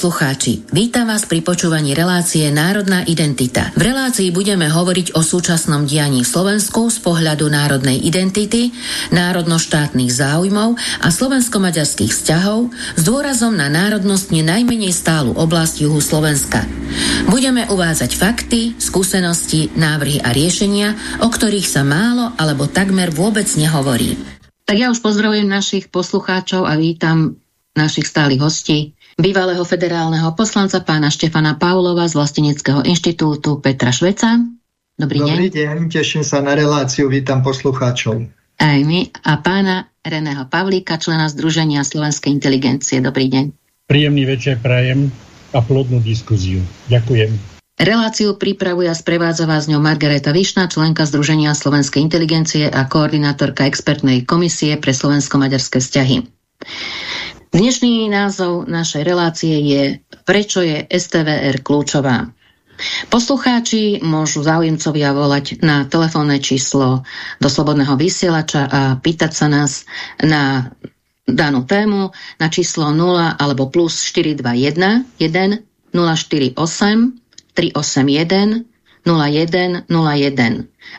Poslucháči, vítam vás pri počúvaní relácie Národná identita. V relácii budeme hovoriť o súčasnom dianí v Slovensku z pohľadu národnej identity, národnoštátnych záujmov a slovensko-maďarských vzťahov s dôrazom na národnostne najmenej stálu oblasť juhu Slovenska. Budeme uvádzať fakty, skúsenosti, návrhy a riešenia, o ktorých sa málo alebo takmer vôbec nehovorí. Tak ja už pozdravujem našich poslucháčov a vítam našich stálych hostí bývalého federálneho poslanca pána Štefana Paulova z Vlasteneckého inštitútu Petra Šveca. Dobrý, Dobrý deň. deň, teším sa na reláciu, vítam poslucháčov. Aj my a pána Reného Pavlíka, člena Združenia Slovenskej inteligencie. Dobrý deň. Príjemný večer prajem a plodnú diskuziu. Ďakujem. Reláciu pripravuje a sprevádza vás ňou Margareta Višna, členka Združenia Slovenskej inteligencie a koordinátorka expertnej komisie pre slovensko-maďarské vzťahy. Dnešný názov našej relácie je Prečo je STVR kľúčová? Poslucháči môžu záujemcovia volať na telefónne číslo do Slobodného vysielača a pýtať sa nás na danú tému na číslo 0 alebo plus 421 1 048 381 0101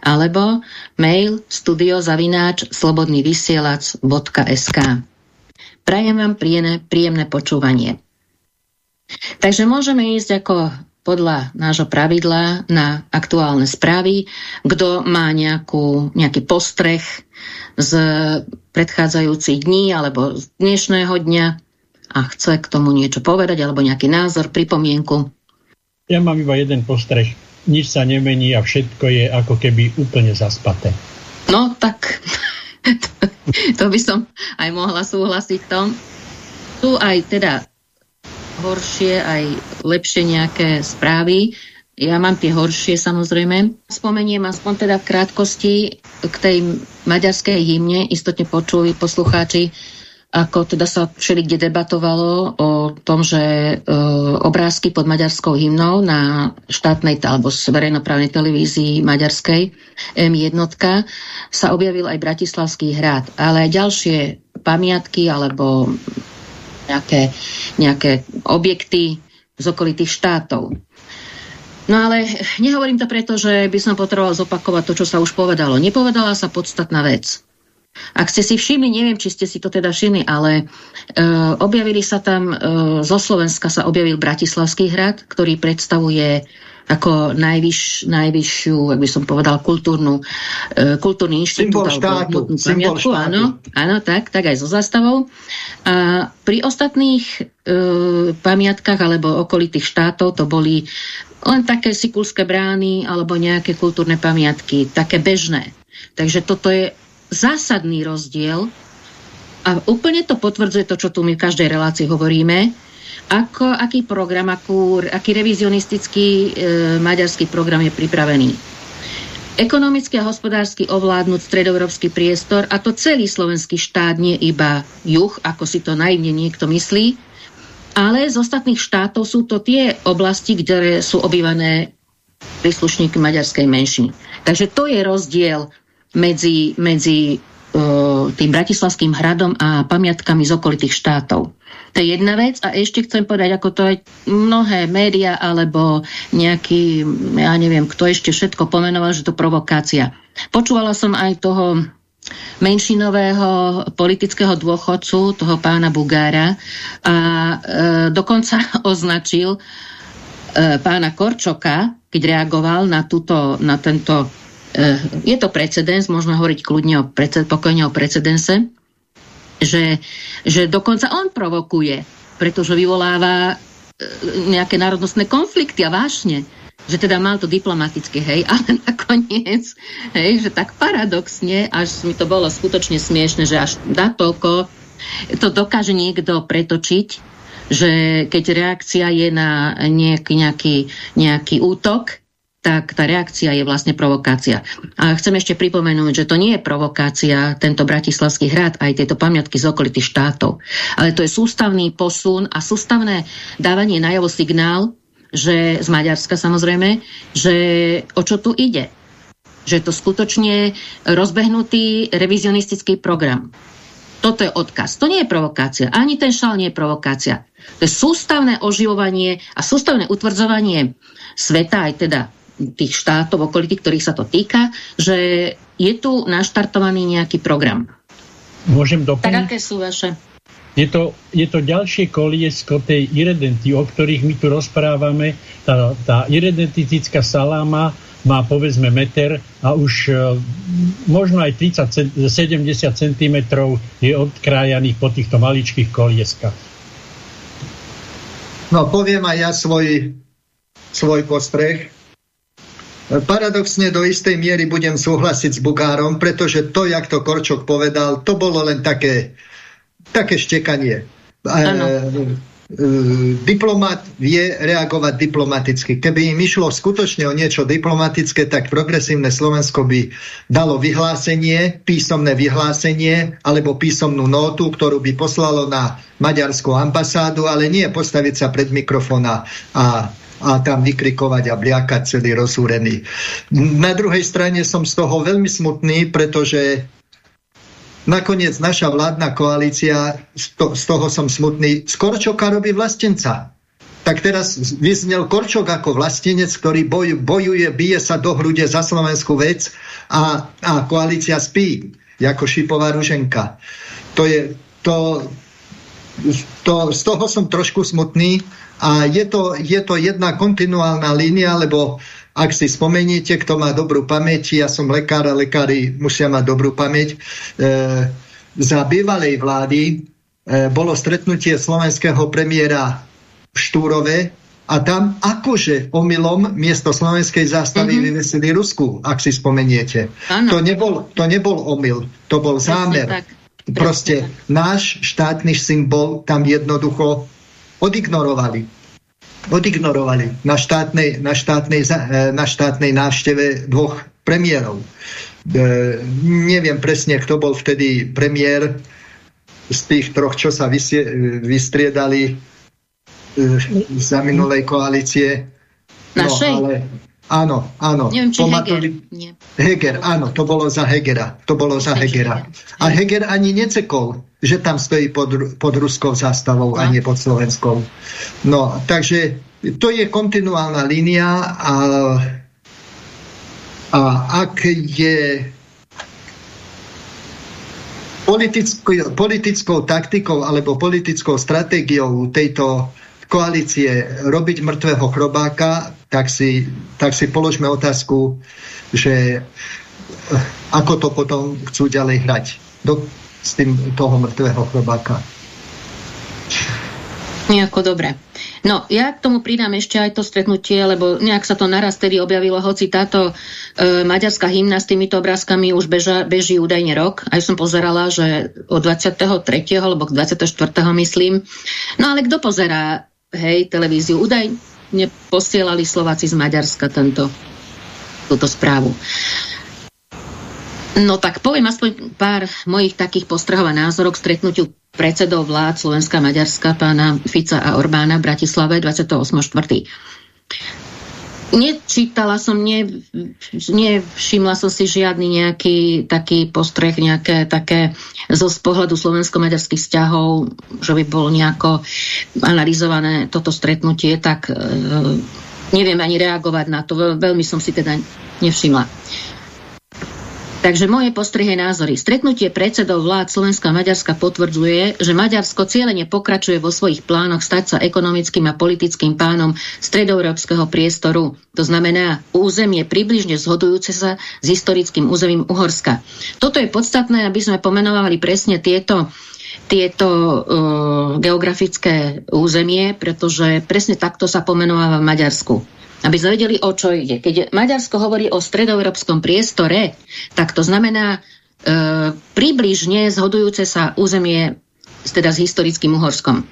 alebo mail studiozavináč slobodnyvysielac.sk Prajem vám príjemné, príjemné počúvanie. Takže môžeme ísť ako podľa nášho pravidla na aktuálne správy. Kto má nejakú, nejaký postreh z predchádzajúcich dní alebo z dnešného dňa a chce k tomu niečo povedať alebo nejaký názor, pripomienku. Ja mám iba jeden postreh. Nič sa nemení a všetko je ako keby úplne zaspaté. No tak to by som aj mohla súhlasiť tom. Tu aj teda horšie, aj lepšie nejaké správy. Ja mám tie horšie samozrejme. Spomeniem aspoň teda v krátkosti k tej maďarskej hymne. Istotne počuli poslucháči, ako teda sa všelikde debatovalo o tom, že e, obrázky pod maďarskou hymnou na štátnej alebo verejnoprávnej televízii maďarskej M1 sa objavil aj Bratislavský hrad, ale aj ďalšie pamiatky alebo nejaké, nejaké objekty z okolitých štátov. No ale nehovorím to preto, že by som potreboval zopakovať to, čo sa už povedalo. Nepovedala sa podstatná vec. Ak ste si všimli, neviem, či ste si to teda všimli, ale e, objavili sa tam, e, zo Slovenska sa objavil Bratislavský hrad, ktorý predstavuje ako najvyš, najvyššiu, ak by som povedal, kultúrnu, e, kultúrny inštitút. Symbol štátu. Symbol štátu. Áno, áno, tak, tak aj so zastavou. A pri ostatných e, pamiatkách alebo okolitých štátov to boli len také sikulské brány alebo nejaké kultúrne pamiatky, také bežné. Takže toto je zásadný rozdiel a úplne to potvrdzuje to, čo tu my v každej relácii hovoríme, ako, aký program, akú, aký revizionistický e, maďarský program je pripravený. Ekonomicky a hospodársky ovládnuť stredoeurópsky priestor a to celý slovenský štát, nie iba juh, ako si to naivne niekto myslí, ale z ostatných štátov sú to tie oblasti, ktoré sú obývané príslušníky maďarskej menšiny. Takže to je rozdiel medzi, medzi uh, tým Bratislavským hradom a pamiatkami z okolitých štátov. To je jedna vec a ešte chcem povedať, ako to aj mnohé média alebo nejaký, ja neviem, kto ešte všetko pomenoval, že to provokácia. Počúvala som aj toho menšinového politického dôchodcu, toho pána Bugára a e, dokonca označil e, pána Korčoka, keď reagoval na, túto, na tento je to precedens, môžeme hovoriť kľudne o preced, pokojne o precedense, že, že dokonca on provokuje, pretože vyvoláva eh, nejaké národnostné konflikty a vášne že teda mal to diplomaticky, hej, ale nakoniec, hej, že tak paradoxne, až mi to bolo skutočne smiešne, že až natoľko to dokáže niekto pretočiť, že keď reakcia je na nejaký, nejaký, nejaký útok, tak tá reakcia je vlastne provokácia. A chcem ešte pripomenúť, že to nie je provokácia, tento Bratislavský hrad, aj tieto pamiatky z okolitých štátov. Ale to je sústavný posun a sústavné dávanie najavo signál, že z Maďarska samozrejme, že o čo tu ide. Že je to skutočne rozbehnutý revizionistický program. Toto je odkaz. To nie je provokácia. Ani ten šal nie je provokácia. To je sústavné oživovanie a sústavné utvrdzovanie sveta, aj teda tých štátov okolitých, ktorých sa to týka, že je tu naštartovaný nejaký program. Môžem doplniť? Tak aké sú vaše? Je to, je to ďalšie koliesko tej iredenty, o ktorých my tu rozprávame. Tá, tá iredentická saláma má povedzme meter a už e, možno aj 30, 70 cm je odkrájaných po týchto maličkých kolieskách. No poviem aj ja svoj, svoj postreh. Paradoxne do istej miery budem súhlasiť s Bugárom, pretože to, jak to Korčok povedal, to bolo len také, také štekanie. Ano. E, e, diplomat vie reagovať diplomaticky. Keby im išlo skutočne o niečo diplomatické, tak progresívne Slovensko by dalo vyhlásenie, písomné vyhlásenie alebo písomnú notu, ktorú by poslalo na maďarskú ambasádu, ale nie postaviť sa pred mikrofóna a a tam vykrikovať a bliakať celý rozúrený. Na druhej strane som z toho veľmi smutný, pretože nakoniec naša vládna koalícia, z toho som smutný, z Korčoka robí vlastenca. Tak teraz vyznel Korčok ako vlastenec, ktorý boj, bojuje, bije sa do hrude za slovenskú vec a, a koalícia spí, ako šipová ruženka. To je, to, to, z toho som trošku smutný, a je to, je to jedna kontinuálna línia, lebo ak si spomeniete, kto má dobrú pamäť, ja som lekár a lekári musia mať dobrú pamäť, e, za bývalej vlády e, bolo stretnutie slovenského premiéra v Štúrove a tam akože omylom miesto slovenskej zástavy mm -hmm. vyvesili Rusku, ak si spomeniete. To nebol, to nebol omyl, to bol zámer. tak. Proste náš štátny symbol tam jednoducho odignorovali. Odignorovali na štátnej, na štátnej, e, na štátnej návšteve dvoch premiérov. E, neviem presne, kto bol vtedy premiér z tých troch, čo sa vysie, vystriedali e, za minulej koalície. No, Našej? ale Áno, áno. Neviem, či Heger. Nie. Heger, áno, to bolo za Hegera. To bolo za Hegera. A Heger ani necekol, že tam stojí pod, pod ruskou zástavou a nie pod slovenskou. No, takže to je kontinuálna línia a, a ak je politickou, politickou taktikou alebo politickou stratégiou tejto koalície robiť mŕtvého chrobáka, tak si, tak si položme otázku, že eh, ako to potom chcú ďalej hrať do, s tým toho mŕtvého chrobáka. Nejako dobre. No, ja k tomu pridám ešte aj to stretnutie, lebo nejak sa to naraz tedy objavilo, hoci táto e, maďarská hymna s týmito obrázkami už beža, beží údajne rok. Aj som pozerala, že od 23. alebo 24. myslím. No ale kto pozerá hej, televíziu. Údajne posielali Slováci z Maďarska tento, túto správu. No tak poviem aspoň pár mojich takých postrehov a názorov k stretnutiu predsedov vlád Slovenska a Maďarska pána Fica a Orbána v Bratislave 28.4 nečítala som, ne, nevšimla som si žiadny nejaký taký postreh, nejaké také zo z pohľadu slovensko-maďarských vzťahov, že by bolo nejako analyzované toto stretnutie, tak e, neviem ani reagovať na to. Veľmi som si teda nevšimla. Takže moje postrehy názory. Stretnutie predsedov vlád Slovenska a Maďarska potvrdzuje, že Maďarsko cieľene pokračuje vo svojich plánoch stať sa ekonomickým a politickým pánom stredoeurópskeho priestoru. To znamená územie približne zhodujúce sa s historickým územím Uhorska. Toto je podstatné, aby sme pomenovali presne tieto tieto uh, geografické územie, pretože presne takto sa pomenováva v Maďarsku aby sme vedeli, o čo ide. Keď Maďarsko hovorí o stredoeurópskom priestore, tak to znamená e, približne zhodujúce sa územie teda s historickým Uhorskom.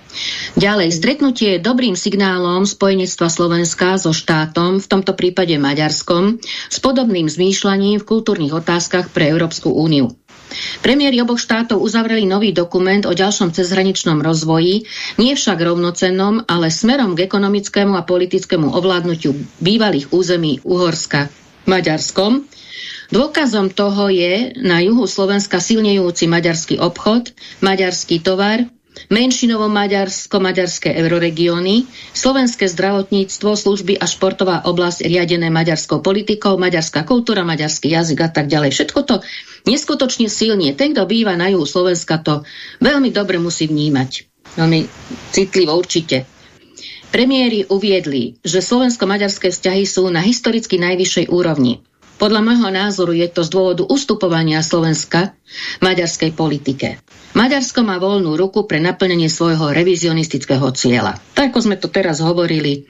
Ďalej, stretnutie dobrým signálom spojenectva Slovenska so štátom, v tomto prípade Maďarskom, s podobným zmýšľaním v kultúrnych otázkach pre Európsku úniu. Premiéry oboch štátov uzavreli nový dokument o ďalšom cezhraničnom rozvoji, nie však rovnocennom, ale smerom k ekonomickému a politickému ovládnutiu bývalých území Uhorska Maďarskom. Dôkazom toho je na juhu Slovenska silnejúci maďarský obchod, maďarský tovar, menšinovo maďarsko-maďarské euroregióny, slovenské zdravotníctvo, služby a športová oblasť riadené maďarskou politikou, maďarská kultúra, maďarský jazyk a tak ďalej. Všetko to neskutočne silnie. Ten, kto býva na juhu Slovenska, to veľmi dobre musí vnímať. Veľmi citlivo určite. Premiéry uviedli, že slovensko-maďarské vzťahy sú na historicky najvyššej úrovni. Podľa môjho názoru je to z dôvodu ustupovania Slovenska maďarskej politike. Maďarsko má voľnú ruku pre naplnenie svojho revizionistického cieľa. Tak ako sme to teraz hovorili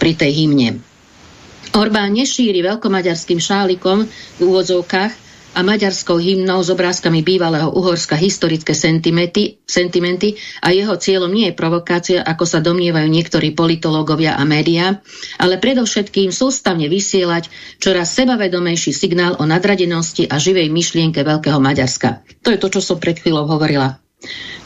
pri tej hymne. Orbán nešíri veľkomaďarským šálikom v úvodzovkách a maďarskou hymnou s obrázkami bývalého Uhorska historické sentimenty, sentimenty a jeho cieľom nie je provokácia, ako sa domnievajú niektorí politológovia a médiá, ale predovšetkým sústavne vysielať čoraz sebavedomejší signál o nadradenosti a živej myšlienke Veľkého Maďarska. To je to, čo som pred chvíľou hovorila.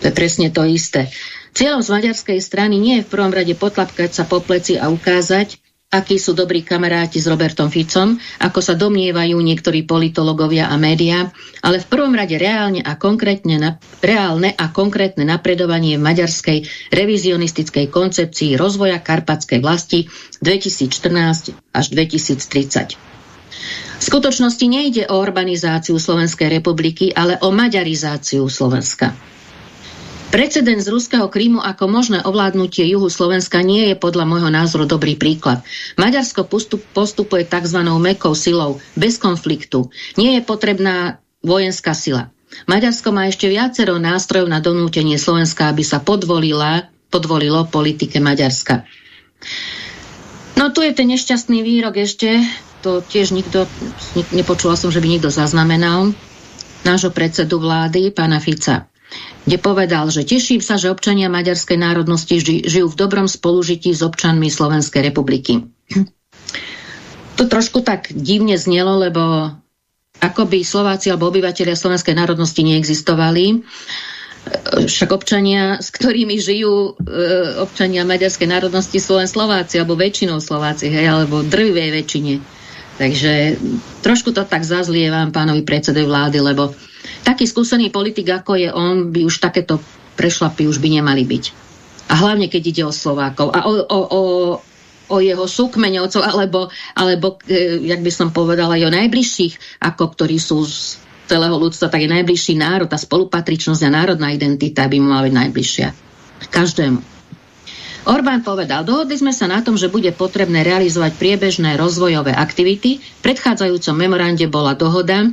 To je presne to isté. Cieľom z maďarskej strany nie je v prvom rade potlapkať sa po pleci a ukázať, akí sú dobrí kamaráti s Robertom Ficom, ako sa domnievajú niektorí politologovia a médiá, ale v prvom rade reálne a konkrétne, reálne a konkrétne napredovanie v maďarskej revizionistickej koncepcii rozvoja karpatskej vlasti 2014 až 2030. V skutočnosti nejde o urbanizáciu Slovenskej republiky, ale o maďarizáciu Slovenska. Precedens ruského Krímu ako možné ovládnutie juhu Slovenska nie je podľa môjho názoru dobrý príklad. Maďarsko postup, postupuje tzv. mekou silou, bez konfliktu. Nie je potrebná vojenská sila. Maďarsko má ešte viacero nástrojov na donútenie Slovenska, aby sa podvolila, podvolilo politike Maďarska. No tu je ten nešťastný výrok ešte, to tiež nikto, nepočula som, že by nikto zaznamenal, nášho predsedu vlády, pána Fica kde povedal, že teším sa, že občania maďarskej národnosti žijú v dobrom spolužití s občanmi Slovenskej republiky. To trošku tak divne znelo, lebo akoby Slováci alebo obyvateľia slovenskej národnosti neexistovali. Však občania, s ktorými žijú e, občania maďarskej národnosti sú len Slováci, alebo väčšinou Slováci, hej, alebo drvivej väčšine. Takže trošku to tak zazlievam pánovi predsedovi vlády, lebo taký skúsený politik, ako je on, by už takéto prešlapy už by nemali byť. A hlavne, keď ide o Slovákov a o, o, o, o jeho súkmeňovcov, alebo, alebo e, jak by som povedala, aj o najbližších, ako ktorí sú z celého ľudstva, tak je najbližší národ, tá spolupatričnosť a národná identita by mala byť najbližšia. Každému. Orbán povedal, dohodli sme sa na tom, že bude potrebné realizovať priebežné rozvojové aktivity. V predchádzajúcom memorande bola dohoda,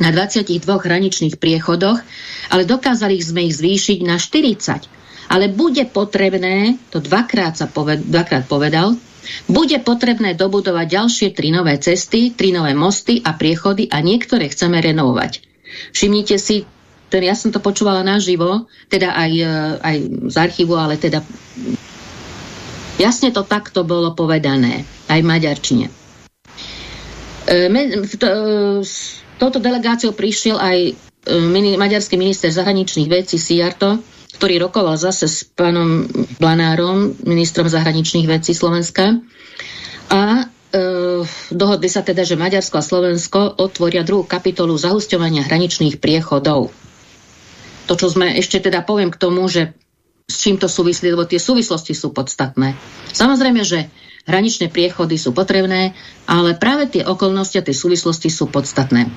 na 22 hraničných priechodoch, ale dokázali sme ich zvýšiť na 40. Ale bude potrebné, to dvakrát, sa poved, dvakrát povedal, bude potrebné dobudovať ďalšie tri nové cesty, tri nové mosty a priechody a niektoré chceme renovovať. Všimnite si, ten, ja som to počúvala naživo, teda aj, e, aj z archívu, ale teda jasne to takto bolo povedané, aj v Maďarčine. E, e, touto delegáciou prišiel aj e, maďarský minister zahraničných vecí Siarto, ktorý rokoval zase s pánom Blanárom, ministrom zahraničných vecí Slovenska. A dohodli sa teda, že Maďarsko a Slovensko otvoria druhú kapitolu zahusťovania hraničných priechodov. To, čo sme ešte teda poviem k tomu, že s čím to súvislí, lebo tie súvislosti sú podstatné. Samozrejme, že hraničné priechody sú potrebné, ale práve tie okolnosti a tie súvislosti sú podstatné.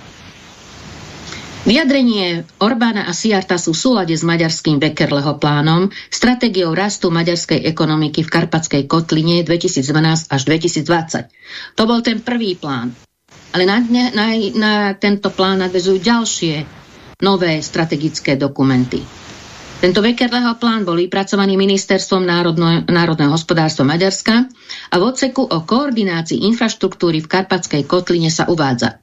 Vyjadrenie Orbána a Siarta sú v súlade s maďarským Beckerleho plánom, stratégiou rastu maďarskej ekonomiky v Karpatskej kotline 2012 až 2020. To bol ten prvý plán. Ale na, na, na tento plán nadvezujú ďalšie nové strategické dokumenty. Tento Vekerleho plán bol vypracovaný Ministerstvom národno, národného hospodárstva Maďarska a v odseku o koordinácii infraštruktúry v Karpatskej kotline sa uvádza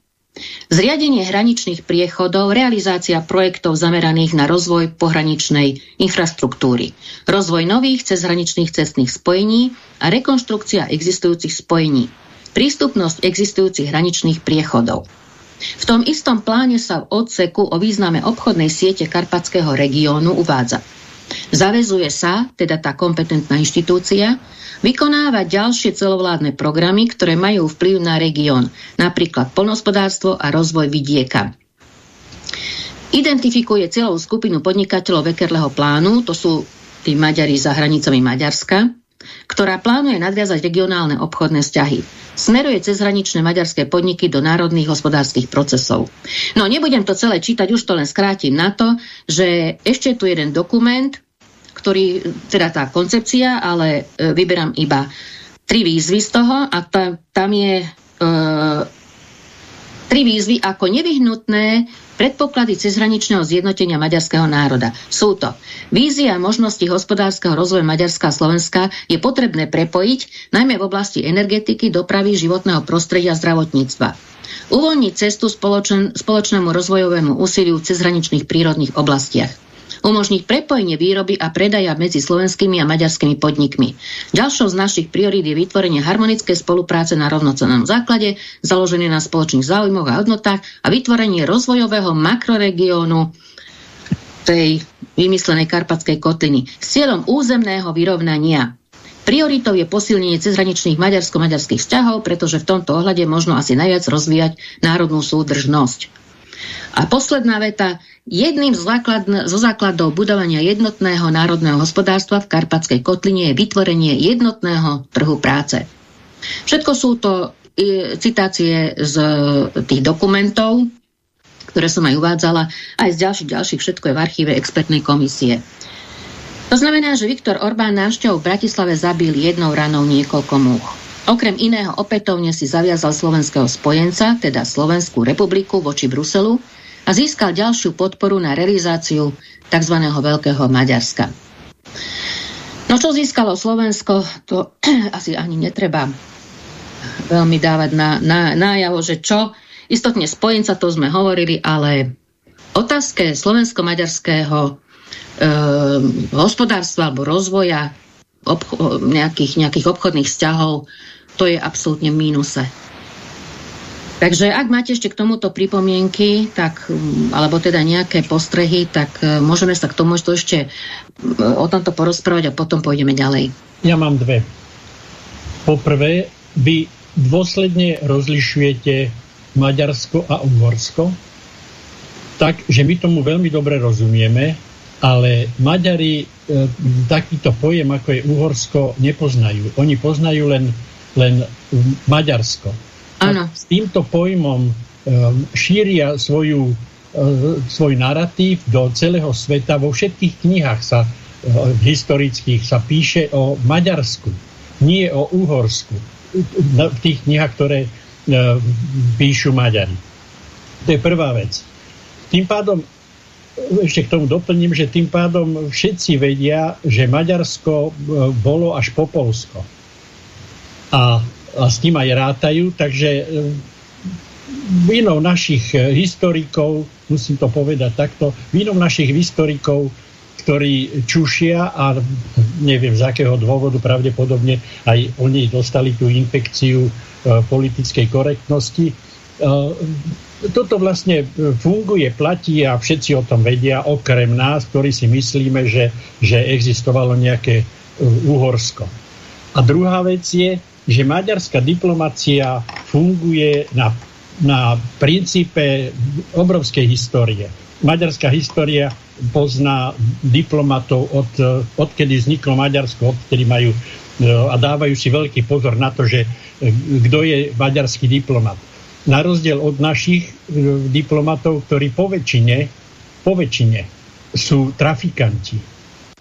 Zriadenie hraničných priechodov, realizácia projektov zameraných na rozvoj pohraničnej infraštruktúry, rozvoj nových cezhraničných cestných spojení a rekonštrukcia existujúcich spojení, prístupnosť existujúcich hraničných priechodov. V tom istom pláne sa v odseku o význame obchodnej siete Karpatského regiónu uvádza. Zavezuje sa, teda tá kompetentná inštitúcia, vykonávať ďalšie celovládne programy, ktoré majú vplyv na región, napríklad polnospodárstvo a rozvoj vidieka. Identifikuje celú skupinu podnikateľov Vekerleho plánu, to sú tí Maďari za hranicami Maďarska, ktorá plánuje nadviazať regionálne obchodné vzťahy. Smeruje cezhraničné maďarské podniky do národných hospodárskych procesov. No nebudem to celé čítať, už to len skrátim na to, že ešte je tu jeden dokument, ktorý, teda tá koncepcia, ale e, vyberám iba tri výzvy z toho a ta, tam je e, tri výzvy ako nevyhnutné predpoklady cezhraničného zjednotenia maďarského národa. Sú to vízia možnosti hospodárskeho rozvoja Maďarska a Slovenska je potrebné prepojiť najmä v oblasti energetiky, dopravy, životného prostredia a zdravotníctva. Uvoľniť cestu spoločen, spoločnému rozvojovému úsiliu v cezhraničných prírodných oblastiach umožniť prepojenie výroby a predaja medzi slovenskými a maďarskými podnikmi. Ďalšou z našich priorít je vytvorenie harmonickej spolupráce na rovnocennom základe, založené na spoločných záujmoch a hodnotách a vytvorenie rozvojového makroregiónu tej vymyslenej karpatskej kotliny s cieľom územného vyrovnania. Prioritou je posilnenie cezhraničných maďarsko-maďarských vzťahov, pretože v tomto ohľade možno asi najviac rozvíjať národnú súdržnosť. A posledná veta. Jedným z základ, zo základov budovania jednotného národného hospodárstva v Karpatskej kotline je vytvorenie jednotného trhu práce. Všetko sú to citácie z tých dokumentov, ktoré som aj uvádzala, aj z ďalších, ďalších, všetko je v archíve expertnej komisie. To znamená, že Viktor Orbán návšťou v Bratislave zabil jednou ranou niekoľko múch. Okrem iného opätovne si zaviazal slovenského spojenca, teda Slovenskú republiku voči Bruselu, a získal ďalšiu podporu na realizáciu tzv. Veľkého Maďarska. No čo získalo Slovensko, to asi ani netreba veľmi dávať na, na, nájavo, že čo. Istotne spojenca, to sme hovorili, ale otázke slovensko-maďarského e, hospodárstva alebo rozvoja obcho nejakých, nejakých obchodných vzťahov, to je absolútne mínuse. Takže ak máte ešte k tomuto pripomienky, tak, mm, alebo teda nejaké postrehy, tak e, môžeme sa k tomu ešte mm, o tomto porozprávať a potom pôjdeme ďalej. Ja mám dve. Poprvé, vy dôsledne rozlišujete Maďarsko a Uhorsko, tak, že my tomu veľmi dobre rozumieme, ale Maďari e, takýto pojem, ako je Uhorsko, nepoznajú. Oni poznajú len, len Maďarsko S týmto pojmom um, šíria svoju, uh, svoj narratív do celého sveta. Vo všetkých knihách sa uh, historických sa píše o Maďarsku, nie o Uhorsku. V tých knihách, ktoré uh, píšu Maďari. To je prvá vec. Tým pádom ešte k tomu doplním, že tým pádom všetci vedia, že Maďarsko bolo až po Polsko. A a s tým aj rátajú, takže e, vinou našich e, historikov, musím to povedať takto, vinou našich historikov, ktorí čušia a neviem z akého dôvodu pravdepodobne aj oni dostali tú infekciu e, politickej korektnosti. Toto vlastne funguje, platí a všetci o tom vedia, okrem nás, ktorí si myslíme, že, že existovalo nejaké Uhorsko. A druhá vec je, že maďarská diplomacia funguje na, na princípe obrovskej histórie. Maďarská história pozná diplomatov od, odkedy vzniklo Maďarsko, odkedy majú a dávajú si veľký pozor na to, že kto je maďarský diplomat. Na rozdiel od našich diplomatov, ktorí po väčšine, po väčšine sú trafikanti.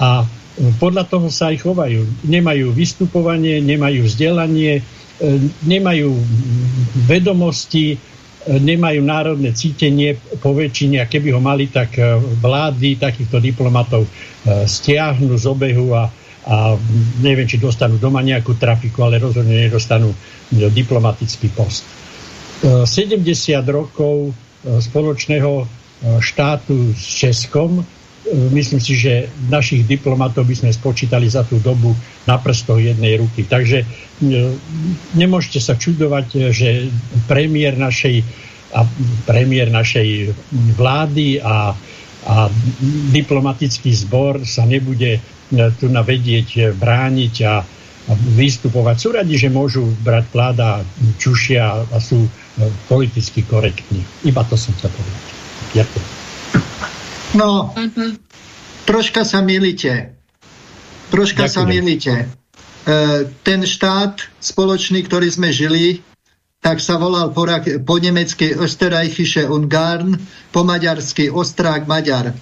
A podľa toho sa aj chovajú. Nemajú vystupovanie, nemajú vzdelanie, e, nemajú vedomosti, e, nemajú národné cítenie po väčšine a keby ho mali, tak e, vlády takýchto diplomatov stiahnu z obehu a, a neviem, či dostanú doma nejakú trafiku, ale rozhodne nedostanú diplomatický post. 70 rokov spoločného štátu s Českom myslím si, že našich diplomatov by sme spočítali za tú dobu na prstoch jednej ruky. Takže e, nemôžete sa čudovať, že premiér našej, a premiér našej vlády a, a diplomatický zbor sa nebude e, tu navedieť brániť a, a vystupovať. Sú radi, že môžu brať pláda, čušia a sú e, politicky korektní. Iba to som chcel povedať. Ďakujem. No, troška sa milíte. Troška Ďakujem. sa milíte. E, ten štát spoločný, ktorý sme žili, tak sa volal po, po nemecky Österreichische Ungarn, po maďarsky Ostrák Maďar.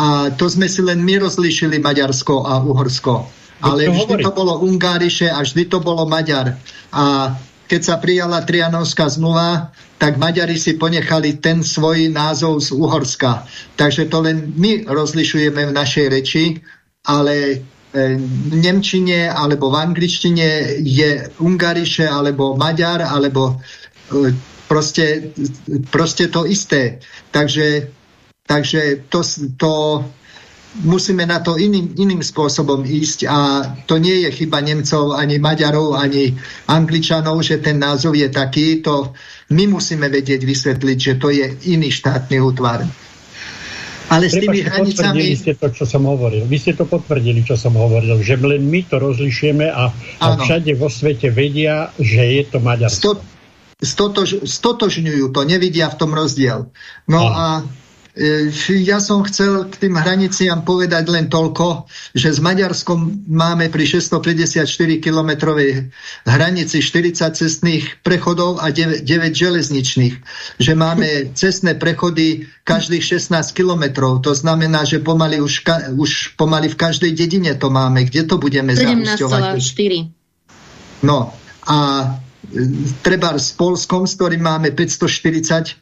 A to sme si len my rozlišili Maďarsko a Uhorsko. Ale vždy to bolo Ungáriše a vždy to bolo Maďar. A keď sa prijala Trianovská zmluva, tak Maďari si ponechali ten svoj názov z Uhorska. Takže to len my rozlišujeme v našej reči, ale e, v Nemčine alebo v angličtine je Ungariše alebo Maďar alebo e, proste, proste to isté. Takže, takže to, to musíme na to iným, iným spôsobom ísť a to nie je chyba Nemcov, ani Maďarov, ani Angličanov, že ten názov je taký, to my musíme vedieť vysvetliť, že to je iný štátny útvar. Ale s tými hranicami... ste to, čo som hovoril. Vy ste to potvrdili, čo som hovoril, že len my to rozlišujeme a, a všade vo svete vedia, že je to Maďarsko. Sto, stotož, stotožňujú to, nevidia v tom rozdiel. No Áno. a ja som chcel k tým hraniciam povedať len toľko, že s Maďarskom máme pri 654 kilometrovej hranici 40 cestných prechodov a 9, 9 železničných. Že máme cestné prechody každých 16 kilometrov. To znamená, že pomaly už, už pomaly v každej dedine to máme. Kde to budeme zahusťovať? 17,4. No a e, treba s Polskom, s ktorým máme 540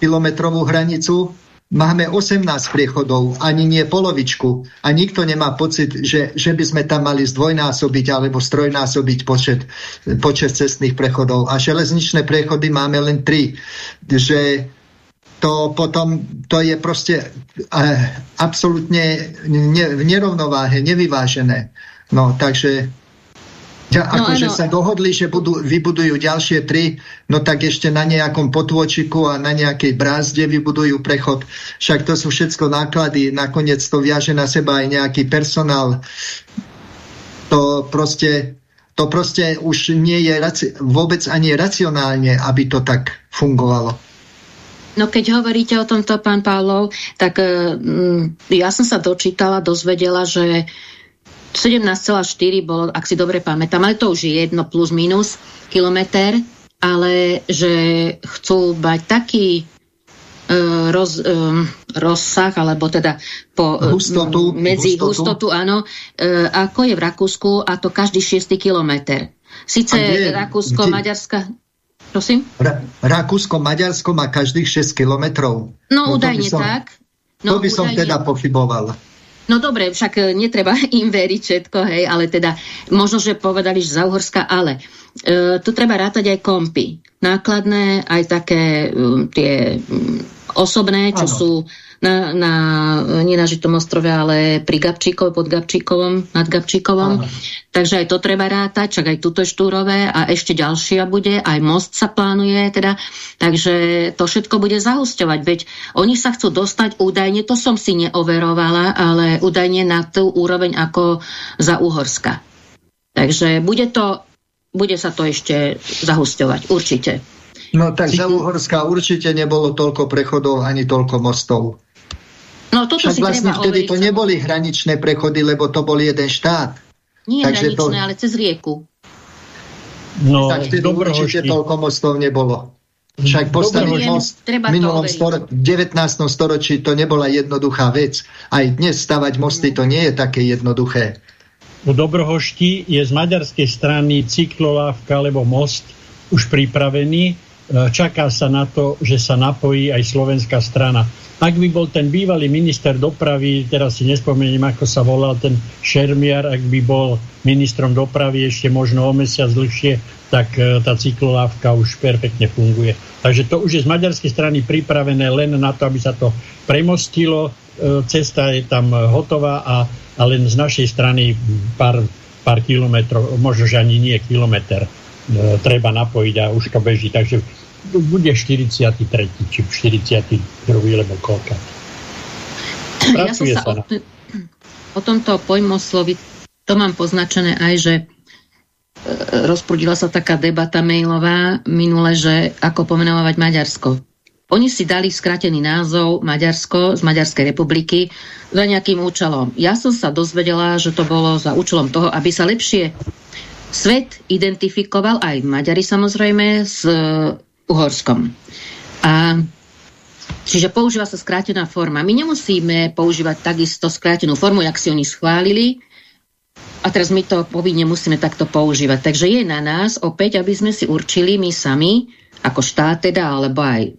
kilometrovú hranicu, Máme 18 priechodov, ani nie polovičku. A nikto nemá pocit, že, že by sme tam mali zdvojnásobiť alebo strojnásobiť počet, počet cestných prechodov. A železničné prechody máme len 3. Že to potom to je proste eh, absolútne ne, v nerovnováhe, nevyvážené. No, takže ja, no, akože sa dohodli, že budú, vybudujú ďalšie tri, no tak ešte na nejakom potôčiku a na nejakej brázde vybudujú prechod. Však to sú všetko náklady, nakoniec to viaže na seba aj nejaký personál. To proste, to proste už nie je vôbec ani racionálne, aby to tak fungovalo. No keď hovoríte o tomto, pán Pavlov, tak mm, ja som sa dočítala, dozvedela, že 17,4 bolo, ak si dobre pamätám, ale to už je jedno plus minus kilometr, ale že chcú mať taký uh, roz, um, rozsah, alebo teda po, hustotu, medzi hustotu, hustotu áno, uh, ako je v Rakúsku a to každý šiestý kilometr. Sice Rakúsko, Maďarska... Prosím? Ra Rakúsko, Maďarsko má každých 6 kilometrov. No, no údajne som, tak. No, to by som teda pochyboval. No dobre, však e, netreba im veriť všetko, hej, ale teda možno, že povedali, že za Uhorska, ale e, tu treba rátať aj kompy. Nákladné, aj také um, tie um, osobné, čo ano. sú na, na, nie na Žitom ostrove, ale pri Gabčíkov, pod Gabčíkovom, nad Gabčíkovom. Aha. Takže aj to treba rátať, čak aj tuto je štúrové a ešte ďalšia bude, aj most sa plánuje teda, takže to všetko bude zahusťovať, veď oni sa chcú dostať údajne, to som si neoverovala, ale údajne na tú úroveň ako za Uhorska. Takže bude to, bude sa to ešte zahusťovať, určite. No tak za Uhorska určite nebolo toľko prechodov ani toľko mostov. No toto Však si vlastne treba vtedy to neboli hraničné prechody, lebo to bol jeden štát. Nie Takže hraničné, to... ale cez rieku. No, tak vtedy určite toľko mostov nebolo. Však postaviť most v minulom storo 19. storočí to nebola jednoduchá vec. Aj dnes stavať mosty to nie je také jednoduché. U Dobrohošti je z maďarskej strany cyklolávka alebo most už pripravený. E, čaká sa na to, že sa napojí aj slovenská strana. Ak by bol ten bývalý minister dopravy, teraz si nespomeniem, ako sa volal ten Šermiar, ak by bol ministrom dopravy ešte možno o mesiac dlhšie, tak e, tá cyklolávka už perfektne funguje. Takže to už je z maďarskej strany pripravené len na to, aby sa to premostilo. E, cesta je tam hotová a, a len z našej strany pár, pár kilometrov, možno že ani nie kilometr, e, treba napojiť a už to beží. Takže bude 43. či 42. lebo koľka. Ja som sa, sa o, o tomto pojmoslovi to mám poznačené aj, že e, rozprudila sa taká debata mailová minule, že ako pomenovať Maďarsko. oni si dali skratený názov Maďarsko z Maďarskej republiky za nejakým účelom. Ja som sa dozvedela, že to bolo za účelom toho, aby sa lepšie svet identifikoval, aj Maďari samozrejme, s Uhorskom. A Čiže používa sa skrátená forma. My nemusíme používať takisto skrátenú formu, jak si oni schválili, a teraz my to povinne musíme takto používať. Takže je na nás opäť, aby sme si určili my sami, ako štát teda, alebo aj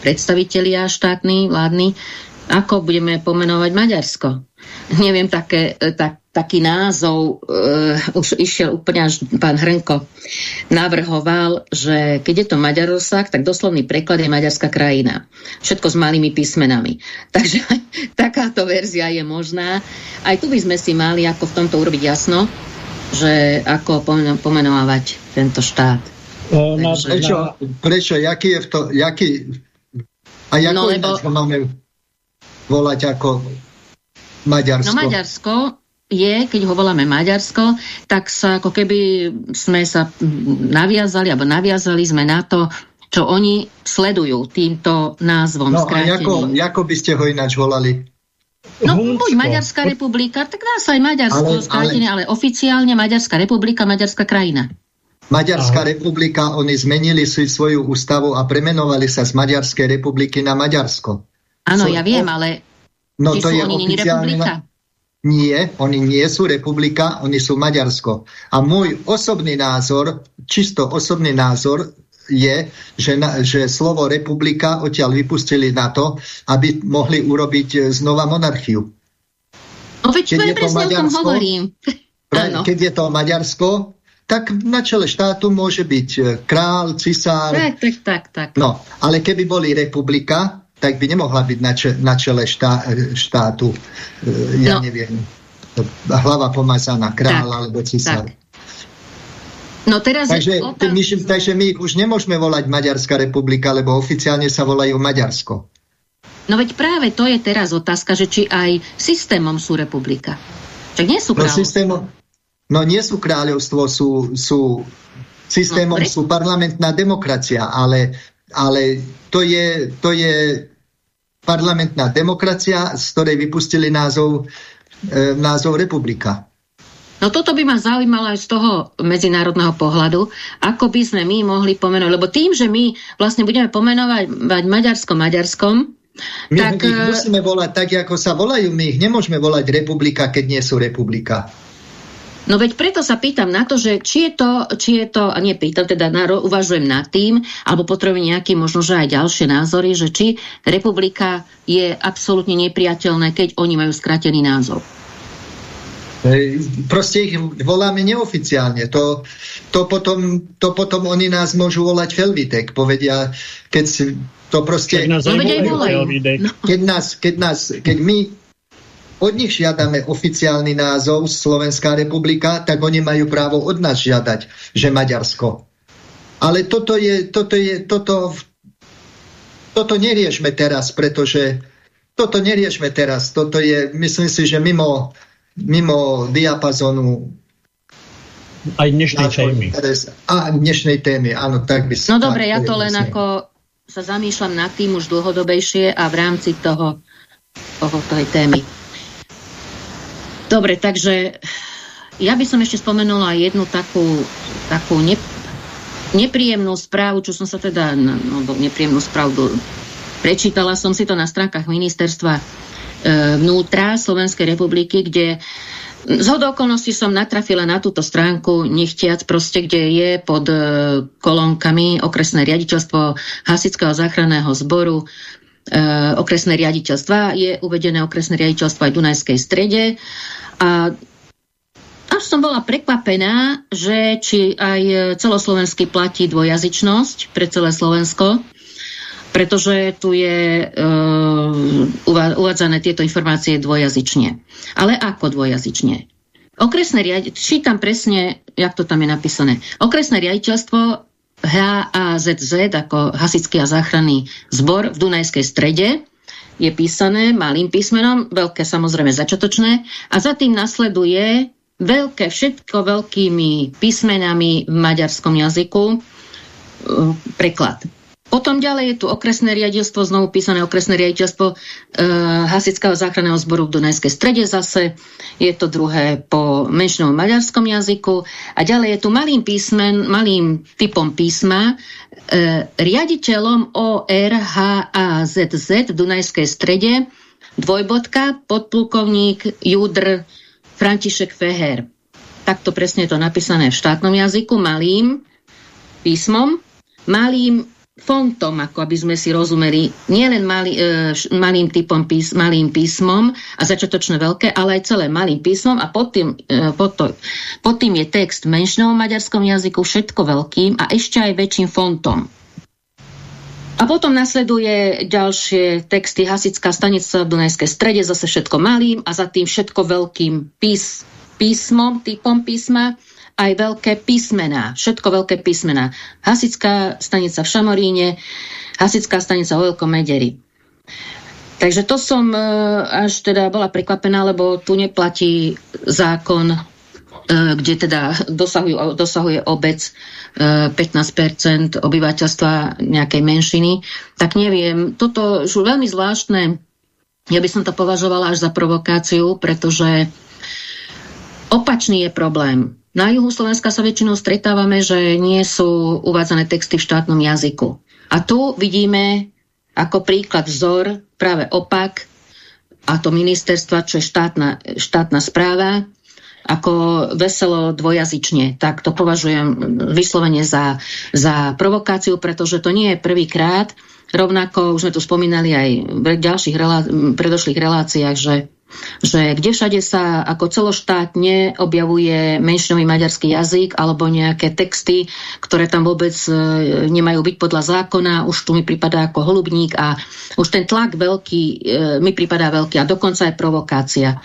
predstavitelia štátni, vládni, ako budeme pomenovať Maďarsko. Neviem, také, tak, taký názov uh, už išiel úplne až pán Hrnko navrhoval, že keď je to Maďarosák, tak doslovný preklad je Maďarská krajina. Všetko s malými písmenami. Takže takáto verzia je možná. Aj tu by sme si mali ako v tomto urobiť jasno, že ako pomenovať tento štát. O, na, prečo, prečo, jaký je v to, jaký, a ako no, lebo... máme volať ako Maďarsko? No Maďarsko je, keď ho voláme Maďarsko, tak sa ako keby sme sa naviazali, alebo naviazali sme na to, čo oni sledujú týmto názvom. No a ako, ako by ste ho ináč volali? No buď Maďarská republika, tak dá sa aj Maďarsko ale, skrátenie, ale... ale oficiálne Maďarská republika, Maďarská krajina. Maďarská Aha. republika, oni zmenili si svoju ústavu a premenovali sa z Maďarskej republiky na Maďarsko. Áno, so, ja viem, ale no, to je oni republika? Nie, oni nie sú republika, oni sú Maďarsko. A môj osobný názor, čisto osobný názor je, že, na, že slovo republika odtiaľ vypustili na to, aby mohli urobiť e, znova monarchiu. No veď keď je to Maďarsko, hovorím. Keď je to Maďarsko, tak na čele štátu môže byť e, král, cisár. Tak, tak, tak, tak. No, ale keby boli republika, tak by nemohla byť na, če, na čele štá, štátu, e, ja no. neviem, hlava pomazaná, král tak, alebo cisár. Tak. No teraz takže, otázka... my, takže my už nemôžeme volať Maďarská republika, lebo oficiálne sa volajú Maďarsko. No veď práve to je teraz otázka, že či aj systémom sú republika. Čak nie sú no, systémom, No nie sú kráľovstvo, sú, sú systémom, no, sú parlamentná demokracia, ale, ale to, je, to je parlamentná demokracia, z ktorej vypustili názov, e, názov republika. No toto by ma zaujímalo aj z toho medzinárodného pohľadu, ako by sme my mohli pomenovať, lebo tým, že my vlastne budeme pomenovať Maďarsko Maďarskom, my tak... ich e, musíme volať tak, ako sa volajú. My ich nemôžeme volať republika, keď nie sú republika. No veď preto sa pýtam na to, že či je to, či je to a nie pýtam, teda na, uvažujem nad tým, alebo potrebujem nejaké možno, že aj ďalšie názory, že či republika je absolútne nepriateľné, keď oni majú skratený názov. Proste ich voláme neoficiálne. To, to, potom, to potom oni nás môžu volať Felvitek. Povedia, keď to proste... Keď nás, no, keď nás, keď nás, keď my od nich žiadame oficiálny názov Slovenská republika, tak oni majú právo od nás žiadať, že Maďarsko. Ale toto je, toto je, toto, toto neriešme teraz, pretože toto neriešme teraz. Toto je, myslím si, že mimo, mimo diapazonu aj dnešnej témy. A dnešnej témy, áno, tak by som... No dobre, ja to len ako sa zamýšľam nad tým už dlhodobejšie a v rámci toho, toho tej témy. Dobre, takže ja by som ešte spomenula jednu takú, takú ne, nepríjemnú správu, čo som sa teda, no, nepríjemnú správu, prečítala som si to na stránkach ministerstva e, vnútra Slovenskej republiky, kde z okolností som natrafila na túto stránku, nechtiac proste, kde je pod e, kolonkami okresné riaditeľstvo Hasického záchranného zboru, okresné riaditeľstva, je uvedené okresné riaditeľstvo aj Dunajskej strede a až som bola prekvapená, že či aj celoslovenský platí dvojazyčnosť pre celé Slovensko, pretože tu je uh, uvádzané tieto informácie dvojazyčne. Ale ako dvojazyčne? Okresné riaditeľstvo, čítam presne, jak to tam je napísané. Okresné riaditeľstvo HAZZ, ako Hasický a záchranný zbor v Dunajskej strede, je písané malým písmenom, veľké samozrejme začiatočné, a za tým nasleduje veľké, všetko veľkými písmenami v maďarskom jazyku. Preklad. Potom ďalej je tu okresné riaditeľstvo, znovu písané okresné riaditeľstvo e, Hasického záchranného zboru v Dunajskej strede zase. Je to druhé po menšinovom maďarskom jazyku. A ďalej je tu malým písmen, malým typom písma e, riaditeľom ORHAZZ v Dunajskej strede dvojbodka podplukovník Judr František Feher. Takto presne je to napísané v štátnom jazyku, malým písmom, malým fontom, ako aby sme si rozumeli, nielen malý, e, malým typom pís, malým písmom a začiatočné veľké, ale aj celé malým písmom a pod tým, e, pod, to, pod tým je text v menšinovom maďarskom jazyku, všetko veľkým a ešte aj väčším fontom. A potom nasleduje ďalšie texty Hasická stanica v Dunajskej strede, zase všetko malým a za tým všetko veľkým pís, písmom, typom písma aj veľké písmená, všetko veľké písmená. Hasická stanica v Šamoríne, Hasická stanica v Veľkom Mederi. Takže to som e, až teda bola prekvapená, lebo tu neplatí zákon, e, kde teda dosahujú, dosahuje obec 15% e, obyvateľstva nejakej menšiny. Tak neviem, toto už veľmi zvláštne, ja by som to považovala až za provokáciu, pretože opačný je problém. Na juhu Slovenska sa väčšinou stretávame, že nie sú uvádzané texty v štátnom jazyku. A tu vidíme ako príklad vzor práve opak, a to ministerstva, čo je štátna, štátna správa, ako veselo dvojazyčne. Tak to považujem vyslovene za, za provokáciu, pretože to nie je prvýkrát. Rovnako, už sme tu spomínali aj v ďalších relá predošlých reláciách, že že kde všade sa ako celoštátne objavuje menšinový maďarský jazyk alebo nejaké texty, ktoré tam vôbec e, nemajú byť podľa zákona, už tu mi pripadá ako holubník a už ten tlak veľký e, mi pripadá veľký a dokonca aj provokácia.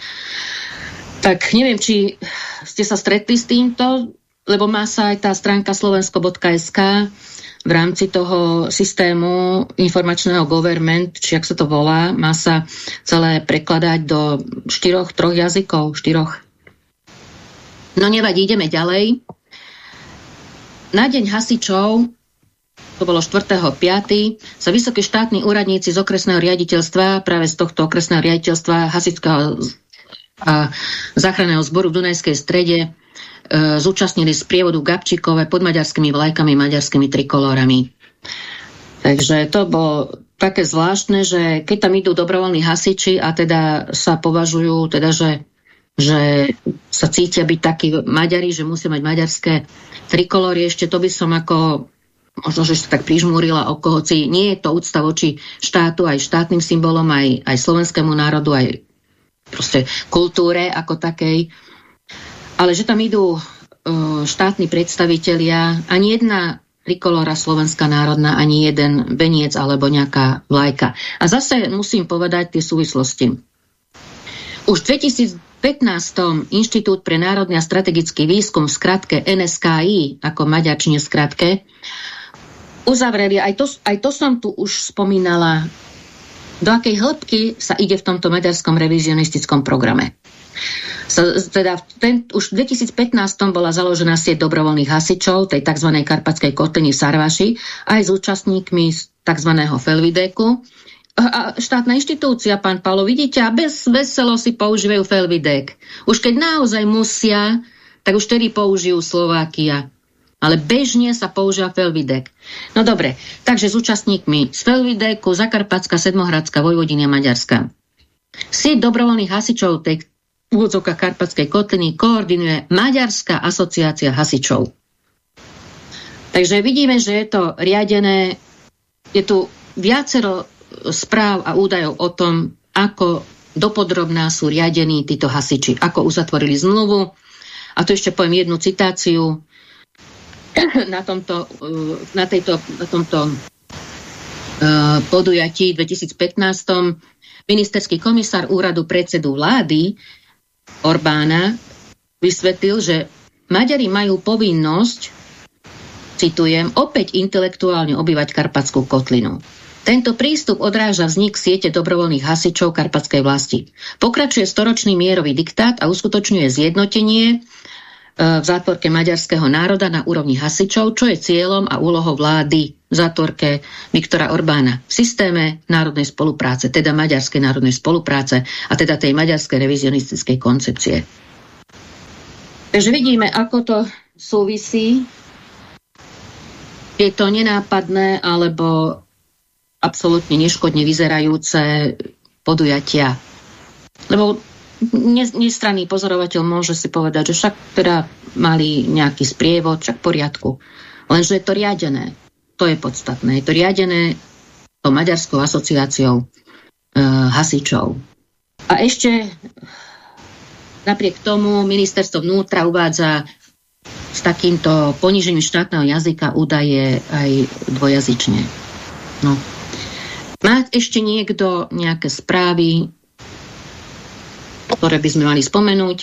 Tak neviem, či ste sa stretli s týmto, lebo má sa aj tá stránka slovensko.sk v rámci toho systému informačného government, či ak sa to volá, má sa celé prekladať do štyroch, troch jazykov, štyroch. No nevadí, ideme ďalej. Na deň hasičov, to bolo 4.5., sa vysokí štátni úradníci z okresného riaditeľstva, práve z tohto okresného riaditeľstva hasičského a záchranného zboru v Dunajskej strede zúčastnili z prievodu Gabčíkové pod maďarskými vlajkami, maďarskými trikolórami. Takže to bolo také zvláštne, že keď tam idú dobrovoľní hasiči a teda sa považujú, teda, že, že sa cítia byť takí Maďari, že musia mať maďarské trikolóry, ešte to by som ako možno, že sa tak prižmúrila oko, hoci nie je to úcta voči štátu, aj štátnym symbolom, aj, aj slovenskému národu, aj proste kultúre ako takej ale že tam idú uh, štátni predstavitelia, ani jedna trikolora Slovenská národná, ani jeden veniec alebo nejaká vlajka. A zase musím povedať tie súvislosti. Už v 2015. Inštitút pre národný a strategický výskum v skratke NSKI, ako maďarčine skratke, uzavreli, aj to, aj to som tu už spomínala, do akej hĺbky sa ide v tomto maďarskom revizionistickom programe teda ten, už v 2015 bola založená sieť dobrovoľných hasičov, tej tzv. karpatskej kotliny v Sarvaši, aj s účastníkmi tzv. Felvideku. A štátna inštitúcia, pán Palo, vidíte, a bez veselo si používajú Felvidek. Už keď naozaj musia, tak už tedy použijú Slovákia. Ale bežne sa používa Felvidek. No dobre, takže s účastníkmi z Felvideku, Zakarpatská, Sedmohradská, Vojvodina, Maďarska. Sieť dobrovoľných hasičov tej úvodzovka Karpatskej kotliny koordinuje Maďarská asociácia hasičov. Takže vidíme, že je to riadené, je tu viacero správ a údajov o tom, ako dopodrobná sú riadení títo hasiči, ako uzatvorili zmluvu. A tu ešte poviem jednu citáciu na tomto, na tejto, na tomto uh, podujatí 2015. Ministerský komisár úradu predsedu vlády Orbána vysvetlil, že Maďari majú povinnosť, citujem, opäť intelektuálne obývať Karpatskú kotlinu. Tento prístup odráža vznik siete dobrovoľných hasičov Karpatskej vlasti. Pokračuje storočný mierový diktát a uskutočňuje zjednotenie v zátvorke maďarského národa na úrovni hasičov, čo je cieľom a úlohou vlády v zátvorke Viktora Orbána v systéme národnej spolupráce, teda maďarskej národnej spolupráce a teda tej maďarskej revizionistickej koncepcie. Takže vidíme, ako to súvisí. Je to nenápadné alebo absolútne neškodne vyzerajúce podujatia. Lebo nestranný pozorovateľ môže si povedať, že však teda mali nejaký sprievod, však v poriadku. Lenže je to riadené. To je podstatné. Je to riadené to Maďarskou asociáciou e, hasičov. A ešte napriek tomu ministerstvo vnútra uvádza s takýmto ponížením štátneho jazyka údaje aj dvojazyčne. No. Má ešte niekto nejaké správy ktoré by sme mali spomenúť.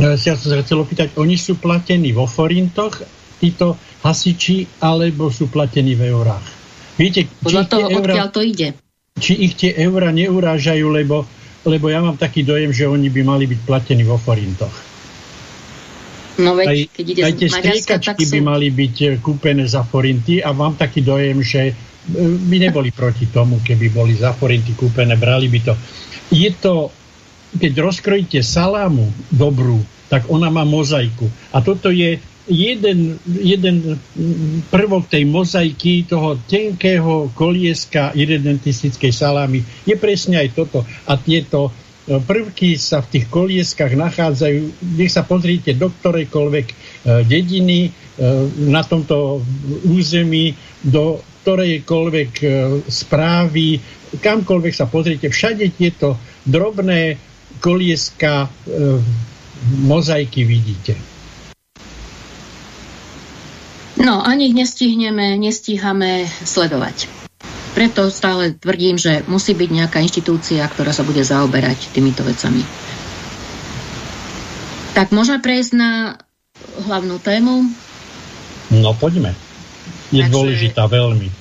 Ja sa chcel opýtať, oni sú platení vo forintoch, títo hasiči, alebo sú platení v eurách? Viete, Podľa toho, eurá, to ide. Či ich tie eurá neurážajú, lebo, lebo ja mám taký dojem, že oni by mali byť platení vo forintoch. No veď, aj, keď ide aj tie striekačky sú... by mali byť eh, kúpené za forinty a mám taký dojem, že eh, by neboli proti tomu, keby boli za forinty kúpené, brali by to. Je to keď rozkrojíte salámu dobrú, tak ona má mozaiku. A toto je jeden, jeden prvok tej mozaiky, toho tenkého kolieska irredentistickej salámy, je presne aj toto. A tieto e, prvky sa v tých kolieskách nachádzajú, nech sa pozrite do ktorejkoľvek e, dediny e, na tomto území, do ktorejkoľvek správy, kamkoľvek sa pozrite, všade tieto drobné kolieska e, mozaiky vidíte? No, ani ich nestihneme, nestíhame sledovať. Preto stále tvrdím, že musí byť nejaká inštitúcia, ktorá sa bude zaoberať týmito vecami. Tak môžeme prejsť na hlavnú tému? No, poďme. Je Takže... dôležitá veľmi.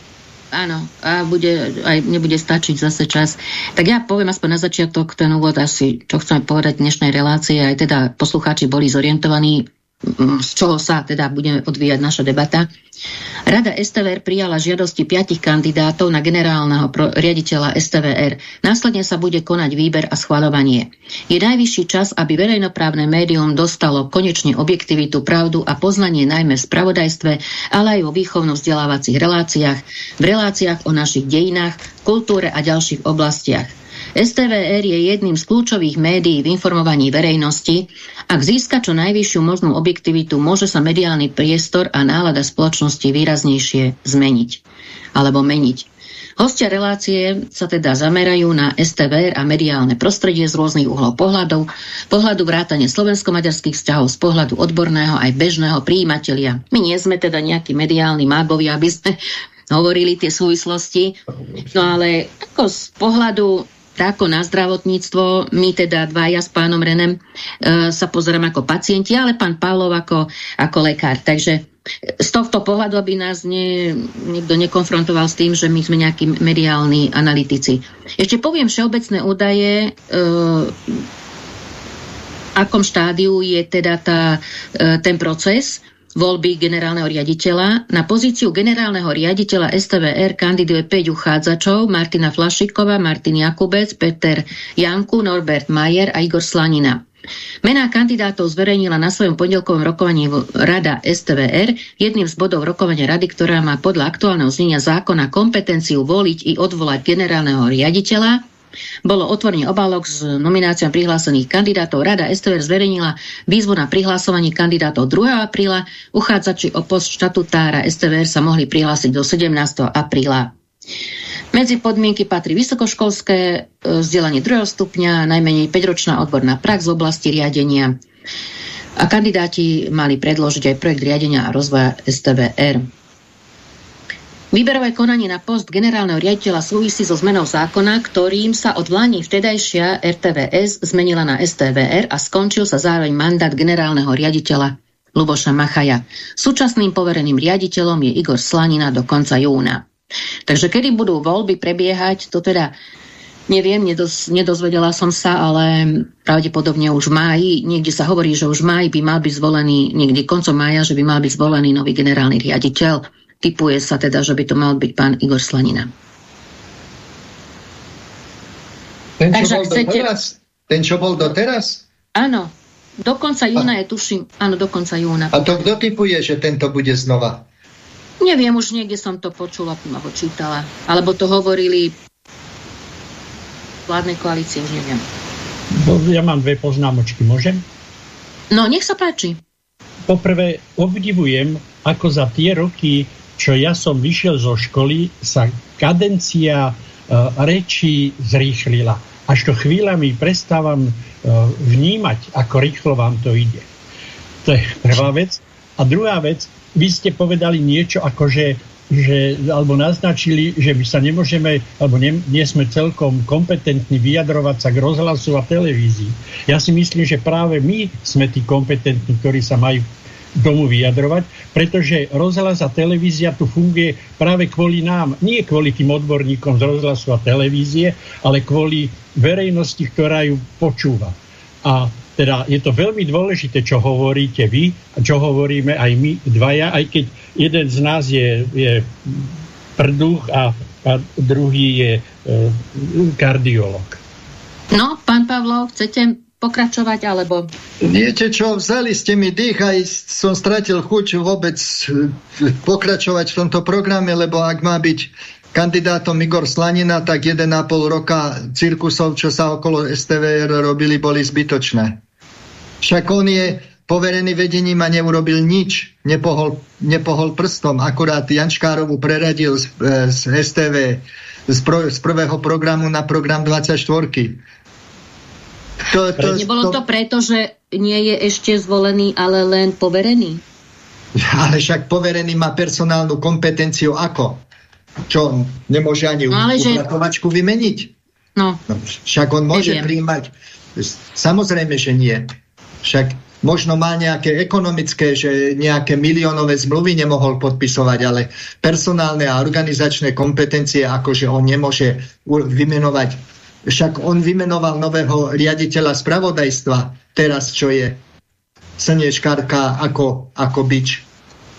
Áno, a bude, aj nebude stačiť zase čas. Tak ja poviem aspoň na začiatok ten úvod asi, čo chceme povedať dnešnej relácie, aj teda poslucháči boli zorientovaní z čoho sa teda bude odvíjať naša debata. Rada STVR prijala žiadosti piatich kandidátov na generálneho riaditeľa STVR. Následne sa bude konať výber a schvaľovanie. Je najvyšší čas, aby verejnoprávne médium dostalo konečne objektivitu, pravdu a poznanie najmä v spravodajstve, ale aj vo výchovno-vzdelávacích reláciách, v reláciách o našich dejinách, kultúre a ďalších oblastiach. STVR je jedným z kľúčových médií v informovaní verejnosti. Ak získa čo najvyššiu možnú objektivitu, môže sa mediálny priestor a nálada spoločnosti výraznejšie zmeniť alebo meniť. Hostia relácie sa teda zamerajú na STVR a mediálne prostredie z rôznych uhlov pohľadov, pohľadu vrátane slovensko-maďarských vzťahov, z pohľadu odborného aj bežného príjimatelia. My nie sme teda nejakí mediálni mágovia, aby sme hovorili tie súvislosti, no ale ako z pohľadu ako na zdravotníctvo, my teda dvaja s pánom Renem e, sa pozerám ako pacienti, ale pán Pavlov ako, ako lekár. Takže z tohto pohľadu, aby nás nie, niekto nekonfrontoval s tým, že my sme nejakí mediálni analytici. Ešte poviem všeobecné údaje, e, akom štádiu je teda tá, e, ten proces voľby generálneho riaditeľa. Na pozíciu generálneho riaditeľa STVR kandiduje 5 uchádzačov Martina Flašiková, Martin Jakubec, Peter Janku, Norbert Majer a Igor Slanina. Mená kandidátov zverejnila na svojom pondelkovom rokovaní Rada STVR, jedným z bodov rokovania rady, ktorá má podľa aktuálneho znenia zákona kompetenciu voliť i odvolať generálneho riaditeľa, bolo otvorenie obálok s nomináciami prihlásených kandidátov. Rada STVR zverejnila výzvu na prihlasovanie kandidátov 2. apríla. Uchádzači o post štatutára STVR sa mohli prihlásiť do 17. apríla. Medzi podmienky patrí vysokoškolské e, vzdelanie druhého stupňa, najmenej 5-ročná odborná prax v oblasti riadenia. A kandidáti mali predložiť aj projekt riadenia a rozvoja STVR. Výberové konanie na post generálneho riaditeľa súvisí so zmenou zákona, ktorým sa od vláni vtedajšia RTVS zmenila na STVR a skončil sa zároveň mandát generálneho riaditeľa Luboša Machaja. Súčasným povereným riaditeľom je Igor Slanina do konca júna. Takže kedy budú voľby prebiehať, to teda Neviem, nedoz, nedozvedela som sa, ale pravdepodobne už v máji, niekde sa hovorí, že už v máji by mal byť zvolený, niekde koncom mája, že by mal byť zvolený nový generálny riaditeľ. Typuje sa teda, že by to mal byť pán Igor Slanina. Ten, čo Takže bol chcete... doteraz? Ten, čo bol doteraz? Áno, do konca júna je, tuším. Áno, do konca júna. A to kto typuje, že tento bude znova? Neviem, už niekde som to počula, alebo čítala. Alebo to hovorili vládnej koalície, už neviem. Ja mám dve poznámočky, môžem? No, nech sa páči. Poprvé, obdivujem, ako za tie roky, čo ja som vyšiel zo školy, sa kadencia uh, rečí zrýchlila. Až to chvíľami prestávam uh, vnímať, ako rýchlo vám to ide. To je prvá vec. A druhá vec, vy ste povedali niečo ako, že že, alebo naznačili, že my sa nemôžeme, alebo nie, nie sme celkom kompetentní vyjadrovať sa k rozhlasu a televízii. Ja si myslím, že práve my sme tí kompetentní, ktorí sa majú tomu vyjadrovať, pretože rozhlas a televízia tu funguje práve kvôli nám, nie kvôli tým odborníkom z rozhlasu a televízie, ale kvôli verejnosti, ktorá ju počúva. A teda je to veľmi dôležité, čo hovoríte vy a čo hovoríme aj my dvaja, aj keď jeden z nás je, je prduch a, a druhý je e, kardiolog. No, pán Pavlov, chcete pokračovať, alebo... Viete čo, vzali ste mi dých, aj som stratil chuť vôbec e, pokračovať v tomto programe, lebo ak má byť kandidátom Igor Slanina, tak 1,5 roka cirkusov, čo sa okolo STVR robili, boli zbytočné. Však on je poverený vedením a neurobil nič. Nepohol, nepohol prstom. Akurát Jančkárovu preradil z, e, z STV z, pro, z prvého programu na program 24. To, to, Nebolo to, to preto, že nie je ešte zvolený, ale len poverený? Ale však poverený má personálnu kompetenciu ako? Čo, nemôže ani no, upratovačku že... vymeniť? No. no. Však on môže Neviem. príjmať. Samozrejme, že nie. Však možno má nejaké ekonomické, že nejaké miliónové zmluvy nemohol podpisovať, ale personálne a organizačné kompetencie, akože on nemôže vymenovať. Však on vymenoval nového riaditeľa spravodajstva, teraz čo je Slnečkárka ako, ako bič.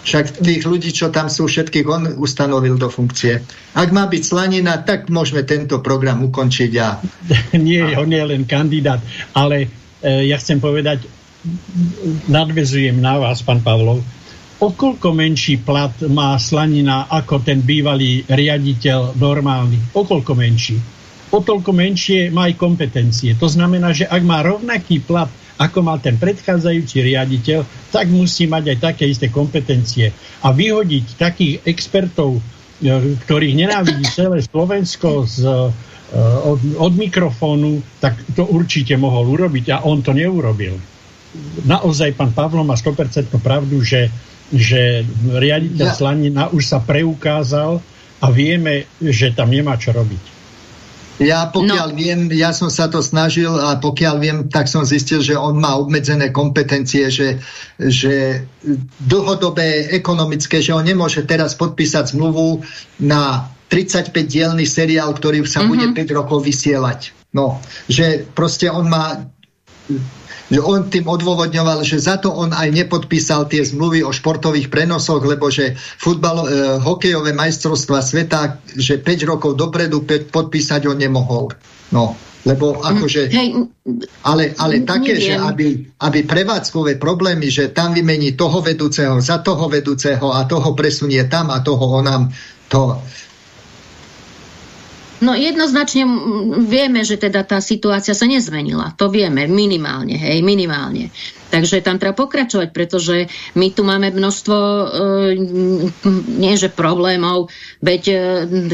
Však tých ľudí, čo tam sú, všetkých on ustanovil do funkcie. Ak má byť slanina, tak môžeme tento program ukončiť. A... Nie, on je len kandidát, ale E, ja chcem povedať, nadvezujem na vás, pán Pavlov, okolko menší plat má Slanina ako ten bývalý riaditeľ normálny? Okolko menší? O toľko menšie má aj kompetencie. To znamená, že ak má rovnaký plat, ako mal ten predchádzajúci riaditeľ, tak musí mať aj také isté kompetencie. A vyhodiť takých expertov, e, ktorých nenávidí celé Slovensko z Eh, od, od mikrofónu, tak to určite mohol urobiť a on to neurobil. Naozaj pán Pavlo má 100% pravdu, že, že riaditeľ ja. Slanina už sa preukázal a vieme, že tam nemá čo robiť. Ja pokiaľ no. viem, ja som sa to snažil a pokiaľ viem, tak som zistil, že on má obmedzené kompetencie, že, že dlhodobé ekonomické, že on nemôže teraz podpísať zmluvu na 35-dielný seriál, ktorý sa mm -hmm. bude 5 mhm. rokov vysielať. No, že proste on má on tým odôvodňoval, že za to on aj nepodpísal tie zmluvy o športových prenosoch, lebo že futbal, e, hokejové majstrovstva sveta, že 5 rokov dopredu podpísať on nemohol. No, lebo akože... Hej, ale, ale také, neviem. že aby, aby prevádzkové problémy, že tam vymení toho vedúceho za toho vedúceho a toho presunie tam a toho onám, to, No jednoznačne vieme, že teda tá situácia sa nezmenila. To vieme, minimálne, hej, minimálne. Takže tam treba pokračovať, pretože my tu máme množstvo, e, nie že problémov, veď e,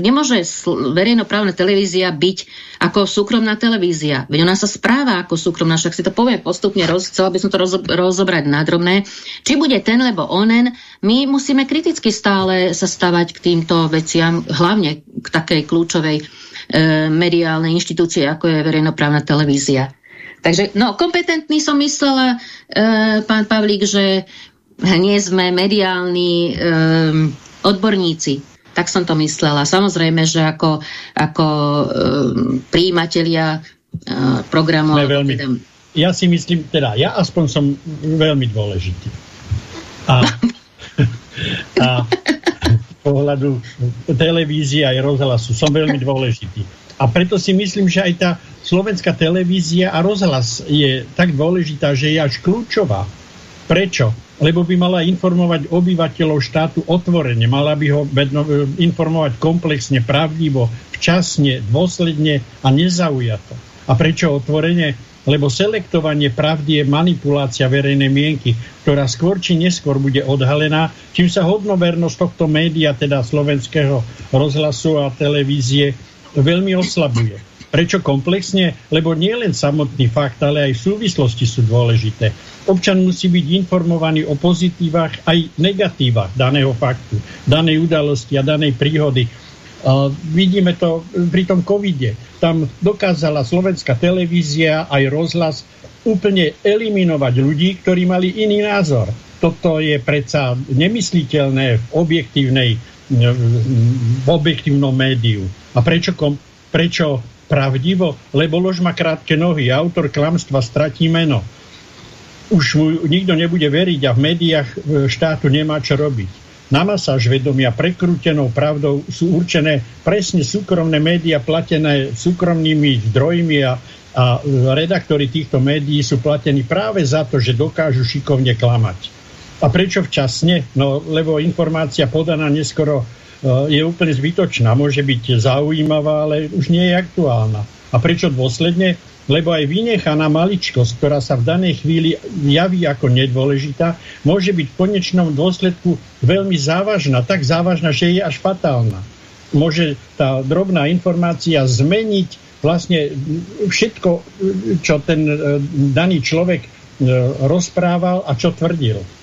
nemôže verejnoprávna televízia byť ako súkromná televízia. Veď ona sa správa ako súkromná, však si to poviem postupne, roz, chcela by som to roz, rozobrať na drobné. Či bude ten, lebo onen, my musíme kriticky stále sa stavať k týmto veciam, hlavne k takej kľúčovej e, mediálnej inštitúcie, ako je verejnoprávna televízia. Takže, no, kompetentný som myslela, e, pán Pavlík, že nie sme mediálni e, odborníci. tak som to myslela. Samozrejme, že ako, ako e, príjimatelia e, programov... veľmi, teda... Ja si myslím, teda ja aspoň som veľmi dôležitý. A, a pohľadu televízie aj rozhlasu som veľmi dôležitý. A preto si myslím, že aj tá slovenská televízia a rozhlas je tak dôležitá, že je až kľúčová. Prečo? Lebo by mala informovať obyvateľov štátu otvorene, mala by ho informovať komplexne, pravdivo, včasne, dôsledne a nezaujato. A prečo otvorene? Lebo selektovanie pravdy je manipulácia verejnej mienky, ktorá skôr či neskôr bude odhalená, čím sa hodnovernosť tohto média, teda slovenského rozhlasu a televízie, veľmi oslabuje. Prečo komplexne? Lebo nie len samotný fakt, ale aj súvislosti sú dôležité. Občan musí byť informovaný o pozitívach aj negatívach daného faktu, danej udalosti a danej príhody. Vidíme to pri tom covide. Tam dokázala slovenská televízia aj rozhlas úplne eliminovať ľudí, ktorí mali iný názor. Toto je predsa nemysliteľné v objektívnej v objektívnom médiu. A prečo, kom, prečo pravdivo? Lebo lož má krátke nohy. Autor klamstva stratí meno. Už mu nikto nebude veriť a v médiách e, štátu nemá čo robiť. Na masáž vedomia prekrútenou pravdou sú určené presne súkromné médiá platené súkromnými zdrojmi a, a redaktori týchto médií sú platení práve za to, že dokážu šikovne klamať. A prečo včasne? No, lebo informácia podaná neskoro e, je úplne zbytočná. Môže byť zaujímavá, ale už nie je aktuálna. A prečo dôsledne? Lebo aj vynechaná maličkosť, ktorá sa v danej chvíli javí ako nedôležitá, môže byť v konečnom dôsledku veľmi závažná, tak závažná, že je až fatálna. Môže tá drobná informácia zmeniť vlastne všetko, čo ten e, daný človek e, rozprával a čo tvrdil.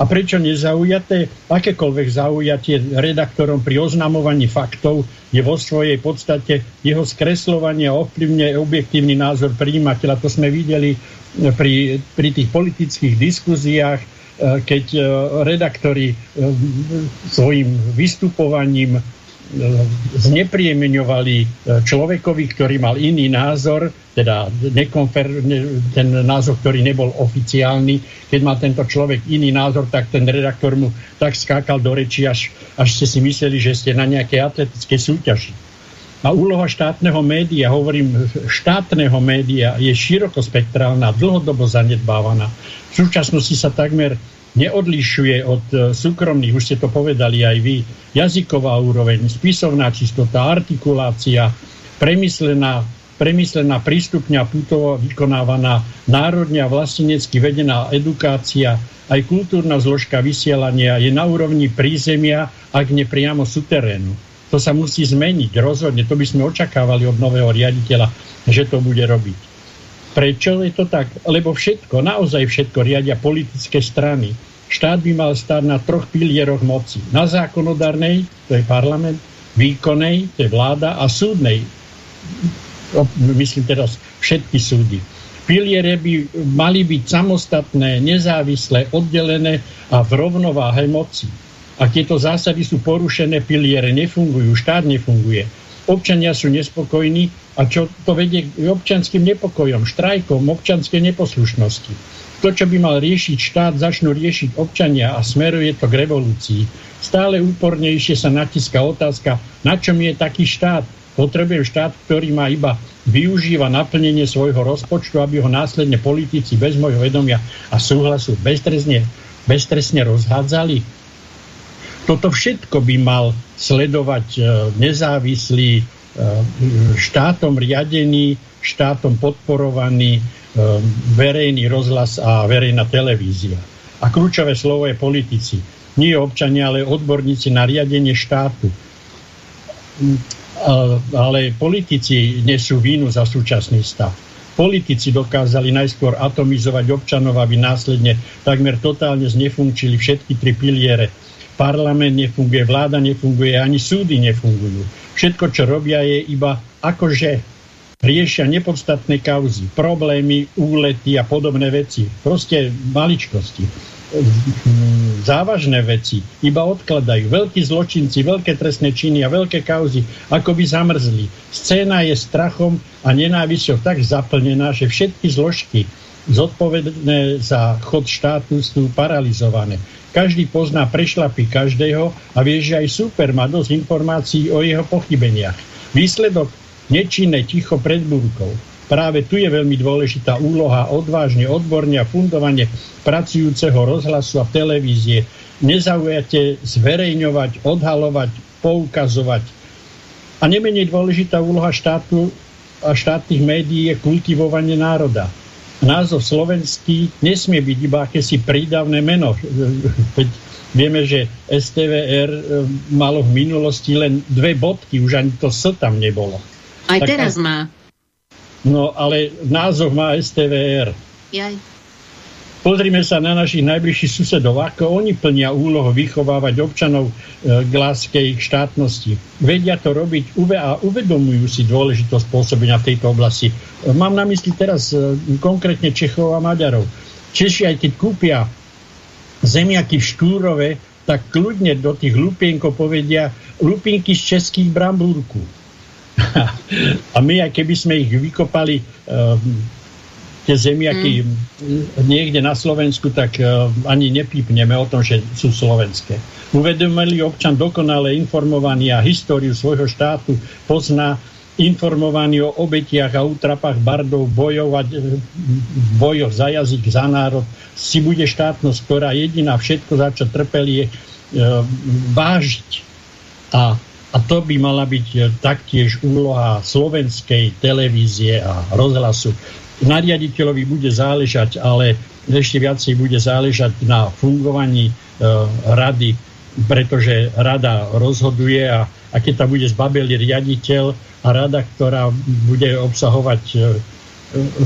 A prečo nezaujaté? Akékoľvek zaujatie redaktorom pri oznamovaní faktov je vo svojej podstate jeho skreslovanie a ovplyvne objektívny názor príjimateľa. To sme videli pri, pri tých politických diskuziách, eh, keď eh, redaktori eh, svojim vystupovaním znepríjemňovali e, človekovi, ktorý mal iný názor, teda nekonfer, ten názor, ktorý nebol oficiálny. Keď mal tento človek iný názor, tak ten redaktor mu tak skákal do reči, až, až ste si mysleli, že ste na nejakej atletickej súťaži. A úloha štátneho média, hovorím štátneho média, je širokospektrálna, dlhodobo zanedbávaná. V súčasnosti sa takmer neodlišuje od e, súkromných, už ste to povedali aj vy, jazyková úroveň, spisovná čistota, artikulácia, premyslená, premyslená prístupňa putovo vykonávaná národne a vlastenecky vedená edukácia, aj kultúrna zložka vysielania je na úrovni prízemia, ak nie priamo suterénu. To sa musí zmeniť rozhodne. To by sme očakávali od nového riaditeľa, že to bude robiť. Prečo je to tak? Lebo všetko, naozaj všetko riadia politické strany. Štát by mal stáť na troch pilieroch moci. Na zákonodárnej, to je parlament, výkonnej, to je vláda a súdnej, myslím teraz všetky súdy. Piliere by mali byť samostatné, nezávislé, oddelené a v rovnováhe moci. A tieto zásady sú porušené, piliere nefungujú, štát nefunguje občania sú nespokojní a čo to vedie k občanským nepokojom, štrajkom, občanskej neposlušnosti. To, čo by mal riešiť štát, začnú riešiť občania a smeruje to k revolúcii. Stále úpornejšie sa natíska otázka, na čom je taký štát. Potrebujem štát, ktorý má iba využíva naplnenie svojho rozpočtu, aby ho následne politici bez môjho vedomia a súhlasu beztrestne, beztrestne rozhádzali. Toto všetko by mal sledovať e, nezávislý, štátom riadený, štátom podporovaný e, verejný rozhlas a verejná televízia. A kľúčové slovo je politici. Nie občania, ale odborníci na riadenie štátu. Ale politici nesú vínu za súčasný stav. Politici dokázali najskôr atomizovať občanov, aby následne takmer totálne znefunkčili všetky tri piliere parlament nefunguje, vláda nefunguje, ani súdy nefungujú. Všetko, čo robia, je iba akože riešia nepodstatné kauzy, problémy, úlety a podobné veci. Proste maličkosti. závažné veci iba odkladajú. Veľkí zločinci, veľké trestné činy a veľké kauzy ako by zamrzli. Scéna je strachom a nenávisťou tak zaplnená, že všetky zložky zodpovedné za chod štátu sú paralizované. Každý pozná prešlapy každého a vie, že aj super má dosť informácií o jeho pochybeniach. Výsledok nečinné ticho pred búrkou. Práve tu je veľmi dôležitá úloha odvážne, odborne a fundovane pracujúceho rozhlasu a televízie. Nezaujate zverejňovať, odhalovať, poukazovať. A nemenej dôležitá úloha štátu a štátnych médií je kultivovanie národa. Názov slovenský nesmie byť iba akési prídavné meno. Veď vieme, že STVR e, malo v minulosti len dve bodky, už ani to S tam nebolo. Aj tak teraz má. No, ale názov má STVR. Jaj. Pozrime sa na našich najbližších susedov, ako oni plnia úlohu vychovávať občanov e, k láske ich štátnosti. Vedia to robiť a uvedomujú si dôležitosť pôsobenia v tejto oblasti. Mám na mysli teraz e, konkrétne Čechov a Maďarov. Češi, aj keď kúpia zemiaky v Štúrove, tak kľudne do tých lupienkov povedia lupinky z českých brambúrku a my, aj keby sme ich vykopali tie zemiaky mm. niekde na Slovensku, tak uh, ani nepípneme o tom, že sú slovenské. Uvedomili občan dokonale informovaný a históriu svojho štátu pozná informovaný o obetiach a útrapách bardov bojovať e, bojoch za jazyk, za národ, si bude štátnosť, ktorá jediná všetko, za čo trpeli, je e, vážiť a a to by mala byť e, taktiež úloha slovenskej televízie a rozhlasu. Nariaditeľovi bude záležať, ale ešte viacej bude záležať na fungovaní e, rady, pretože rada rozhoduje a, a keď tam bude zbabelý riaditeľ a rada, ktorá bude obsahovať e,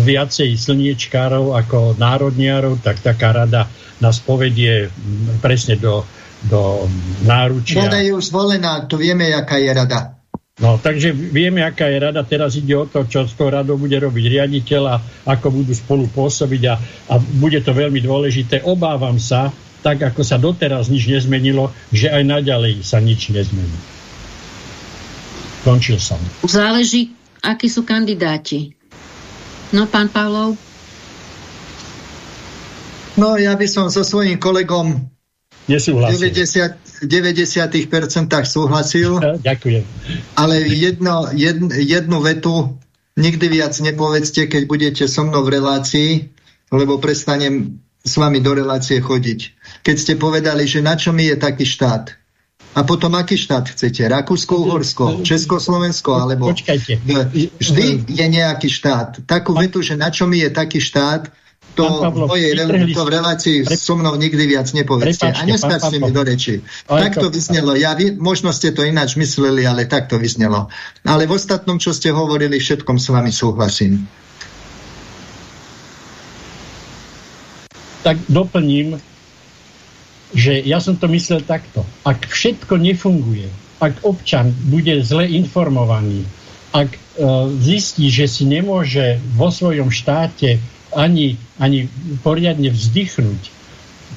viacej slniečkárov ako národniarov, tak taká rada nás povedie presne do do náručia. Rada je už zvolená, to vieme, aká je rada. No, takže vieme, aká je rada. Teraz ide o to, čo s tou radou bude robiť riaditeľ a ako budú spolu pôsobiť a, a bude to veľmi dôležité. Obávam sa, tak ako sa doteraz nič nezmenilo, že aj naďalej sa nič nezmení. Končil som. Záleží, akí sú kandidáti. No, pán Pavlov? No, ja by som so svojím kolegom Nesúhlasil. 90, 90% súhlasil. Ďakujem. Ale jedno, jedn, jednu vetu nikdy viac nepovedzte, keď budete so mnou v relácii, lebo prestanem s vami do relácie chodiť. Keď ste povedali, že na čo mi je taký štát. A potom aký štát chcete? Rakúsko, Uhorsko, Československo, alebo... Počkajte. Vždy je nejaký štát. Takú vetu, že na čo mi je taký štát, to Pavlo, mojej to v relácii pre... so mnou nikdy viac nepovedzte. a neskáčte mi do reči. Tak to vyznelo. Ja, vy, možno ste to ináč mysleli, ale tak to vyznelo. Ale v ostatnom, čo ste hovorili, všetkom s vami súhlasím. Tak doplním, že ja som to myslel takto. Ak všetko nefunguje, ak občan bude zle informovaný, ak uh, zistí, že si nemôže vo svojom štáte ani, ani poriadne vzdychnúť,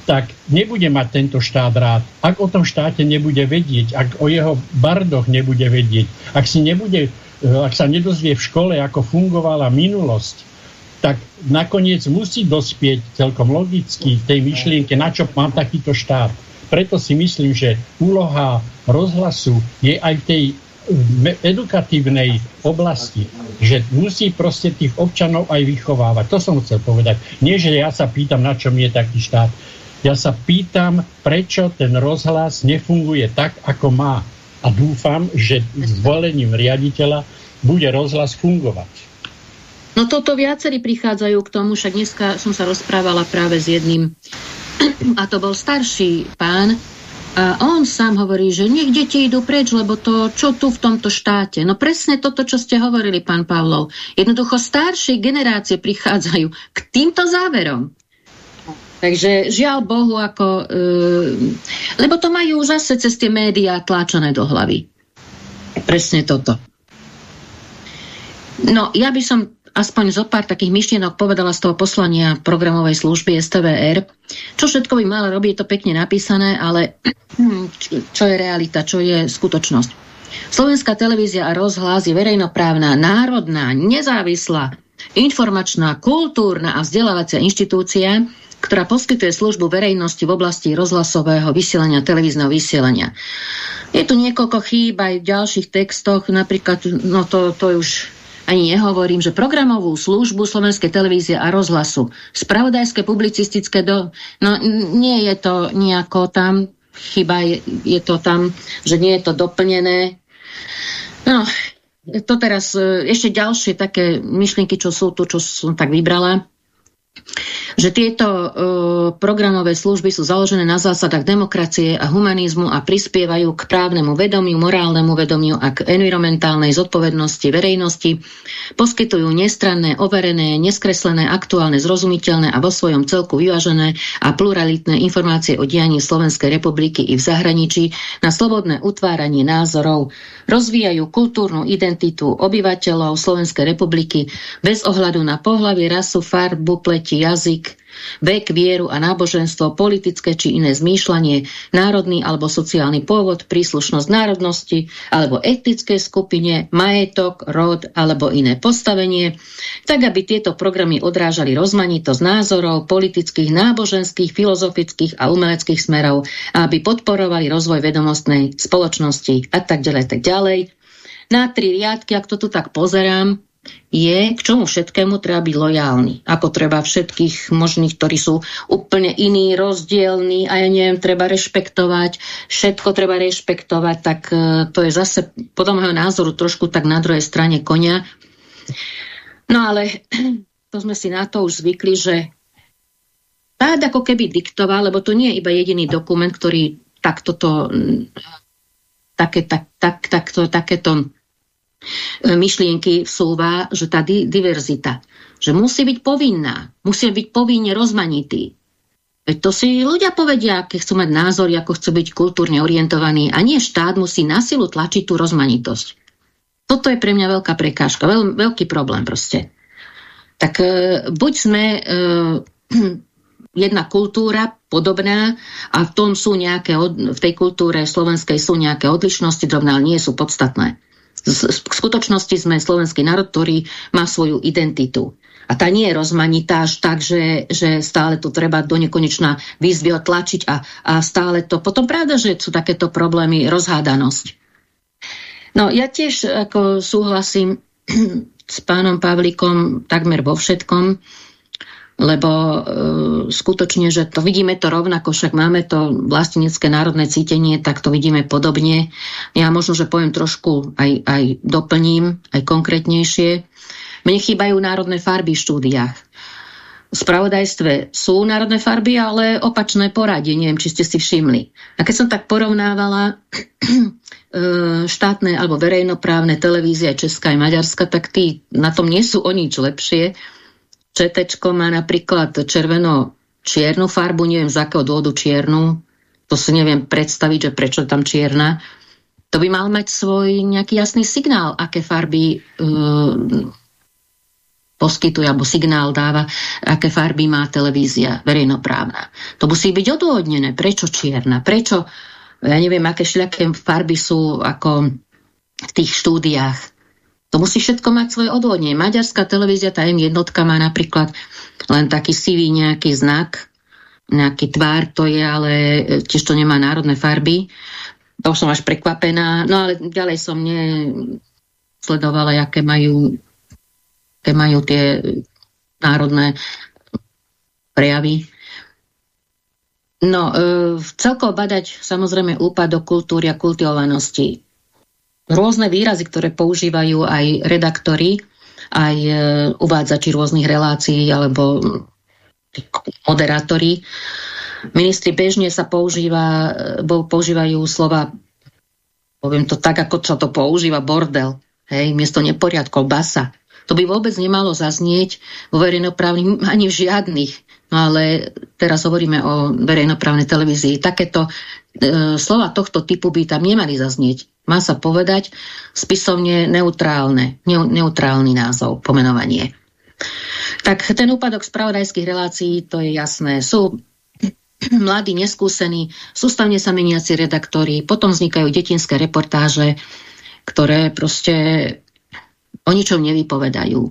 tak nebude mať tento štát rád. Ak o tom štáte nebude vedieť, ak o jeho bardoch nebude vedieť, ak, si nebude, eh, ak sa nedozvie v škole, ako fungovala minulosť, tak nakoniec musí dospieť celkom logicky tej myšlienke, na čo mám takýto štát. Preto si myslím, že úloha rozhlasu je aj v tej edukatívnej oblasti, že musí proste tých občanov aj vychovávať. To som chcel povedať. Nie, že ja sa pýtam, na čom je taký štát. Ja sa pýtam, prečo ten rozhlas nefunguje tak, ako má. A dúfam, že zvolením riaditeľa bude rozhlas fungovať. No toto viacerí prichádzajú k tomu, však dneska som sa rozprávala práve s jedným, a to bol starší pán, a on sám hovorí, že nech deti idú preč, lebo to, čo tu v tomto štáte. No presne toto, čo ste hovorili, pán Pavlov. Jednoducho staršie generácie prichádzajú k týmto záverom. Takže žiaľ Bohu, ako, e, lebo to majú zase cez tie médiá tlačené do hlavy. Presne toto. No, ja by som aspoň zo pár takých myšlienok povedala z toho poslania programovej služby STVR. Čo všetko by mala robiť, je to pekne napísané, ale čo je realita, čo je skutočnosť. Slovenská televízia a rozhlas je verejnoprávna, národná, nezávislá, informačná, kultúrna a vzdelávacia inštitúcia, ktorá poskytuje službu verejnosti v oblasti rozhlasového vysielania, televízneho vysielania. Je tu niekoľko chýb aj v ďalších textoch, napríklad, no to, to už ani nehovorím, že programovú službu Slovenskej televízie a rozhlasu, spravodajské, publicistické, do, no nie je to nejako tam, chyba je, je to tam, že nie je to doplnené. No, to teraz e, ešte ďalšie také myšlienky, čo sú tu, čo som tak vybrala že tieto uh, programové služby sú založené na zásadách demokracie a humanizmu a prispievajú k právnemu vedomiu, morálnemu vedomiu a k environmentálnej zodpovednosti verejnosti, poskytujú nestranné, overené, neskreslené, aktuálne, zrozumiteľné a vo svojom celku vyvážené a pluralitné informácie o dianí Slovenskej republiky i v zahraničí na slobodné utváranie názorov, rozvíjajú kultúrnu identitu obyvateľov Slovenskej republiky bez ohľadu na pohlavie, rasu, farbu, pleti, jazyk, vek, vieru a náboženstvo, politické či iné zmýšľanie, národný alebo sociálny pôvod, príslušnosť národnosti alebo etnické skupine, majetok, rod alebo iné postavenie, tak aby tieto programy odrážali rozmanitosť názorov, politických, náboženských, filozofických a umeleckých smerov a aby podporovali rozvoj vedomostnej spoločnosti a tak ďalej, tak ďalej. Na tri riadky, ak to tu tak pozerám, je, k čomu všetkému treba byť lojálny. Ako treba všetkých možných, ktorí sú úplne iní, rozdielní a ja neviem, treba rešpektovať, všetko treba rešpektovať, tak uh, to je zase podľa môjho názoru trošku tak na druhej strane konia. No ale to sme si na to už zvykli, že štát ako keby diktoval, lebo to nie je iba jediný dokument, ktorý takto to, také, tak, tak, takto, takéto E, myšlienky vsúva, že tá di diverzita, že musí byť povinná, musí byť povinne rozmanitý. Veď to si ľudia povedia, aké chcú mať názory, ako chcú byť kultúrne orientovaní a nie štát musí na silu tlačiť tú rozmanitosť. Toto je pre mňa veľká prekážka, veľ, veľký problém proste. Tak e, buď sme e, jedna kultúra podobná a v tom sú nejaké, v tej kultúre slovenskej sú nejaké odlišnosti, drobné, ale nie sú podstatné. V skutočnosti sme slovenský národ, ktorý má svoju identitu. A tá nie je rozmanitá až tak, že, že stále to treba do nekonečna výzvy tlačiť a, a stále to. Potom pravda, že sú takéto problémy, rozhádanosť. No ja tiež ako súhlasím s pánom Pavlikom takmer vo všetkom, lebo e, skutočne, že to vidíme to rovnako, však máme to vlastenecké národné cítenie, tak to vidíme podobne. Ja možno, že poviem trošku aj, aj doplním, aj konkrétnejšie. Mne chýbajú národné farby v štúdiách. V spravodajstve sú národné farby, ale opačné poradie, neviem, či ste si všimli. A keď som tak porovnávala e, štátne alebo verejnoprávne televízie Česká aj Maďarska, tak tí na tom nie sú o nič lepšie Četečko má napríklad červeno-čiernu farbu, neviem z akého dôvodu čiernu, to si neviem predstaviť, že prečo tam čierna. To by mal mať svoj nejaký jasný signál, aké farby uh, poskytuje alebo signál dáva, aké farby má televízia verejnoprávna. To musí byť odôvodnené. Prečo čierna? Prečo, ja neviem, aké šľaké farby sú ako v tých štúdiách to musí všetko mať svoje odvodnie. Maďarská televízia, tá M jednotka má napríklad len taký sivý nejaký znak, nejaký tvár to je, ale tiež to nemá národné farby. To som až prekvapená. No ale ďalej som nesledovala, aké majú, aké majú tie národné prejavy. No, e, celkovo badať samozrejme úpadok kultúry a kultivovanosti rôzne výrazy, ktoré používajú aj redaktori, aj e, uvádzači rôznych relácií alebo moderátori. Ministri bežne sa používa, e, používajú slova, poviem to tak, ako sa to používa, bordel, hej, miesto neporiadkov, basa. To by vôbec nemalo zaznieť vo verejnoprávnych, ani v žiadnych. No ale teraz hovoríme o verejnoprávnej televízii. Takéto e, slova tohto typu by tam nemali zaznieť má sa povedať spisovne neutrálne, ne, neutrálny názov, pomenovanie. Tak ten úpadok spravodajských relácií, to je jasné. Sú mladí, neskúsení, sústavne sa meniaci redaktori, potom vznikajú detinské reportáže, ktoré proste o ničom nevypovedajú.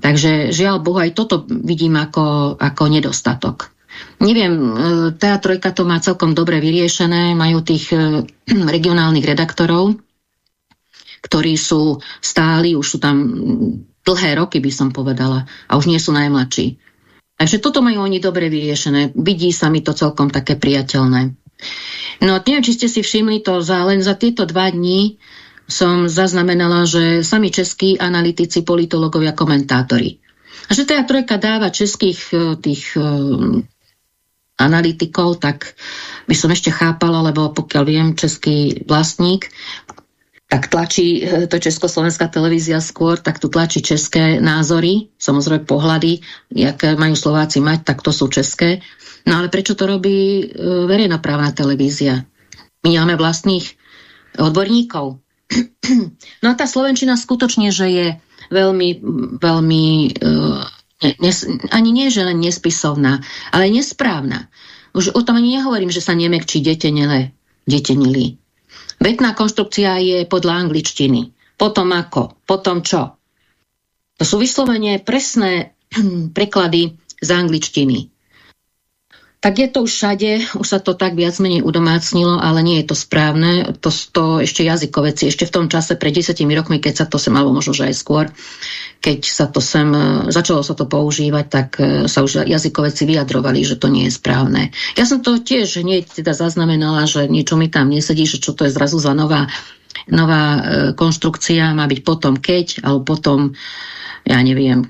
Takže žiaľ Bohu, aj toto vidím ako, ako nedostatok. Neviem, e, Teatrojka to má celkom dobre vyriešené, majú tých e, regionálnych redaktorov, ktorí sú stáli, už sú tam dlhé roky, by som povedala, a už nie sú najmladší. Takže toto majú oni dobre vyriešené. Vidí sa mi to celkom také priateľné. No neviem, či ste si všimli to, za, len za tieto dva dní som zaznamenala, že sami českí analytici, politológovia, komentátori. A že teda trojka dáva českých e, tých uh, analytikov, tak by som ešte chápala, lebo pokiaľ viem, český vlastník tak tlačí e, to Československá televízia skôr, tak tu tlačí české názory, samozrejme pohľady, aké majú Slováci mať, tak to sú české. No ale prečo to robí e, verejnoprávna televízia? My máme vlastných odborníkov. No a tá Slovenčina skutočne, že je veľmi, veľmi uh, nes, ani nie, že len nespisovná, ale nesprávna. Už o tom ani nehovorím, že sa nemekčí detenele, detenili. Vetná konštrukcia je podľa angličtiny. Potom ako? Potom čo? To sú vyslovene presné preklady z angličtiny. Tak je to už všade, už sa to tak viac menej udomácnilo, ale nie je to správne. To, to ešte jazykoveci, ešte v tom čase pred desetimi rokmi, keď sa to sem, alebo možno, že aj skôr, keď sa to sem, začalo sa to používať, tak e, sa už jazykoveci vyjadrovali, že to nie je správne. Ja som to tiež hneď teda zaznamenala, že niečo mi tam nesedí, že čo to je zrazu za nová, nová e, konštrukcia, má byť potom keď, alebo potom, ja neviem,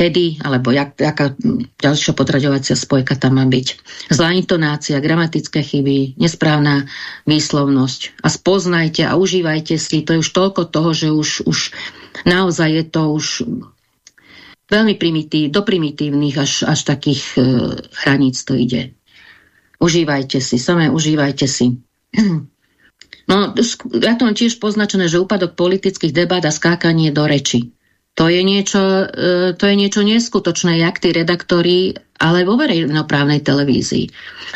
kedy, alebo jak, jaká ďalšia podraďovacia spojka tam má byť. Zlá intonácia, gramatické chyby, nesprávna výslovnosť. A spoznajte a užívajte si, to je už toľko toho, že už, už naozaj je to už veľmi primitív, do primitívnych až, až takých e, hraníc to ide. Užívajte si, samé užívajte si. No, ja to mám tiež poznačené, že úpadok politických debát a skákanie do reči. To je niečo, e, to je niečo neskutočné, jak tí redaktori, ale vo verejnoprávnej televízii.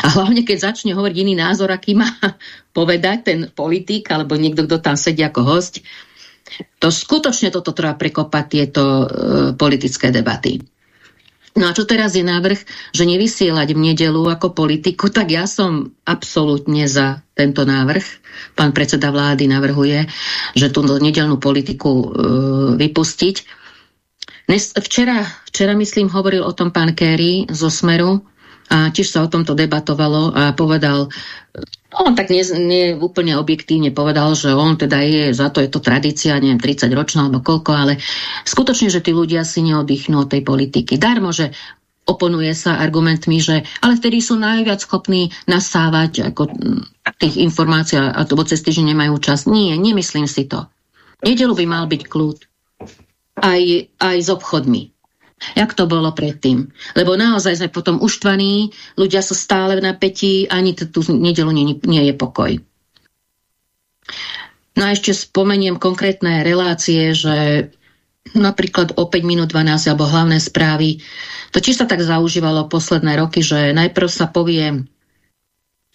A hlavne, keď začne hovoriť iný názor, aký má povedať ten politik, alebo niekto, kto tam sedí ako host, to skutočne toto treba prekopať, tieto e, politické debaty. No a čo teraz je návrh, že nevysielať v nedelu ako politiku, tak ja som absolútne za tento návrh. Pán predseda vlády navrhuje, že tú nedelnú politiku e, vypustiť. Dnes, včera, včera, myslím, hovoril o tom pán Kerry zo Smeru a tiež sa o tomto debatovalo a povedal, on tak nie, nie úplne objektívne povedal, že on teda je, za to je to tradícia, neviem, 30 ročná alebo koľko, ale skutočne, že tí ľudia si neoddychnú od tej politiky. Darmo, že oponuje sa argumentmi, že ale vtedy sú najviac schopní nasávať ako tých informácií a to cesty, že nemajú čas. Nie, nemyslím si to. Nedelu by mal byť kľud. Aj, aj s obchodmi jak to bolo predtým. Lebo naozaj sme potom uštvaní, ľudia sú stále v napätí, ani tú nedelu nie, nie je pokoj. No a ešte spomeniem konkrétne relácie, že napríklad o 5 minút 12 alebo hlavné správy. To či sa tak zaužívalo posledné roky, že najprv sa povie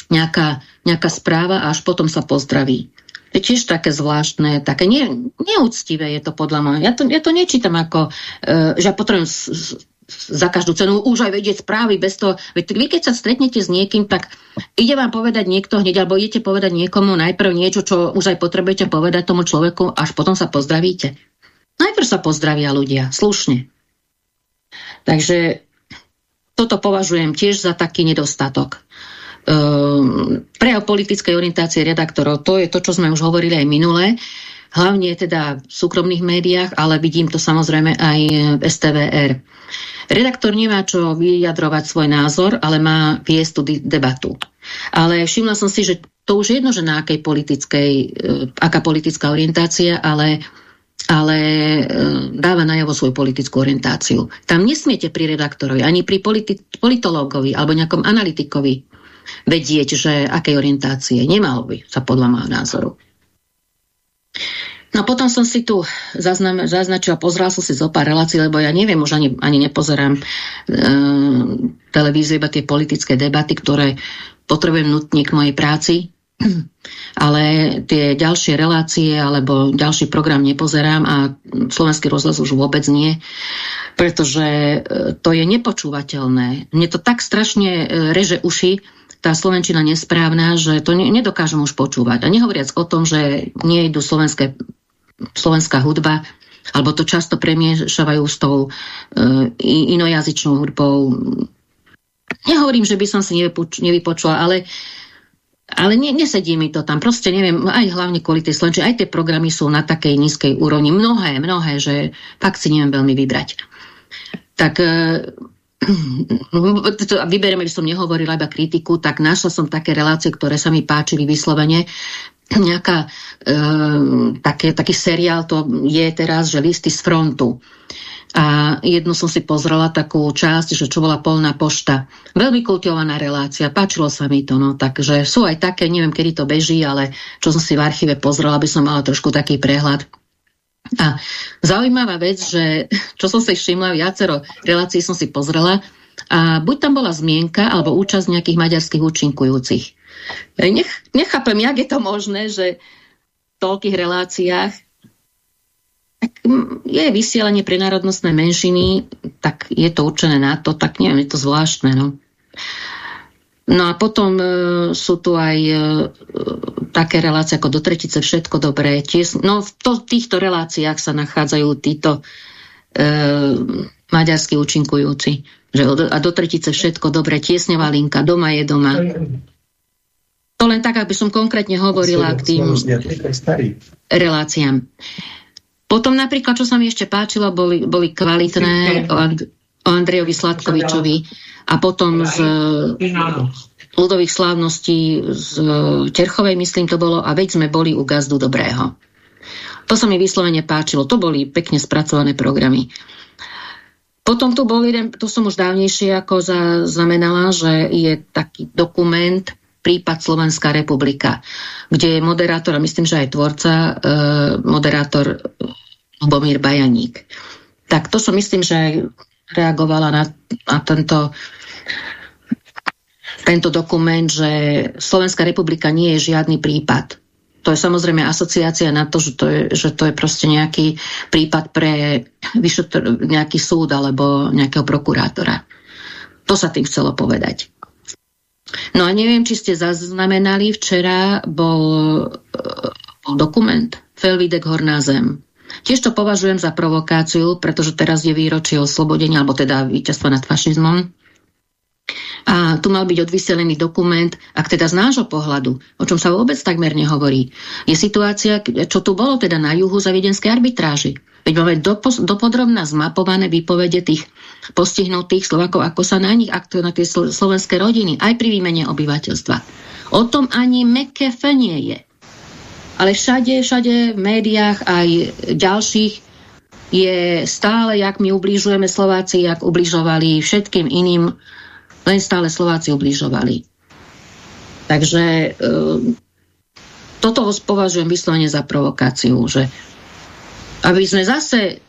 nejaká, nejaká správa a až potom sa pozdraví tiež také zvláštne, také nie, neúctivé je to podľa mňa. Ja to, ja to nečítam ako, uh, že ja potrebujem s, s, za každú cenu už aj vedieť správy bez toho. Veď vy keď sa stretnete s niekým, tak ide vám povedať niekto hneď, alebo idete povedať niekomu najprv niečo, čo už aj potrebujete povedať tomu človeku, až potom sa pozdravíte. Najprv sa pozdravia ľudia, slušne. Takže toto považujem tiež za taký nedostatok. Ehm, prejav politickej orientácie redaktorov, to je to, čo sme už hovorili aj minule, hlavne teda v súkromných médiách, ale vidím to samozrejme aj v STVR. Redaktor nemá čo vyjadrovať svoj názor, ale má viesť tú debatu. Ale všimla som si, že to už je jedno, že na akej politickej, eh, aká politická orientácia, ale ale e, dáva najavo svoju politickú orientáciu. Tam nesmiete pri redaktorovi, ani pri politi alebo nejakom analytikovi vedieť, že akej orientácie. Nemalo by sa podľa môjho názoru. No potom som si tu zaznačila, pozrela som si zo pár relácií, lebo ja neviem, už ani, ani nepozerám e, televíziu, iba tie politické debaty, ktoré potrebujem nutne k mojej práci, ale tie ďalšie relácie alebo ďalší program nepozerám a slovenský rozhlas už vôbec nie, pretože e, to je nepočúvateľné. Mne to tak strašne e, reže uši, tá slovenčina nesprávna, že to nedokážem už počúvať. A nehovoriac o tom, že nie idú slovenské slovenská hudba, alebo to často premiešavajú s tou uh, inojazyčnou hudbou. Nehovorím, že by som si nevypoč nevypočula, ale, ale ne, nesedí mi to tam. Proste neviem, aj hlavne kvôli tej slovenčine, aj tie programy sú na takej nízkej úrovni. Mnohé, mnohé, že fakt si neviem veľmi vybrať. Tak uh, vyberieme, by som nehovorila iba kritiku, tak našla som také relácie, ktoré sa mi páčili vyslovene nejaká, e, také, taký seriál to je teraz, že listy z frontu. A jednu som si pozrela takú časť, že čo bola polná pošta. Veľmi kultivovaná relácia, páčilo sa mi to, no, takže sú aj také, neviem, kedy to beží, ale čo som si v archíve pozrela, aby som mala trošku taký prehľad. A zaujímavá vec, že čo som si všimla, viacero relácií som si pozrela, a buď tam bola zmienka, alebo účasť nejakých maďarských účinkujúcich. Nech, nechápem, jak je to možné, že v toľkých reláciách tak je vysielanie pre národnostné menšiny, tak je to určené na to, tak neviem, je to zvláštne. No, no a potom e, sú tu aj e, také relácie ako do tretice všetko dobré. Ties, no v to, týchto reláciách sa nachádzajú títo e, maďarskí účinkujúci. Že, a do tretice všetko dobré, tiesňová linka, doma je doma. To len tak, aby som konkrétne hovorila k tým reláciám. Potom napríklad, čo sa mi ešte páčilo, boli, boli kvalitné o, And o Andrejovi Sladkovičovi a potom z ľudových slávností z Terchovej, myslím to bolo, a veď sme boli u gazdu dobrého. To sa mi vyslovene páčilo. To boli pekne spracované programy. Potom tu bol jeden, to som už dávnejšie ako zaznamenala, že je taký dokument prípad Slovenská republika, kde je moderátor, a myslím, že aj tvorca, e, moderátor Lubomír Bajaník. Tak to som myslím, že reagovala na, na tento tento dokument, že Slovenská republika nie je žiadny prípad. To je samozrejme asociácia na to, že to je, že to je proste nejaký prípad pre vyšetr, nejaký súd alebo nejakého prokurátora. To sa tým chcelo povedať. No a neviem, či ste zaznamenali, včera bol, bol dokument Felvidek Horná zem. Tiež to považujem za provokáciu, pretože teraz je výročie oslobodenia, alebo teda víťazstva nad fašizmom. A tu mal byť odvyselený dokument, ak teda z nášho pohľadu, o čom sa vôbec takmer nehovorí, je situácia, čo tu bolo teda na juhu za viedenskej arbitráži. Veď máme dopodrobná zmapované výpovede tých postihnutých Slovakov, ako sa na nich aktujú na tie slovenské rodiny, aj pri výmene obyvateľstva. O tom ani meké nie je. Ale všade, všade v médiách aj ďalších je stále, jak my ubližujeme Slováci, jak ubližovali všetkým iným, len stále Slováci ubližovali. Takže e, toto považujem vyslovene za provokáciu, že aby sme zase,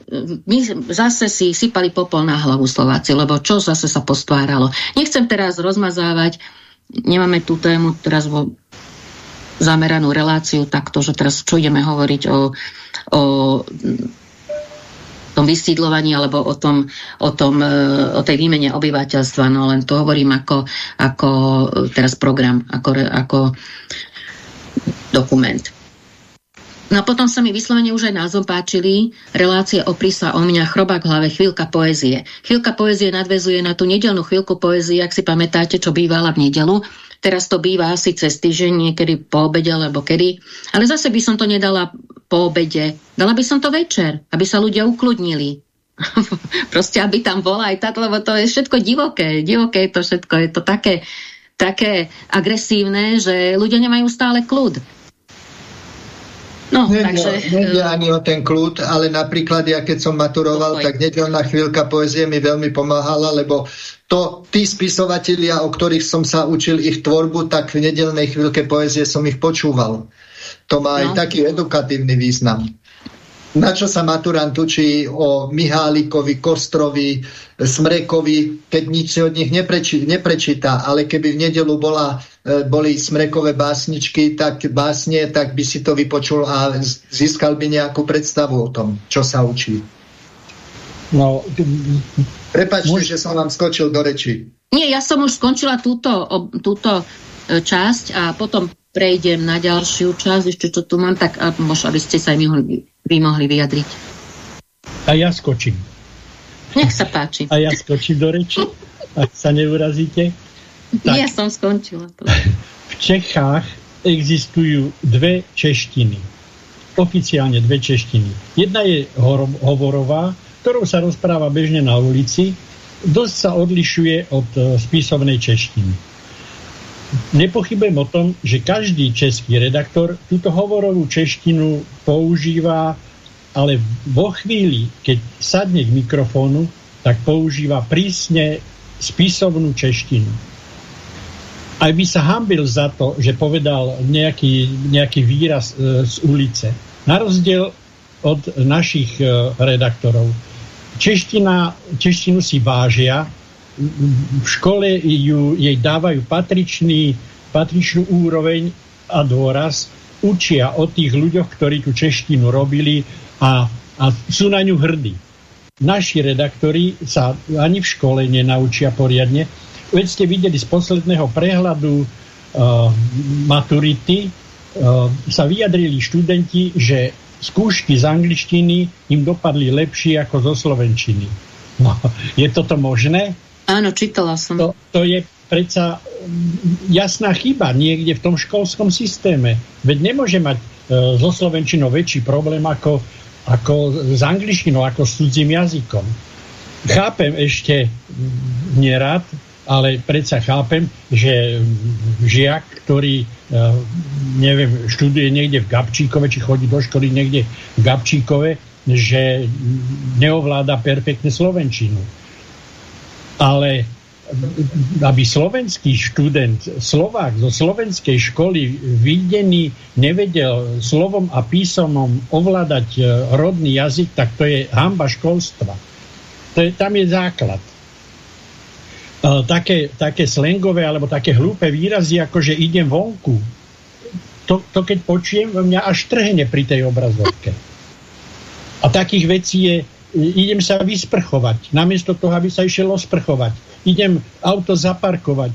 my zase si sypali popol na hlavu Slováci, lebo čo zase sa postváralo. Nechcem teraz rozmazávať, nemáme tú tému teraz vo zameranú reláciu takto, že teraz čo ideme hovoriť o, o tom vysídlovaní alebo o, tom, o, tom, e, o tej výmene obyvateľstva, no len to hovorím ako, ako teraz program, ako, ako dokument. No potom sa mi vyslovene už aj názvom páčili relácie o prísa o mňa, chrobák hlave, chvíľka poezie. Chvíľka poezie nadvezuje na tú nedelnú chvíľku poezie, ak si pamätáte, čo bývala v nedelu. Teraz to býva asi cez týždeň, niekedy po obede, alebo kedy. Ale zase by som to nedala po obede. Dala by som to večer, aby sa ľudia ukludnili. Proste, aby tam bola aj táto, lebo to je všetko divoké. Divoké je to všetko. Je to také, také agresívne, že ľudia nemajú stále kľud. No, Nede, takže... Nede ani o ten kľud, ale napríklad ja keď som maturoval, Pokoj. tak nedelná chvíľka poezie mi veľmi pomáhala, lebo to tí spisovatelia, o ktorých som sa učil ich tvorbu, tak v nedelnej chvíľke poezie som ich počúval. To má no. aj taký edukatívny význam. na čo sa maturant učí o Mihálikovi, Kostrovi, Smrekovi, keď nič si od nich nepreči, neprečíta, ale keby v nedelu bola, e, boli Smrekové básničky, tak básne, tak by si to vypočul a získal by nejakú predstavu o tom, čo sa učí. No, Prepačte, môž... že som vám skočil do reči. Nie, ja som už skončila túto, túto e, časť a potom prejdem na ďalšiu časť, ešte čo tu mám, tak možno, aby ste sa aj mohli, vy mohli vyjadriť. A ja skočím. Nech sa páči. A ja skočím do reči, ak sa neurazíte. Tak. Ja som skončila. To. V Čechách existujú dve češtiny. Oficiálne dve češtiny. Jedna je hovorová, ktorou sa rozpráva bežne na ulici. Dosť sa odlišuje od e, spisovnej češtiny nepochybujem o tom, že každý český redaktor túto hovorovú češtinu používa, ale vo chvíli, keď sadne k mikrofónu, tak používa prísne spisovnú češtinu. Aj by sa hambil za to, že povedal nejaký, nejaký výraz e, z ulice. Na rozdiel od našich e, redaktorov. Čeština, češtinu si vážia, v škole ju, jej dávajú patričný, patričnú úroveň a dôraz, učia o tých ľuďoch, ktorí tú češtinu robili a, a sú na ňu hrdí. Naši redaktori sa ani v škole nenaučia poriadne. Veď ste videli z posledného prehľadu uh, maturity, uh, sa vyjadrili študenti, že skúšky z angličtiny im dopadli lepšie ako zo slovenčiny. No, je toto možné? Áno, čítala som. To, to je predsa mm, jasná chyba niekde v tom školskom systéme. Veď nemôže mať e, so slovenčinou väčší problém ako, ako s angličtinou, ako s cudzím jazykom. Chápem ešte mm, nerad, ale predsa chápem, že žiak, ktorý e, neviem, študuje niekde v Gabčíkove, či chodí do školy niekde v Gabčíkove, že neovláda perfektne slovenčinu ale aby slovenský študent, Slovák zo slovenskej školy videný nevedel slovom a písomom ovládať e, rodný jazyk, tak to je hamba školstva. To je, tam je základ. E, také, také slangové alebo také hlúpe výrazy, ako že idem vonku, to, to keď počujem, mňa až trhne pri tej obrazovke. A takých vecí je idem sa vysprchovať, namiesto toho, aby sa išiel osprchovať. Idem auto zaparkovať,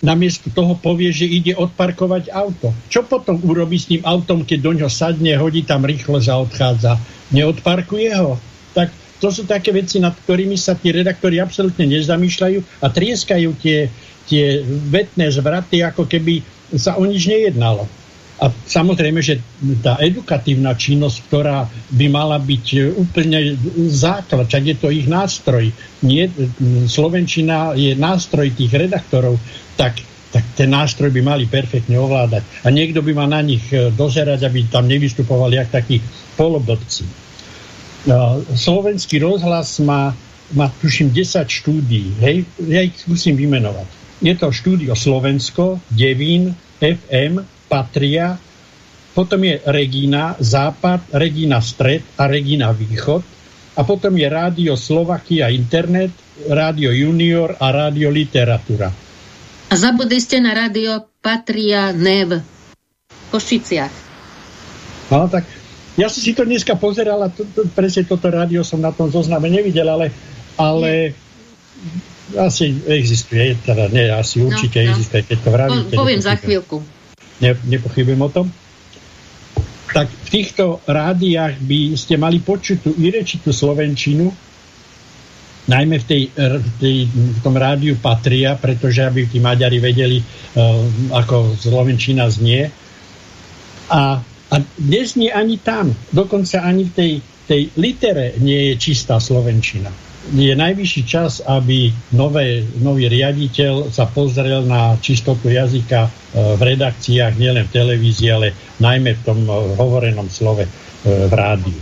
namiesto toho povie, že ide odparkovať auto. Čo potom urobí s tým autom, keď do ňoho sadne, hodí tam rýchlo za odchádza? Neodparkuje ho? Tak to sú také veci, nad ktorými sa tí redaktori absolútne nezamýšľajú a trieskajú tie, tie vetné zvraty, ako keby sa o nič nejednalo. A samozrejme, že tá edukatívna činnosť, ktorá by mala byť úplne základ, čak je to ich nástroj. Nie, Slovenčina je nástroj tých redaktorov, tak, tak ten nástroj by mali perfektne ovládať. A niekto by mal na nich dozerať, aby tam nevystupovali jak takí poloblbci. Slovenský rozhlas má, má tuším 10 štúdií. Hej? Ja ich skúsim vymenovať. Je to štúdio Slovensko, Devín, FM, patria, potom je Regina Západ, Regina Stred a Regina Východ a potom je Rádio Slovakia Internet, Rádio Junior a Rádio Literatúra. A zabudli ste na Rádio Patria Nev v Košiciach. No tak ja som si to dneska pozeral a to, to, presne toto rádio som na tom zozname nevidel, ale, ale asi existuje, teda nie, asi no, určite no, no. existuje, keď to vravíte. Po, poviem za chvíľku ne, nepochybujem o tom, tak v týchto rádiách by ste mali počuť tú irečitú slovenčinu, najmä v, tej, v, tej, v tom rádiu Patria, pretože aby tí Maďari vedeli, uh, ako slovenčina znie. A, a dnes nie ani tam, dokonca ani v tej, tej litere nie je čistá slovenčina je najvyšší čas, aby nové, nový riaditeľ sa pozrel na čistotu jazyka e, v redakciách, nielen v televízii, ale najmä v tom e, hovorenom slove e, v rádiu.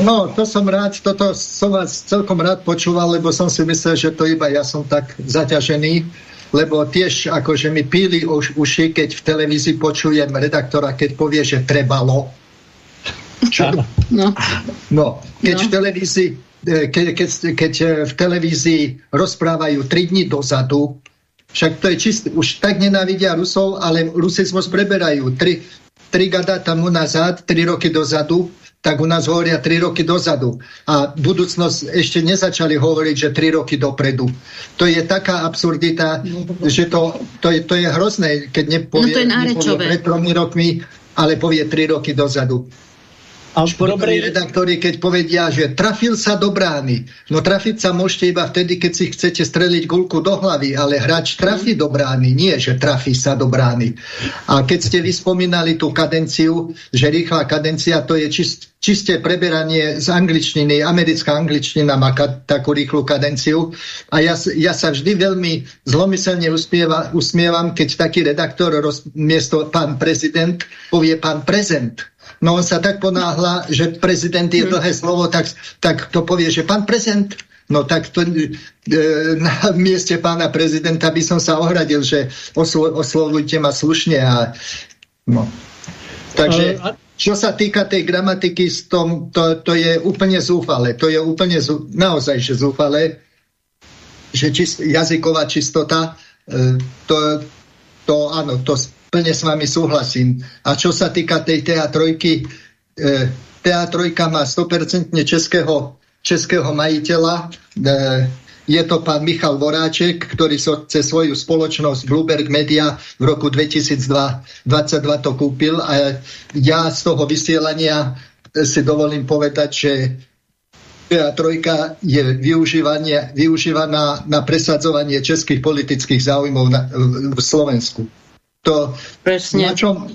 No, to som rád, toto som vás celkom rád počúval, lebo som si myslel, že to iba ja som tak zaťažený, lebo tiež akože mi píli už uši, keď v televízii počujem redaktora, keď povie, že trebalo Čo? No. no. Keď no. v televízii e, keď, keď, keď v televízii rozprávajú 3 dní dozadu, však to je čist, už tak nenávidia Rusov, ale rusizmus preberajú. Tri, tri gada tam nazad, tri roky dozadu, tak u nás hovoria 3 roky dozadu. A budúcnosť ešte nezačali hovoriť, že 3 roky dopredu. To je taká absurdita, že to, to, je, to je hrozné, keď nepovie, no to je nepovie pred tromi rokmi, ale povie 3 roky dozadu. A športoví dobre... redaktori, keď povedia, že trafil sa do brány. No trafiť sa môžete iba vtedy, keď si chcete streliť gulku do hlavy, ale hráč trafí do brány, nie, že trafí sa do brány. A keď ste vyspomínali tú kadenciu, že rýchla kadencia, to je čist, čisté preberanie z angličtiny. Americká angličtina má ka, takú rýchlu kadenciu. A ja, ja sa vždy veľmi zlomyselne usmieva, usmievam, keď taký redaktor roz, miesto pán prezident povie pán prezent No on sa tak ponáhla, že prezident je dlhé slovo, tak, tak to povie, že pán prezident, no tak to, e, na mieste pána prezidenta by som sa ohradil, že oslo, oslovujte ma slušne. A, no. Takže čo sa týka tej gramatiky, tom, to, to je úplne zúfale. To je úplne zú, naozaj že zúfale, že čist, jazyková čistota, e, to, to áno, to plne s vami súhlasím. A čo sa týka tej teatrojky, e, teatrojka má 100% českého, českého majiteľa. E, je to pán Michal Voráček, ktorý so, cez svoju spoločnosť Bloomberg Media v roku 2022 to kúpil a ja z toho vysielania si dovolím povedať, že trojka je využívaná na presadzovanie českých politických záujmov na, v Slovensku. To, Presne. Na, čo,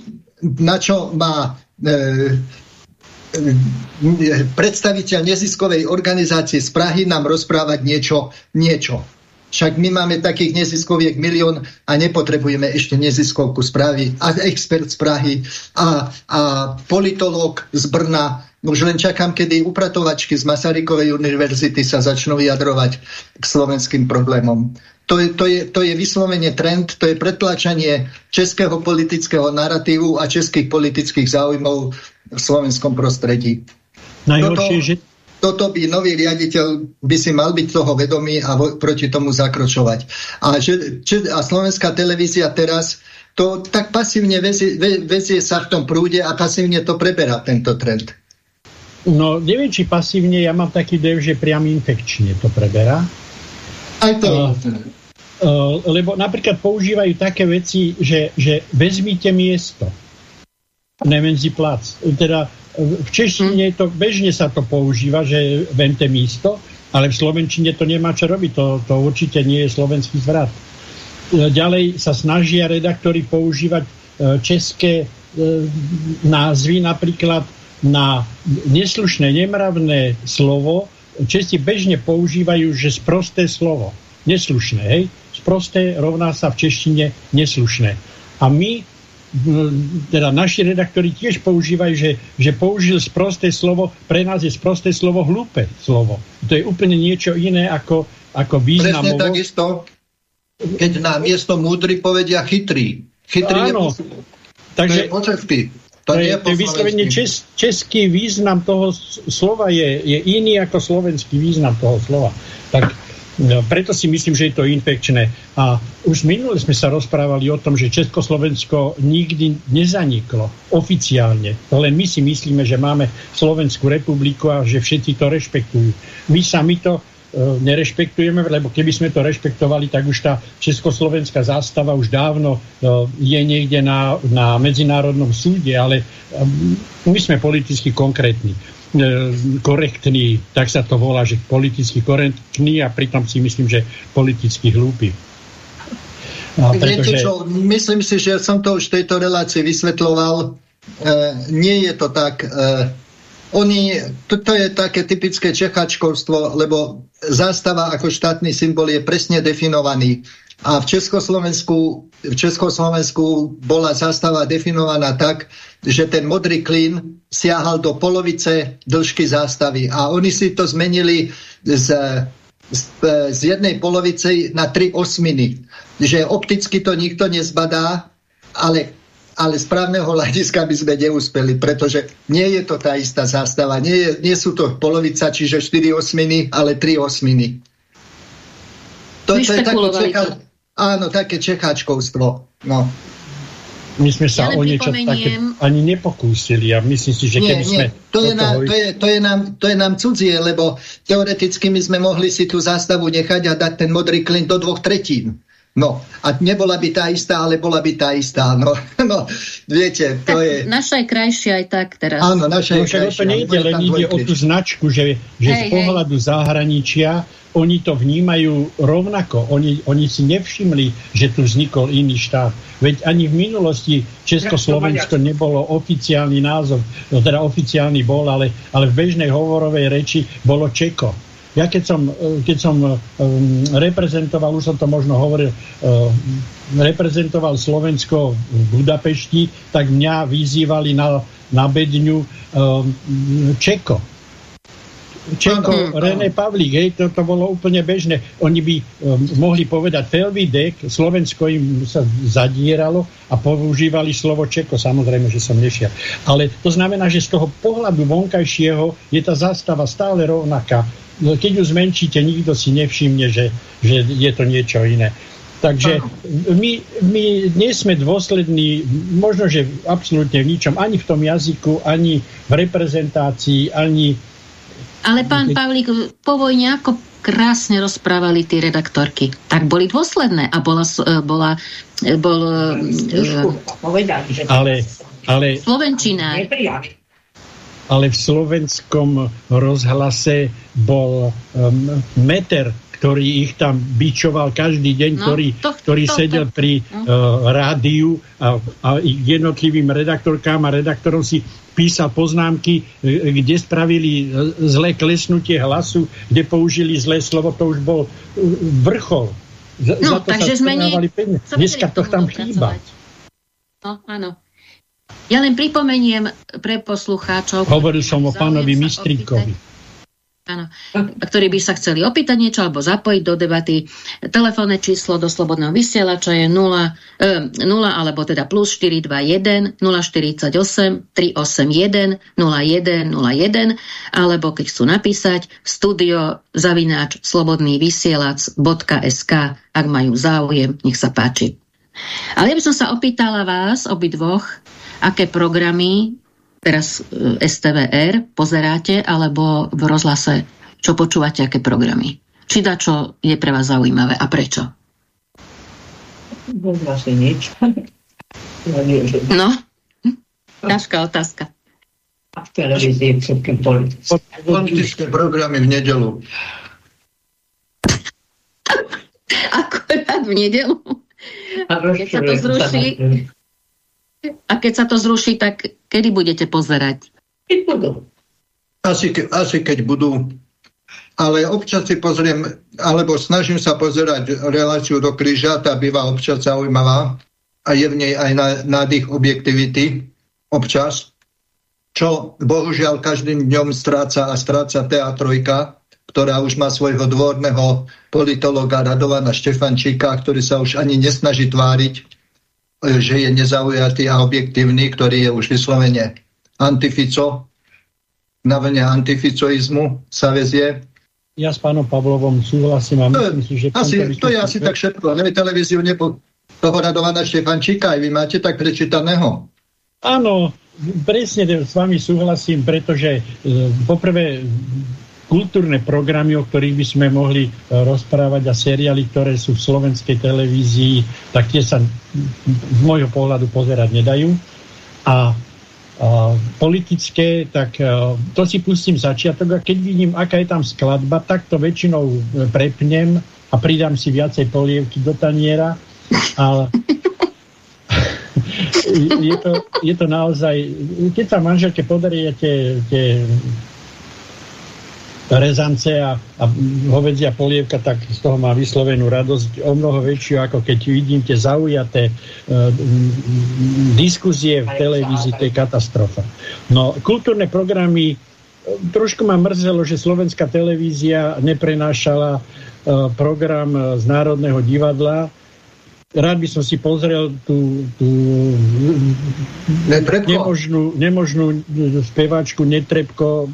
na čo má e, e, predstaviteľ neziskovej organizácie z Prahy nám rozprávať niečo, niečo. Však my máme takých neziskoviek milión a nepotrebujeme ešte neziskovku z Prahy a expert z Prahy a, a politológ z Brna. Už len čakám, kedy upratovačky z Masarykovej univerzity sa začnú vyjadrovať k slovenským problémom. To je, to, je, to je vyslovene trend, to je pretlačanie českého politického narratívu a českých politických záujmov v slovenskom prostredí. Najhoršie, toto, že... toto by nový riaditeľ by si mal byť toho vedomý a vo, proti tomu zakročovať. A, že, či, a slovenská televízia teraz to tak pasívne vezie, vezie sa v tom prúde a pasívne to preberá tento trend. No, neviem, či pasívne, ja mám taký dev, že priam infekčne to preberá. Aj to. Uh, uh, lebo napríklad používajú také veci, že, že vezmite miesto. Nemenzi plac. Teda v češtine to bežne sa to používa, že vente miesto, ale v slovenčine to nemá čo robiť. To, to určite nie je slovenský zvrat. Ďalej sa snažia redaktori používať české názvy napríklad na neslušné, nemravné slovo Česti bežne používajú, že sprosté slovo. Neslušné, hej? Sprosté rovná sa v češtine neslušné. A my, teda naši redaktori tiež používajú, že, že použil sprosté slovo, pre nás je sprosté slovo hlúpe slovo. To je úplne niečo iné ako, ako významovo. Presne takisto, keď na miesto múdry povedia chytrý. Chytrý Áno. je Takže, to je to, to je, je vyslovene čes, český význam toho slova je, je iný ako slovenský význam toho slova. Tak no, preto si myslím, že je to infekčné. A už minule sme sa rozprávali o tom, že Československo nikdy nezaniklo oficiálne. Len my si myslíme, že máme Slovenskú republiku a že všetci to rešpektujú. My sami to nerešpektujeme, lebo keby sme to rešpektovali, tak už tá československá zástava už dávno e, je niekde na, na medzinárodnom súde, ale e, my sme politicky konkrétni korektní, tak sa to volá, že politicky korektní a pritom si myslím, že politicky hlúpi. No, pretože... čo, myslím si, že som to už v tejto relácii vysvetloval. E, nie je to tak. E, oni, to, to je také typické čechačkovstvo, lebo zástava ako štátny symbol je presne definovaný. A v Československu, v Československu bola zástava definovaná tak, že ten modrý klín siahal do polovice dĺžky zástavy. A oni si to zmenili z, z, z jednej polovice na tri osminy. Že opticky to nikto nezbadá, ale ale z právneho hľadiska by sme neúspeli, pretože nie je to tá istá zástava. Nie, je, nie sú to polovica, čiže 4 osminy, ale 3 osminy. To, to je také, čeká, áno, také čecháčkovstvo. No. My sme sa ja o niečo také ani nepokúsili a myslím si, že keby nie, sme... To je, nám, to, je, to, je nám, to je nám cudzie, lebo teoreticky my sme mohli si tú zástavu nechať a dať ten modrý klin do dvoch tretín. No, a nebola by tá istá, ale bola by tá istá. No, no viete, to tak je... Naša je krajšia aj tak teraz. Áno, naša je no, krajšia. To nejde, len ide o tú značku, že, že hej, z pohľadu hej. zahraničia oni to vnímajú rovnako. Oni, oni si nevšimli, že tu vznikol iný štát. Veď ani v minulosti Československo nebolo oficiálny názov, no teda oficiálny bol, ale, ale v bežnej hovorovej reči bolo Čeko ja keď som, e, keď som um, reprezentoval, už som to možno hovoril, um, reprezentoval Slovensko v Budapešti, tak mňa vyzývali na, na bedňu um, Čeko. Čeko, uh-huh. René Pavlík, hej, to, to bolo úplne bežné. Oni by um, mohli povedať Felvidek, Slovensko im sa zadieralo a používali slovo Čeko, samozrejme, že som nešiel. Ale to znamená, že z toho pohľadu vonkajšieho je tá zástava stále rovnaká No, keď ju zmenšíte, nikto si nevšimne, že, že je to niečo iné. Takže my, my nie sme dôslední, možno, že absolútne v ničom, ani v tom jazyku, ani v reprezentácii, ani... Ale pán Pavlík, po vojne ako krásne rozprávali tie redaktorky. Tak boli dôsledné a bola... bola bol, ale, ale, Slovenčina ale v slovenskom rozhlase bol um, meter, ktorý ich tam bičoval každý deň, no, ktorý, to, ktorý to, sedel to, pri uh, rádiu a, a jednotlivým redaktorkám a redaktorom si písal poznámky, uh, kde spravili uh, zlé klesnutie hlasu, kde použili zlé slovo, to už bol vrchol. Z, no, za to takže sme nie... Dneska to tam chýba. No, áno. Ja len pripomeniem pre poslucháčov... Hovoril som o pánovi Mistríkovi. Áno, ktorí by sa chceli opýtať niečo alebo zapojiť do debaty. Telefónne číslo do Slobodného vysielača je 0, e, 0 alebo teda plus 421 048 381 0101 alebo keď chcú napísať studio zavináč slobodný vysielač.sk ak majú záujem, nech sa páči. Ale ja by som sa opýtala vás, obidvoch, aké programy teraz e, STVR pozeráte, alebo v rozhlase, čo počúvate, aké programy. Či da, čo je pre vás zaujímavé a prečo? Vlastne nič. No, ťažká otázka. A v televízii všetky politické. Politické programy v nedelu. Akorát v nedelu. Keď sa to zruší, a keď sa to zruší, tak kedy budete pozerať? Keď budú. Asi, ke, asi keď budú. Ale občas si pozriem, alebo snažím sa pozerať reláciu do kríža, tá býva občas zaujímavá a je v nej aj na, nádych objektivity občas, čo bohužiaľ každým dňom stráca a stráca teatrojka, ktorá už má svojho dvorného politologa Radovana Štefančíka, ktorý sa už ani nesnaží tváriť, že je nezaujatý a objektívny, ktorý je už vyslovene antifico, na vlne antificoizmu sa vezie. Ja s pánom Pavlovom súhlasím a myslím si, že... Asi, to je asi tak všetko. Nevy televíziu nepo, toho Radovana Štefančíka, aj vy máte tak prečítaného. Áno, presne s vami súhlasím, pretože e, poprvé kultúrne programy, o ktorých by sme mohli e, rozprávať a seriály, ktoré sú v slovenskej televízii, tak tie sa z môjho pohľadu pozerať nedajú. A, a politické, tak a, e, to si pustím začiatok a keď vidím, aká je tam skladba, tak to väčšinou e, prepnem a pridám si viacej polievky do taniera. A, je, to, je to naozaj, keď sa manželke podarí tie, tie rezance a, a hovedzia polievka, tak z toho má vyslovenú radosť o mnoho väčšiu, ako keď vidím tie zaujaté uh, diskuzie v televízii, to je katastrofa. No, kultúrne programy, e, trošku ma mrzelo, že slovenská televízia neprenášala uh, program z Národného divadla, rád by som si pozrel tú, tú nemožnú, nemožnú speváčku Netrebko.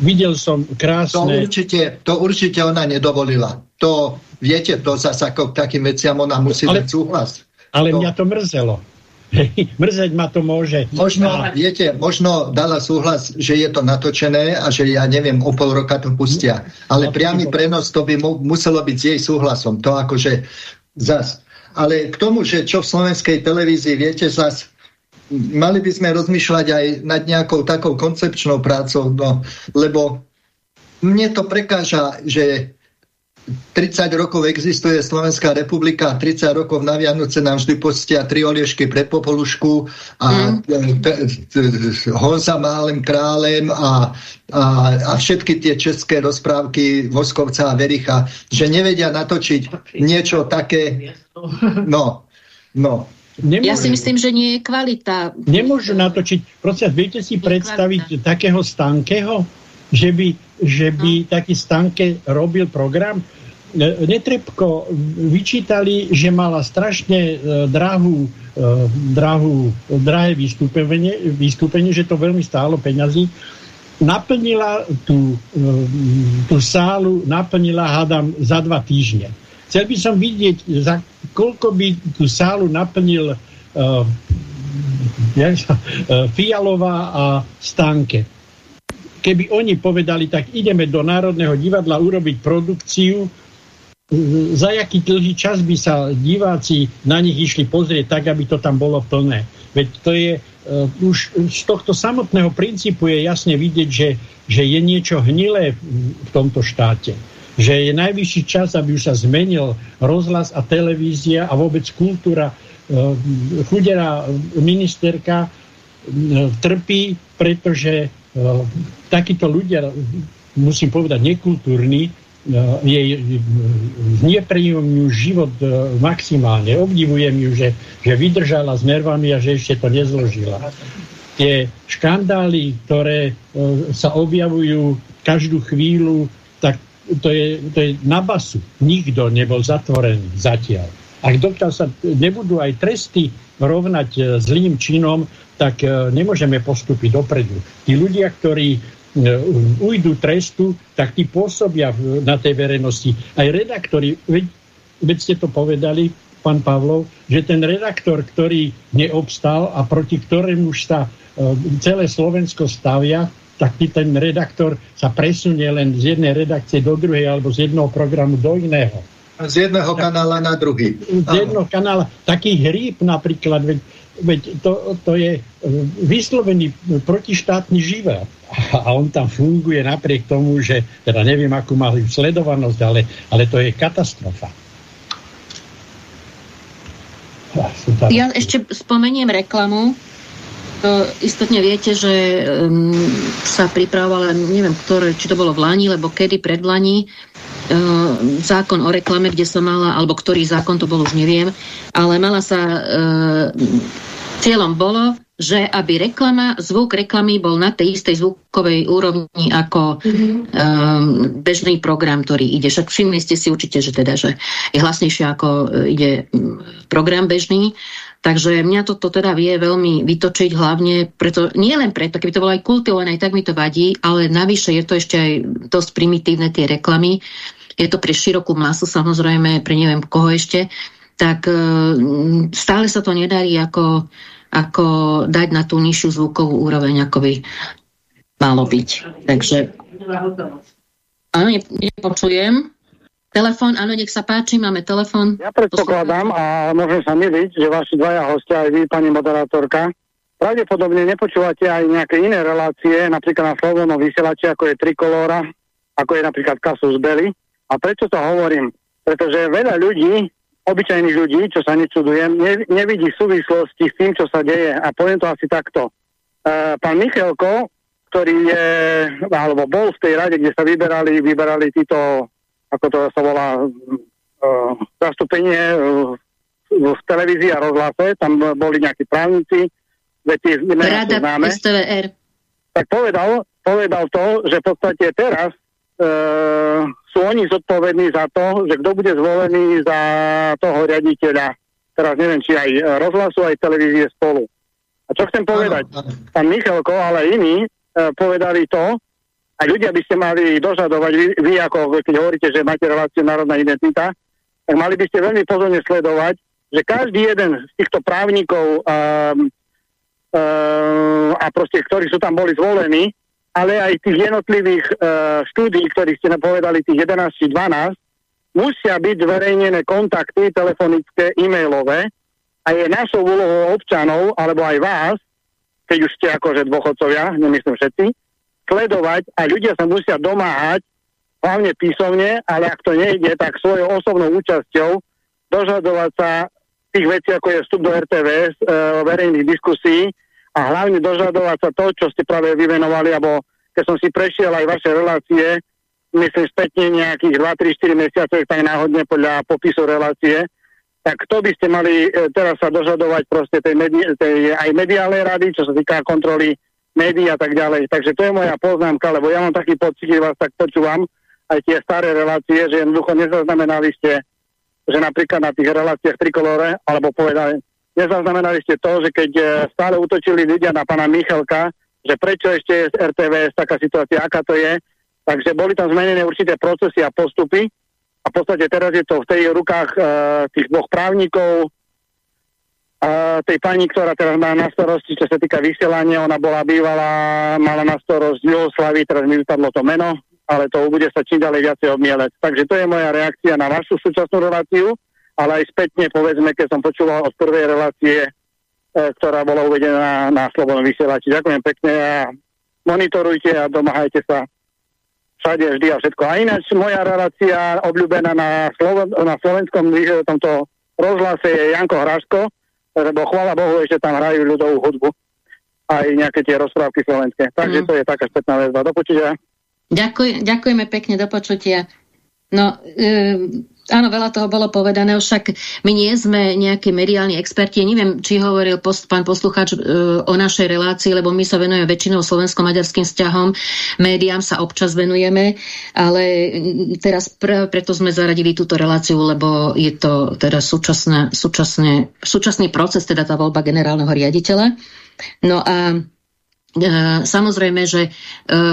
Videl som krásne... To určite, to určite ona nedovolila. To, viete, to zase ako k takým veciam ona musí ale, dať súhlas. Ale to... mňa to mrzelo. Mrzeť ma to môže. Možno, a... viete, možno dala súhlas, že je to natočené a že ja neviem, o pol roka to pustia. Ale no, priamy prenos to by mu, muselo byť s jej súhlasom. To akože zas. Ale k tomu, že čo v slovenskej televízii, viete, zas mali by sme rozmýšľať aj nad nejakou takou koncepčnou prácou, no, lebo mne to prekáža, že 30 rokov existuje Slovenská republika, 30 rokov na Vianoce nám vždy postia tri oliešky pre popolušku a mm. Honza málem králem a, a, a všetky tie české rozprávky Voskovca a Vericha, že nevedia natočiť niečo také. No, no. Nemôžu. Ja si myslím, že nie je kvalita. Nemôžu natočiť. Prosím, viete si predstaviť takého Stankeho, že by, že by no. taký Stanke robil program? Netrebko vyčítali, že mala strašne e, drahú, e, drahú, drahé vystúpenie, vystúpenie, že to veľmi stálo peňazí. Naplnila tú, e, tú sálu, naplnila, hádam, za dva týždne. Chcel by som vidieť, za koľko by tú sálu naplnil uh, Fialová a Stanke. Keby oni povedali, tak ideme do Národného divadla urobiť produkciu, za jaký dlhý čas by sa diváci na nich išli pozrieť tak, aby to tam bolo plné. Veď to je, uh, už z tohto samotného princípu je jasne vidieť, že, že je niečo hnilé v tomto štáte. Že je najvyšší čas, aby už sa zmenil rozhlas a televízia a vôbec kultúra. Uh, chudera ministerka uh, trpí, pretože uh, takíto ľudia, musím povedať, nekultúrni, jej znepríjemňujú život e, maximálne. Obdivujem ju, že, že vydržala s nervami a že ešte to nezložila. Tie škandály, ktoré e, sa objavujú každú chvíľu, tak to je, to je na basu. Nikto nebol zatvorený zatiaľ. Ak dokiaľ sa nebudú aj tresty rovnať e, zlým činom, tak nemôžeme postúpiť dopredu. Tí ľudia, ktorí E, ujdu trestu, tak tí pôsobia na tej verejnosti. Aj redaktori, veď, veď ste to povedali, pán Pavlov, že ten redaktor, ktorý neobstal a proti ktorému už sa e, celé Slovensko stavia, tak ten redaktor sa presunie len z jednej redakcie do druhej alebo z jedného programu do iného. Z jedného kanála na druhý. Z jedného kanála. Taký hríb napríklad, veď Veď to, to je e, vyslovený protištátny živel. A on tam funguje napriek tomu, že teda neviem, akú má sledovanosť, ale, ale to je katastrofa. Ja ešte spomeniem reklamu. To istotne viete, že um, sa pripravovala, neviem, ktoré, či to bolo v Lani, lebo kedy pred Lani, uh, zákon o reklame, kde sa mala, alebo ktorý zákon, to bol už neviem, ale mala sa uh, Cieľom bolo, že aby reklama, zvuk reklamy bol na tej istej zvukovej úrovni ako mm-hmm. um, bežný program, ktorý ide. Však všimli ste si určite, že teda, že je hlasnejšie ako e, ide program bežný. Takže mňa toto teda vie veľmi vytočiť hlavne, preto, nie len preto, keby to bolo aj kultivované, tak mi to vadí, ale navyše je to ešte aj dosť primitívne tie reklamy. Je to pre širokú masu, samozrejme, pre neviem koho ešte tak e, stále sa to nedarí ako, ako dať na tú nižšiu zvukovú úroveň, ako by malo byť. Takže... Áno, nepočujem. Telefón, áno, nech sa páči, máme telefón. Ja predpokladám a môžem sa miliť, že vaši dvaja hostia, aj vy, pani moderátorka, pravdepodobne nepočúvate aj nejaké iné relácie, napríklad na Slobodnom vysielači, ako je Trikolóra, ako je napríklad Kasus Belli. A prečo to hovorím? Pretože veľa ľudí obyčajných ľudí, čo sa nečudujem, ne, nevidí súvislosti s tým, čo sa deje. A poviem to asi takto. Uh, pán Michalko, ktorý je, alebo bol v tej rade, kde sa vyberali, vyberali títo, ako to sa volá, uh, zastúpenie uh, v televízii a rozhlase, tam boli nejakí právnici, veci Rada. STVR. Tak povedal, povedal to, že v podstate teraz sú oni zodpovední za to, že kto bude zvolený za toho riaditeľa. Teraz neviem, či aj rozhlasu, aj televízie spolu. A čo chcem povedať? Pán Michalko, ale iní e, povedali to, a ľudia by ste mali dožadovať, vy, vy ako keď hovoríte, že máte reláciu národná identita, tak mali by ste veľmi pozorne sledovať, že každý jeden z týchto právnikov um, um, a proste, ktorí sú tam boli zvolení, ale aj tých jednotlivých uh, štúdí, ktorých ste napovedali, tých 11 či 12, musia byť zverejnené kontakty telefonické, e-mailové a je našou úlohou občanov, alebo aj vás, keď už ste akože dôchodcovia, nemyslím všetci, sledovať a ľudia sa musia domáhať, hlavne písomne, ale ak to nejde, tak svojou osobnou účasťou dožadovať sa tých vecí, ako je vstup do RTVS, e, verejných diskusí, a hlavne dožadovať sa to, čo ste práve vyvenovali, alebo keď som si prešiel aj vaše relácie, myslím spätne nejakých 2, 3, 4 mesiace, tak náhodne podľa popisu relácie, tak to by ste mali e, teraz sa dožadovať proste tej, medi- tej aj mediálnej rady, čo sa týka kontroly médií a tak ďalej. Takže to je moja poznámka, lebo ja mám taký pocit, že vás tak počúvam, aj tie staré relácie, že jednoducho nezaznamenali ste, že napríklad na tých reláciách trikolore, alebo povedali, Nezaznamenali ste to, že keď e, stále utočili ľudia na pána Michalka, že prečo ešte je z RTVS taká situácia, aká to je. Takže boli tam zmenené určité procesy a postupy a v podstate teraz je to v tej rukách uh, tých dvoch právnikov, uh, tej pani, ktorá teraz má na starosti, čo sa týka vysielania, ona bola bývalá, mala na starosť Jugoslavy, teraz mi vypadlo to meno, ale to bude sa čím ďalej viacej obmielať. Takže to je moja reakcia na vašu súčasnú reláciu ale aj spätne, povedzme, keď som počúval od prvej relácie, e, ktorá bola uvedená na Slobodnom vysielači. Ďakujem pekne a monitorujte a domáhajte sa všade, vždy a všetko. A ináč moja relácia obľúbená na, Slovo- na slovenskom tomto rozhlase je Janko Hraško, lebo chvála Bohu, ešte tam hrajú ľudovú hudbu aj nejaké tie rozprávky slovenské. Takže mm. to je taká spätná väzba. Do počutia. Ďakuj, ďakujeme pekne, do počutia. No, e, Áno, veľa toho bolo povedané, však my nie sme nejakí mediálni experti. Neviem, či hovoril post, pán poslucháč e, o našej relácii, lebo my sa venujeme väčšinou slovensko-maďarským vzťahom. Médiám sa občas venujeme, ale teraz pre, preto sme zaradili túto reláciu, lebo je to teraz súčasné, súčasné, súčasný proces, teda tá voľba generálneho riaditeľa. No a samozrejme, že e,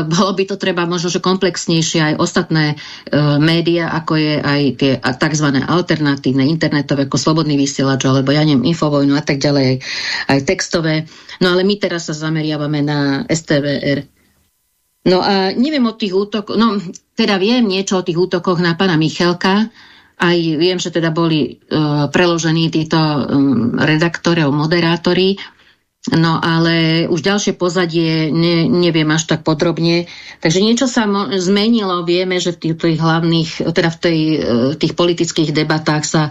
bolo by to treba možno, že komplexnejšie aj ostatné e, médiá, ako je aj tie tzv. alternatívne internetové, ako Slobodný vysielač, alebo ja neviem, Infovojnu a tak ďalej, aj, textové. No ale my teraz sa zameriavame na STVR. No a neviem o tých útokoch, no teda viem niečo o tých útokoch na pána Michalka, aj viem, že teda boli uh, preložení títo um, redaktori alebo moderátori No ale už ďalšie pozadie ne, neviem až tak podrobne. Takže niečo sa zmenilo. Vieme, že v tých, tých hlavných, teda v tej, e, tých politických debatách sa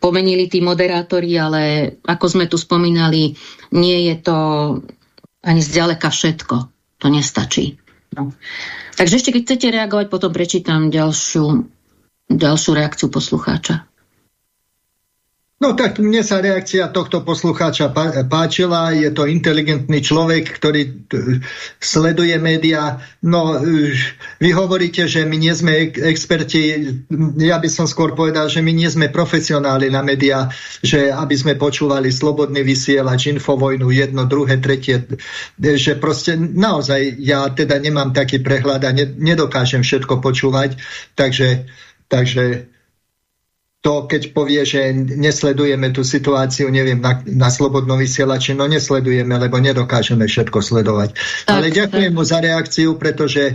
pomenili tí moderátori, ale ako sme tu spomínali, nie je to ani zďaleka všetko. To nestačí. No. Takže ešte keď chcete reagovať, potom prečítam ďalšiu, ďalšiu reakciu poslucháča. No tak mne sa reakcia tohto poslucháča páčila. Je to inteligentný človek, ktorý sleduje médiá. No, vy hovoríte, že my nie sme experti. Ja by som skôr povedal, že my nie sme profesionáli na médiá, že aby sme počúvali slobodný vysielač, infovojnu, jedno, druhé, tretie. Že proste naozaj ja teda nemám taký prehľad a nedokážem všetko počúvať. Takže, takže to, keď povie, že nesledujeme tú situáciu, neviem, na, na slobodnom vysielači, no nesledujeme, lebo nedokážeme všetko sledovať. Tak, Ale ďakujem tak. mu za reakciu, pretože e,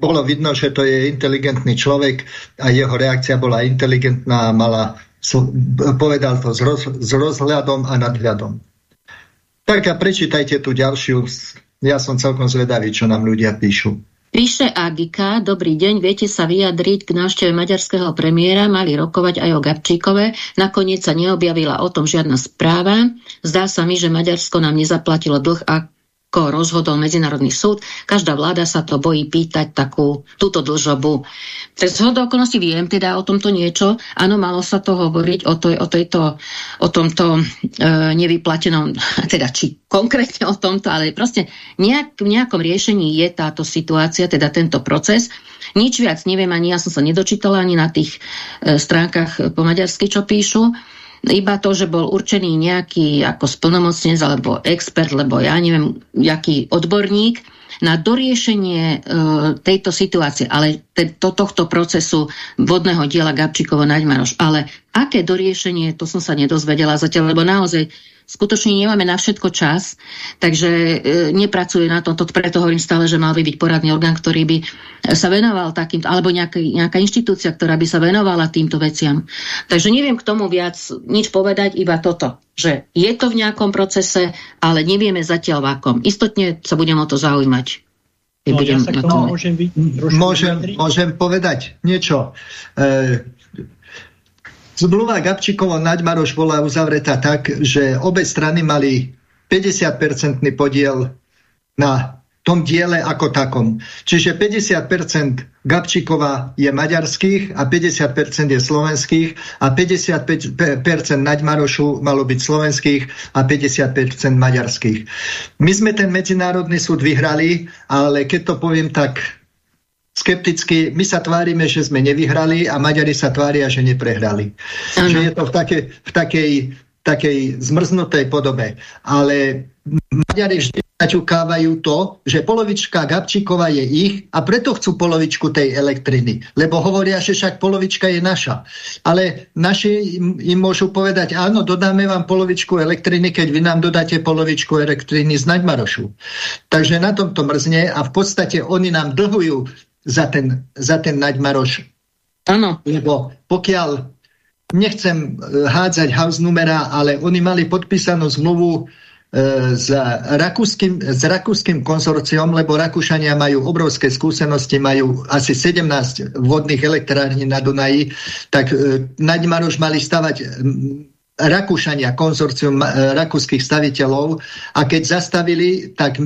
bolo vidno, že to je inteligentný človek a jeho reakcia bola inteligentná a mala, povedal to s, roz, s rozhľadom a nadhľadom. Tak a prečítajte tu ďalšiu, ja som celkom zvedavý, čo nám ľudia píšu. Píše Agika, dobrý deň, viete sa vyjadriť k návšteve maďarského premiéra, mali rokovať aj o Gabčíkove, nakoniec sa neobjavila o tom žiadna správa. Zdá sa mi, že Maďarsko nám nezaplatilo dlh, ako rozhodol Medzinárodný súd. Každá vláda sa to bojí pýtať takú túto dlžobu. Cez hodou okolností viem teda o tomto niečo. Áno, malo sa to hovoriť o, to, o, tejto, o tomto e, nevyplatenom, teda či konkrétne o tomto, ale proste nejak, v nejakom riešení je táto situácia, teda tento proces. Nič viac neviem, ani ja som sa nedočítala ani na tých e, stránkach po maďarsky, čo píšu iba to, že bol určený nejaký ako splnomocnec alebo expert, lebo ja neviem, jaký odborník na doriešenie e, tejto situácie, ale te, to, tohto procesu vodného diela Gabčíkovo Naďmaroš. Ale aké doriešenie, to som sa nedozvedela zatiaľ, lebo naozaj skutočne nemáme na všetko čas, takže e, nepracuje na to, preto hovorím stále, že mal by byť poradný orgán, ktorý by sa venoval takýmto, alebo nejaká, nejaká inštitúcia, ktorá by sa venovala týmto veciam. Takže neviem k tomu viac nič povedať, iba toto, že je to v nejakom procese, ale nevieme zatiaľ v akom. Istotne sa budem o to zaujímať. No, ja sa k tomu môžem, byť môžem, môžem povedať niečo. E, Zmluva Gabčíkovo Naďmaroš bola uzavretá tak, že obe strany mali 50-percentný podiel na tom diele ako takom. Čiže 50% Gabčíkova je maďarských a 50% je slovenských a 55% Naďmarošu malo byť slovenských a 50% maďarských. My sme ten medzinárodný súd vyhrali, ale keď to poviem tak skepticky, my sa tvárime, že sme nevyhrali a Maďari sa tvária, že neprehrali. Ano. Že je to v, take, v takej, takej zmrznutej podobe. Ale Maďari vždy naťukávajú to, že polovička Gabčíkova je ich a preto chcú polovičku tej elektriny. Lebo hovoria, že však polovička je naša. Ale naši im môžu povedať, áno, dodáme vám polovičku elektriny, keď vy nám dodáte polovičku elektriny z Naďmarošu. Takže na tomto mrzne a v podstate oni nám dlhujú za ten, za ten Naďmaroš. Áno. Lebo pokiaľ, nechcem e, hádzať house numera, ale oni mali podpísanú zmluvu e, s, rakúskym, s rakúskym konzorciom, lebo Rakúšania majú obrovské skúsenosti, majú asi 17 vodných elektrární na Dunaji, tak e, Naďmaroš mali stavať Rakúšania, konzorcium rakúskych staviteľov a keď zastavili, tak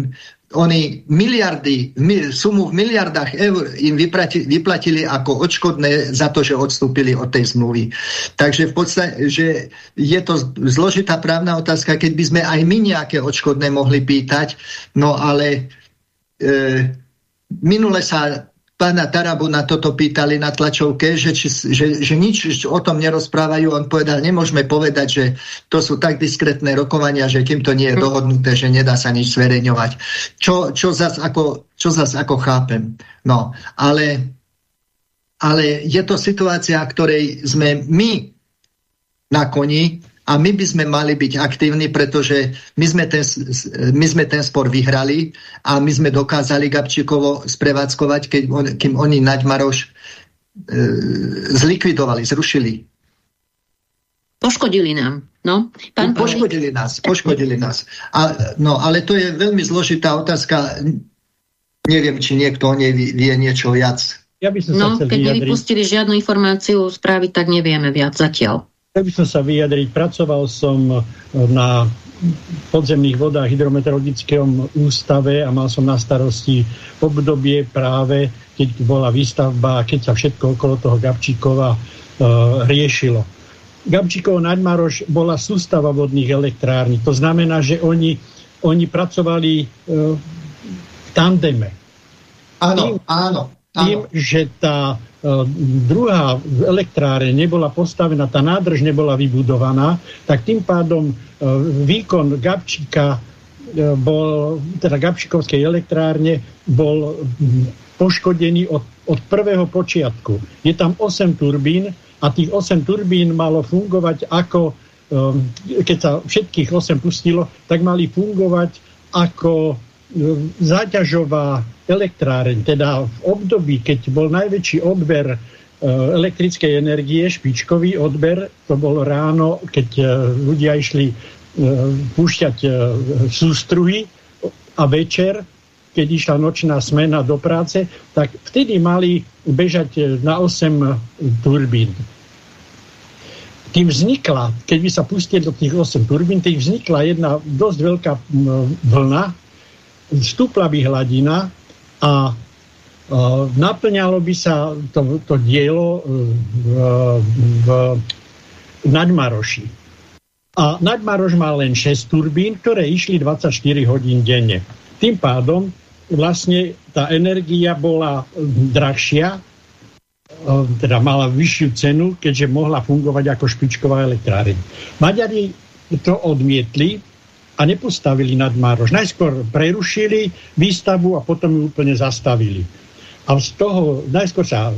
oni miliardy, sumu v miliardách eur im vyplatili, vyplatili ako odškodné za to, že odstúpili od tej zmluvy. Takže v podstate, že je to zložitá právna otázka, keď by sme aj my nejaké odškodné mohli pýtať, no ale e, minule sa pána Tarabu na toto pýtali na tlačovke, že, či, že, že nič o tom nerozprávajú. On povedal, nemôžeme povedať, že to sú tak diskrétne rokovania, že kým to nie je dohodnuté, že nedá sa nič zverejňovať. Čo, čo, zas ako, zas ako chápem. No, ale, ale je to situácia, ktorej sme my na koni a my by sme mali byť aktívni, pretože my sme ten, my sme ten spor vyhrali a my sme dokázali Gabčíkovo sprevádzkovať, keď on, kým oni Naďmaroš e, zlikvidovali, zrušili. Poškodili nám. No, pán poškodili nás, poškodili nás. A, no, ale to je veľmi zložitá otázka. Neviem, či niekto o nej vie niečo viac. Ja by som no, sa keď vyjadriť. nevypustili žiadnu informáciu správy, tak nevieme viac zatiaľ. Chcel by som sa vyjadriť. Pracoval som e, na podzemných vodách hydrometeorologickom ústave a mal som na starosti obdobie práve, keď bola výstavba keď sa všetko okolo toho Gabčíkova e, riešilo. Gabčíkov Naďmaroš bola sústava vodných elektrární. To znamená, že oni, oni pracovali e, v tandeme. Áno, áno. Tým, že tá druhá elektráre nebola postavená, tá nádrž nebola vybudovaná, tak tým pádom e, výkon Gabčíka e, bol, teda Gabčíkovskej elektrárne bol poškodený od, od prvého počiatku. Je tam 8 turbín a tých 8 turbín malo fungovať ako, keď sa všetkých 8 pustilo, tak mali fungovať ako záťažová elektráreň, teda v období, keď bol najväčší odber e, elektrickej energie, špičkový odber, to bol ráno, keď e, ľudia išli e, púšťať sústruhy a večer, keď išla nočná smena do práce, tak vtedy mali bežať na 8 turbín. Tým vznikla, keď by sa pustili do tých 8 turbín, tým vznikla jedna dosť veľká vlna, vstúpla by hladina a naplňalo by sa to, to dielo v, v Nadmaroši. A Nadmaroš má len 6 turbín, ktoré išli 24 hodín denne. Tým pádom vlastne tá energia bola drahšia, teda mala vyššiu cenu, keďže mohla fungovať ako špičková elektráreň. Maďari to odmietli a nepostavili nad Mároš. Najskôr prerušili výstavu a potom ju úplne zastavili. A z toho najskôr sa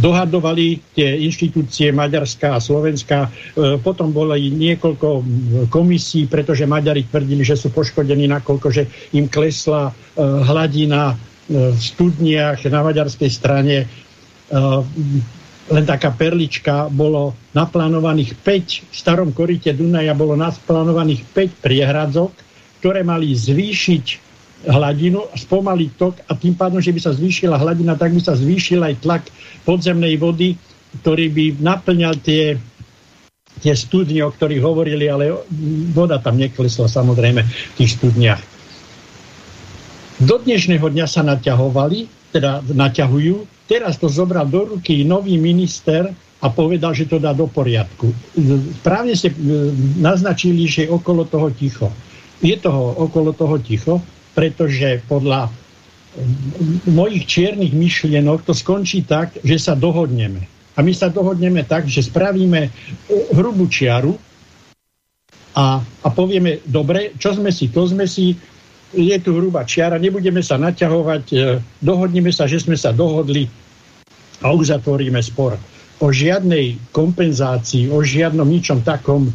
dohadovali tie inštitúcie Maďarská a Slovenská. E, potom boli niekoľko komisí, pretože Maďari tvrdili, že sú poškodení, nakoľko že im klesla e, hladina e, v studniach na maďarskej strane len taká perlička, bolo naplánovaných 5, v starom korite Dunaja bolo naplánovaných 5 priehradzok, ktoré mali zvýšiť hladinu, spomaliť tok a tým pádom, že by sa zvýšila hladina, tak by sa zvýšil aj tlak podzemnej vody, ktorý by naplňal tie, tie studne, o ktorých hovorili, ale voda tam neklesla samozrejme v tých studniach. Do dnešného dňa sa naťahovali, teda naťahujú Teraz to zobral do ruky nový minister a povedal, že to dá do poriadku. Správne ste e, naznačili, že je okolo toho ticho. Je toho okolo toho ticho, pretože podľa e, mojich čiernych myšlienok to skončí tak, že sa dohodneme. A my sa dohodneme tak, že spravíme e, hrubú čiaru a, a povieme, dobre, čo sme si, to sme si, je tu hrubá čiara, nebudeme sa naťahovať, e, dohodneme sa, že sme sa dohodli a uzatvoríme spor. O žiadnej kompenzácii, o žiadnom ničom takom, e,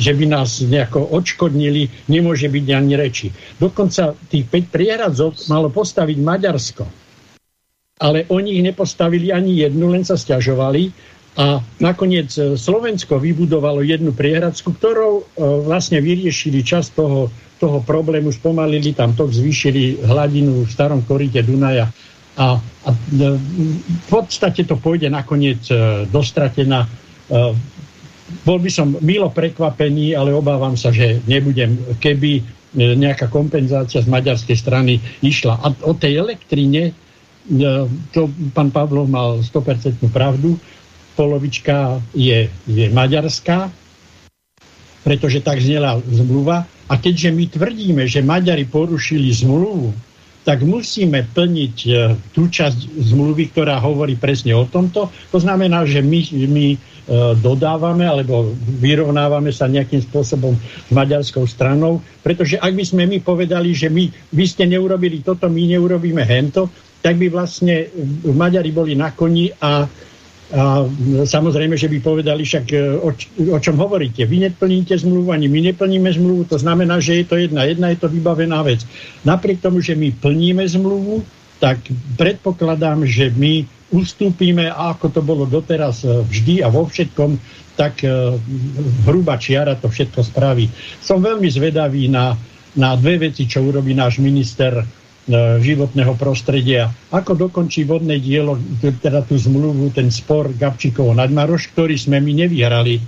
že by nás nejako odškodnili, nemôže byť ani reči. Dokonca tých 5 prieradzov malo postaviť Maďarsko. Ale oni ich nepostavili ani jednu, len sa stiažovali a nakoniec e, Slovensko vybudovalo jednu priehradskú, ktorou vlastne vyriešili čas toho toho problému spomalili tam tok, zvýšili hladinu v starom korite Dunaja a, a e, v podstate to pôjde nakoniec e, dostratená. E, bol by som milo prekvapený, ale obávam sa, že nebudem, keby nejaká kompenzácia z maďarskej strany išla. A o tej elektrine, to pán Pavlov mal 100% pravdu, polovička je, je maďarská, pretože tak znela zmluva a keďže my tvrdíme, že Maďari porušili zmluvu, tak musíme plniť e, tú časť zmluvy, ktorá hovorí presne o tomto. To znamená, že my, my e, dodávame alebo vyrovnávame sa nejakým spôsobom s maďarskou stranou, pretože ak by sme my povedali, že my, vy ste neurobili toto, my neurobíme hento, tak by vlastne Maďari boli na koni a a samozrejme, že by povedali však, e, o, o čom hovoríte. Vy neplníte zmluvu, ani my neplníme zmluvu, to znamená, že je to jedna, jedna je to vybavená vec. Napriek tomu, že my plníme zmluvu, tak predpokladám, že my ustúpime, a ako to bolo doteraz e, vždy a vo všetkom, tak e, hruba čiara to všetko spraví. Som veľmi zvedavý na, na dve veci, čo urobí náš minister životného prostredia. Ako dokončí vodné dielo, teda tú zmluvu, ten spor Gabčíkovo nadmaroš, ktorý sme my nevyhrali.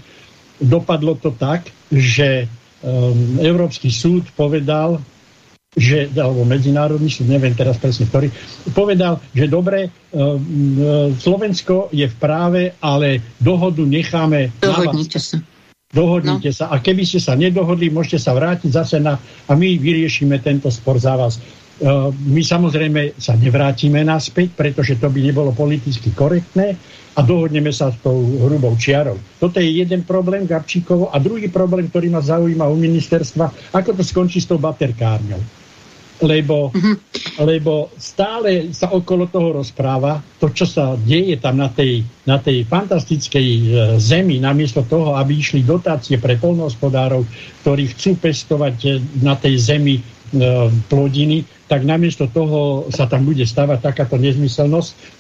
Dopadlo to tak, že um, Európsky súd povedal, že, alebo Medzinárodný súd, neviem teraz presne ktorý, povedal, že dobre, um, Slovensko je v práve, ale dohodu necháme Dohodnite sa. Dohodnite no. sa. A keby ste sa nedohodli, môžete sa vrátiť zase na... A my vyriešime tento spor za vás. Eh, my samozrejme sa nevrátime naspäť, pretože to by nebolo politicky korektné a dohodneme sa s tou hrubou čiarou. Toto je jeden problém Gabčíkovo a druhý problém, ktorý ma zaujíma u ministerstva, ako to skončí s tou baterkárňou. Lebo, uh-huh. lebo stále sa okolo toho rozpráva to, čo sa deje tam na tej, na tej fantastickej e, zemi, namiesto toho, aby išli dotácie pre polnohospodárov, ktorí chcú pestovať e, na tej zemi plodiny, tak namiesto toho sa tam bude stavať takáto nezmyselnosť.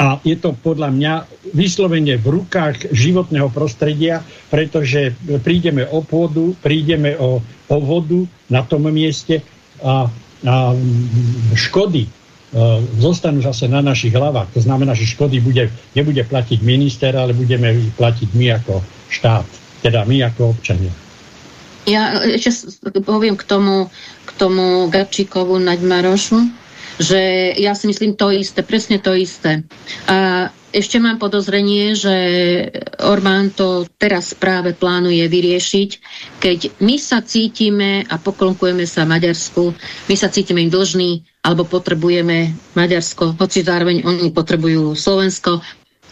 A je to podľa mňa vyslovene v rukách životného prostredia, pretože prídeme o pôdu, prídeme o, o vodu na tom mieste a, a škody uh, zostanú zase na našich hlavách. To znamená, že škody bude, nebude platiť minister, ale budeme platiť my ako štát, teda my ako občania. Ja ešte poviem k tomu, k tomu Gabčíkovu Naďmarošu, že ja si myslím to isté, presne to isté. A ešte mám podozrenie, že Orbán to teraz práve plánuje vyriešiť, keď my sa cítime a poklonkujeme sa Maďarsku, my sa cítime im dlžní, alebo potrebujeme Maďarsko, hoci zároveň oni potrebujú Slovensko,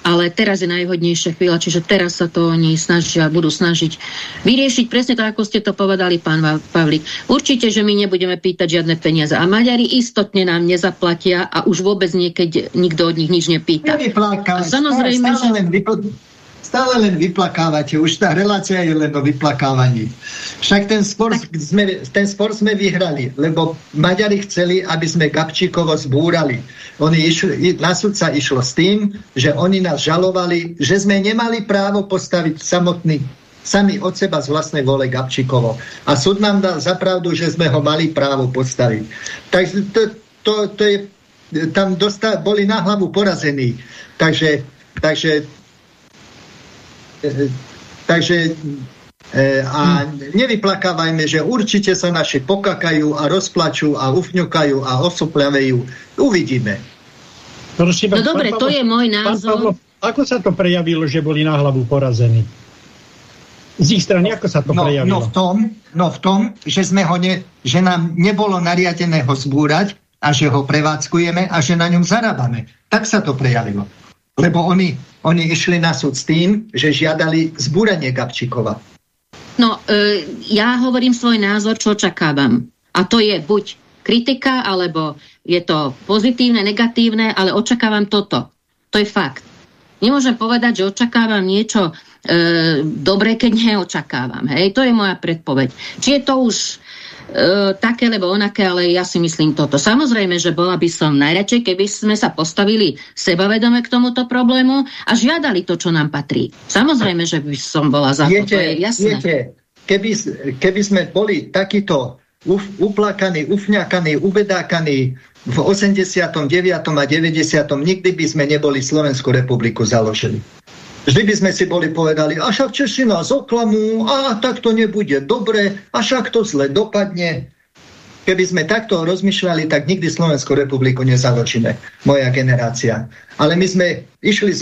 ale teraz je najhodnejšia chvíľa, čiže teraz sa to oni snažia, budú snažiť vyriešiť presne tak, ako ste to povedali, pán Pavlík. Určite, že my nebudeme pýtať žiadne peniaze. A Maďari istotne nám nezaplatia a už vôbec niekedy nikto od nich nič nepýta. A samozrejme, stále, stále, že... stále len vyplakávate, už tá relácia je len o vyplakávaní. Však ten spor, sme, ten spor sme vyhrali, lebo Maďari chceli, aby sme Gabčíkovo zbúrali oni išli, na súd sa išlo s tým, že oni nás žalovali, že sme nemali právo postaviť samotný sami od seba z vlastnej vole Gabčíkovo. A súd nám dal zapravdu, že sme ho mali právo postaviť. Takže to, to, to je, tam dostal, boli na hlavu porazení. Takže, takže, takže E, a nevyplakávajme, že určite sa naši pokakajú a rozplačú a ufňukajú a osopľavejú. Uvidíme. Prosím, no dobre, Pavlo, to je môj názor. Pavlo, ako sa to prejavilo, že boli na hlavu porazení? Z ich strany, ako sa to no, prejavilo? No v, tom, no v tom, že, sme ho ne, že nám nebolo nariadené ho zbúrať a že ho prevádzkujeme a že na ňom zarábame. Tak sa to prejavilo. Lebo oni, oni išli na súd s tým, že žiadali zbúranie Gabčíkova. No, e, ja hovorím svoj názor, čo očakávam. A to je buď kritika, alebo je to pozitívne, negatívne, ale očakávam toto. To je fakt. Nemôžem povedať, že očakávam niečo e, dobré, keď neočakávam. Hej? To je moja predpoveď. Či je to už také, lebo onaké, ale ja si myslím toto. Samozrejme, že bola by som najradšej, keby sme sa postavili sebavedome k tomuto problému a žiadali to, čo nám patrí. Samozrejme, že by som bola za viete, to, to je jasné. Viete, keby, keby sme boli takýto uf, uplakaní, ufňakaní, ubedákaní v 89. a 90. nikdy by sme neboli Slovenskú republiku založili. Vždy by sme si boli povedali, a však Češi nás oklamú, a tak to nebude dobre, a však to zle dopadne. Keby sme takto rozmýšľali, tak nikdy Slovenskú republiku nezaločíme, moja generácia. Ale my sme, išli,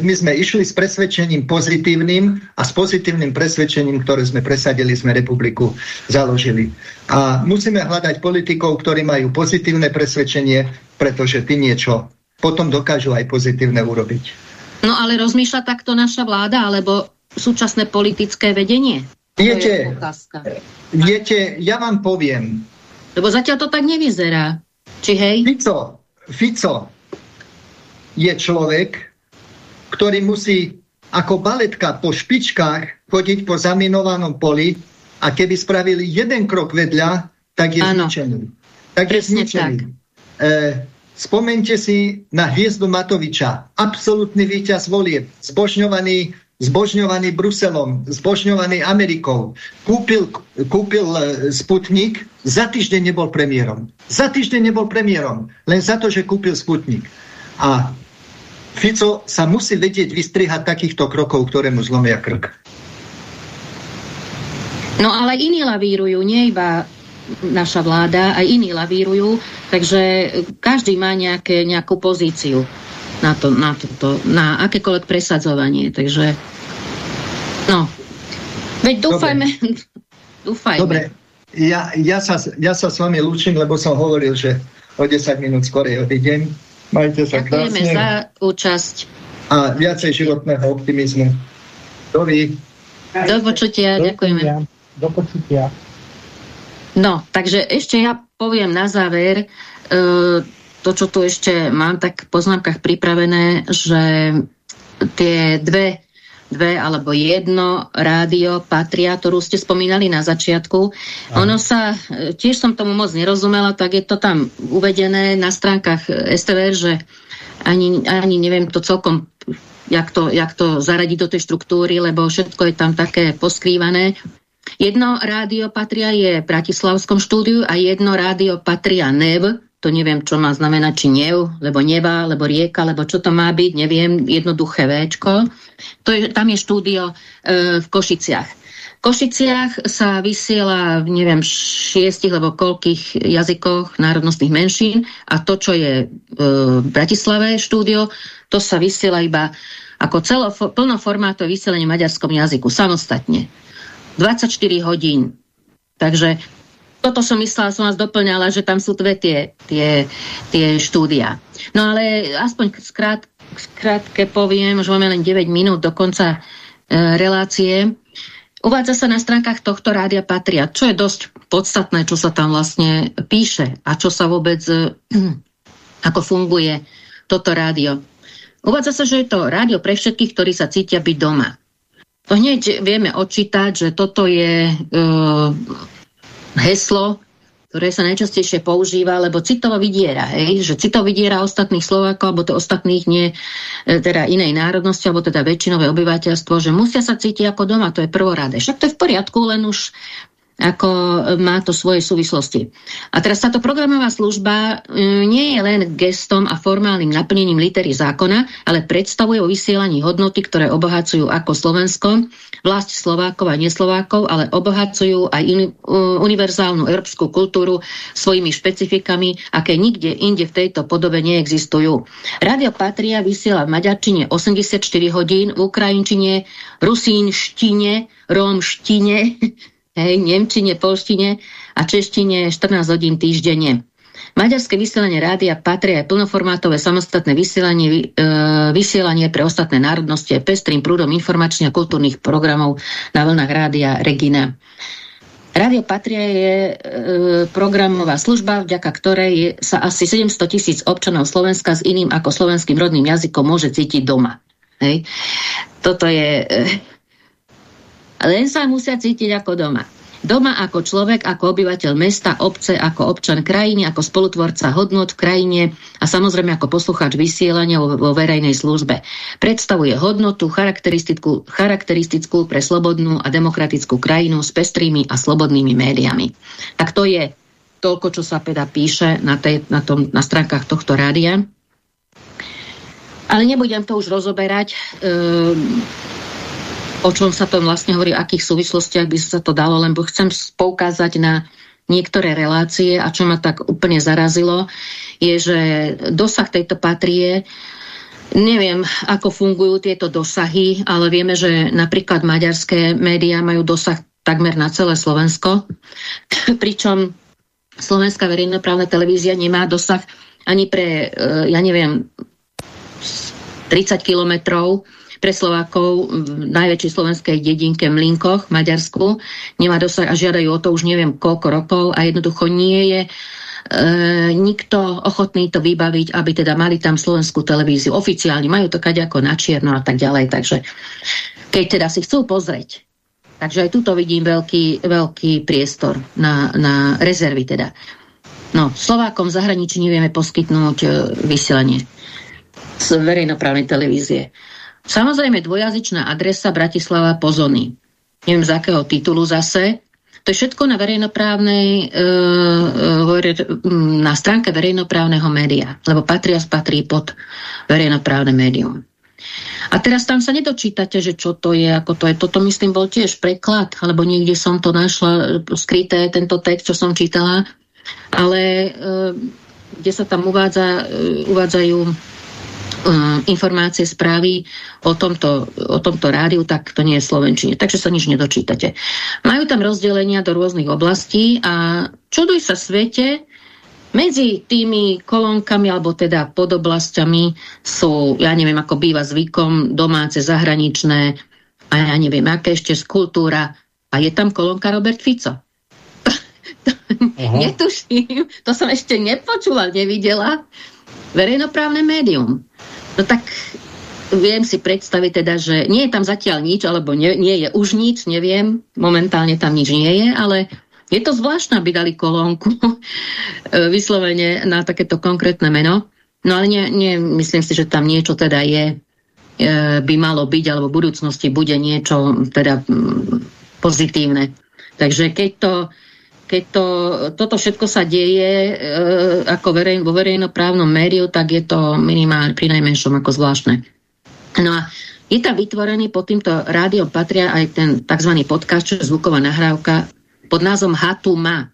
my sme išli s presvedčením pozitívnym a s pozitívnym presvedčením, ktoré sme presadili, sme republiku založili. A musíme hľadať politikov, ktorí majú pozitívne presvedčenie, pretože ty niečo potom dokážu aj pozitívne urobiť. No ale rozmýšľa takto naša vláda, alebo súčasné politické vedenie? Viete, viete, ja vám poviem, lebo zatiaľ to tak nevyzerá. Či hej? Fico, Fico je človek, ktorý musí ako baletka po špičkách chodiť po zaminovanom poli a keby spravili jeden krok vedľa, tak je ano. zničený. Tak Presne je zničený. Tak. E, spomente si na Hviezdu Matoviča. Absolutný víťaz volie. Zbožňovaný zbožňovaný Bruselom, zbožňovaný Amerikou, kúpil, kúpil e, Sputnik, za týždeň nebol premiérom. Za týždeň nebol premiérom, len za to, že kúpil Sputnik. A Fico sa musí vedieť vystrihať takýchto krokov, ktoré mu zlomia krk. No ale iní lavírujú, nie iba naša vláda, aj iní lavírujú, takže každý má nejaké, nejakú pozíciu na, to, na, to, na akékoľvek presadzovanie. Takže, no. Veď dúfajme. Dobre. dúfajme. Dobre. Ja, ja, sa, ja sa s vami lúčim, lebo som hovoril, že o 10 minút skorej odídem. Majte sa Ďakujeme krásne. za účasť. A viacej životného optimizmu. Dovi. Do počutia, Do ďakujeme. Do počutia. No, takže ešte ja poviem na záver, uh, to, čo tu ešte mám tak v poznámkach pripravené, že tie dve, dve alebo jedno rádio Patria, ktorú ste spomínali na začiatku, Aj. ono sa, tiež som tomu moc nerozumela, tak je to tam uvedené na stránkach STVR, že ani, ani neviem to celkom jak to, jak to zaradiť do tej štruktúry, lebo všetko je tam také poskrývané. Jedno rádio Patria je v Bratislavskom štúdiu a jedno rádio Patria NEV, to neviem, čo má znamenať, či nev, lebo neva, lebo rieka, lebo čo to má byť, neviem, jednoduché Včko. To je, tam je štúdio e, v Košiciach. Košiciach sa vysiela v neviem šiestich alebo koľkých jazykoch národnostných menšín a to, čo je e, v Bratislave štúdio, to sa vysiela iba ako celo, plnoformátové vysielanie v maďarskom jazyku, samostatne. 24 hodín. Takže toto som myslela, som vás doplňala, že tam sú dve tie, tie, tie štúdia. No ale aspoň skrát, skrátke poviem, že máme len 9 minút do konca e, relácie. Uvádza sa na stránkach tohto rádia Patria, čo je dosť podstatné, čo sa tam vlastne píše a čo sa vôbec, ako funguje toto rádio. Uvádza sa, že je to rádio pre všetkých, ktorí sa cítia byť doma. Hneď vieme odčítať, že toto je e, heslo, ktoré sa najčastejšie používa, lebo citovo vydiera, hej? že citovo vydiera ostatných Slovákov, alebo to ostatných nie, e, teda inej národnosti, alebo teda väčšinové obyvateľstvo, že musia sa cítiť ako doma, to je prvoráde. Však to je v poriadku, len už ako má to svoje súvislosti. A teraz táto programová služba e, nie je len gestom a formálnym naplnením litery zákona, ale predstavuje o vysielaní hodnoty, ktoré obohacujú ako Slovensko, vlast Slovákov a neslovákov, ale obohacujú aj uni univerzálnu európsku kultúru svojimi špecifikami, aké nikde inde v tejto podobe neexistujú. Radio Patria vysiela v maďarčine 84 hodín, v ukrajinčine, rusínštine, rómštine, hej, nemčine, polštine a češtine 14 hodín týždenne. Maďarské vysielanie rádia patrí aj plnoformátové samostatné vysielanie, e, vysielanie pre ostatné národnosti aj pestrým prúdom informačných a kultúrnych programov na vlnách rádia Regina. Rádio Patria je e, programová služba, vďaka ktorej sa asi 700 tisíc občanov Slovenska s iným ako slovenským rodným jazykom môže cítiť doma. Hej. Toto je e, len sa musia cítiť ako doma. Doma ako človek, ako obyvateľ mesta, obce, ako občan krajiny, ako spolutvorca hodnot v krajine a samozrejme ako poslucháč vysielania vo, vo verejnej službe. Predstavuje hodnotu charakteristickú, charakteristickú pre slobodnú a demokratickú krajinu s pestrými a slobodnými médiami. Tak to je toľko, čo sa teda píše na, tej, na, tom, na stránkach tohto rádia. Ale nebudem to už rozoberať. Ehm, o čom sa to vlastne hovorí, v akých súvislostiach by sa to dalo, lebo chcem poukázať na niektoré relácie a čo ma tak úplne zarazilo, je, že dosah tejto patrie Neviem, ako fungujú tieto dosahy, ale vieme, že napríklad maďarské médiá majú dosah takmer na celé Slovensko, pričom slovenská verejnoprávna televízia nemá dosah ani pre, e, ja neviem, 30 kilometrov pre Slovákov v najväčšej slovenskej dedinke Mlinkoch, Maďarsku. Nemá dosah a žiadajú o to už neviem koľko rokov a jednoducho nie je e, nikto ochotný to vybaviť, aby teda mali tam slovenskú televíziu oficiálne. Majú to kade ako na čierno a tak ďalej. Takže keď teda si chcú pozrieť, takže aj tuto vidím veľký, veľký priestor na, na rezervy teda. No, Slovákom v zahraničí nevieme poskytnúť e, vysielanie z verejnoprávnej televízie. Samozrejme dvojazyčná adresa Bratislava Pozony. Neviem z akého titulu zase. To je všetko na verejnoprávnej, e, e, na stránke verejnoprávneho média, lebo patria patrí pod verejnoprávne médium. A teraz tam sa nedočítate, že čo to je, ako to je. Toto myslím bol tiež preklad, alebo niekde som to našla e, skryté, tento text, čo som čítala, ale e, kde sa tam uvádza, e, uvádzajú informácie, správy o tomto, o tomto rádiu, tak to nie je Slovenčine. Takže sa nič nedočítate. Majú tam rozdelenia do rôznych oblastí a čuduj sa svete, medzi tými kolónkami, alebo teda podoblastiami sú, ja neviem, ako býva zvykom, domáce, zahraničné a ja neviem, aké ešte kultúra. A je tam kolónka Robert Fico. Netuším, to som ešte nepočula, nevidela. Verejnoprávne médium. No tak viem si predstaviť teda, že nie je tam zatiaľ nič, alebo nie, nie je už nič, neviem, momentálne tam nič nie je, ale je to zvláštne, aby dali kolónku vyslovene na takéto konkrétne meno. No ale nie, nie, myslím si, že tam niečo teda je, e, by malo byť, alebo v budúcnosti bude niečo teda pozitívne. Takže keď to keď to, toto všetko sa deje e, ako verej, vo verejnoprávnom médiu, tak je to minimálne pri najmenšom ako zvláštne. No a je tam vytvorený pod týmto rádiom patria aj ten tzv. podcast, čo je zvuková nahrávka pod názvom Hatuma.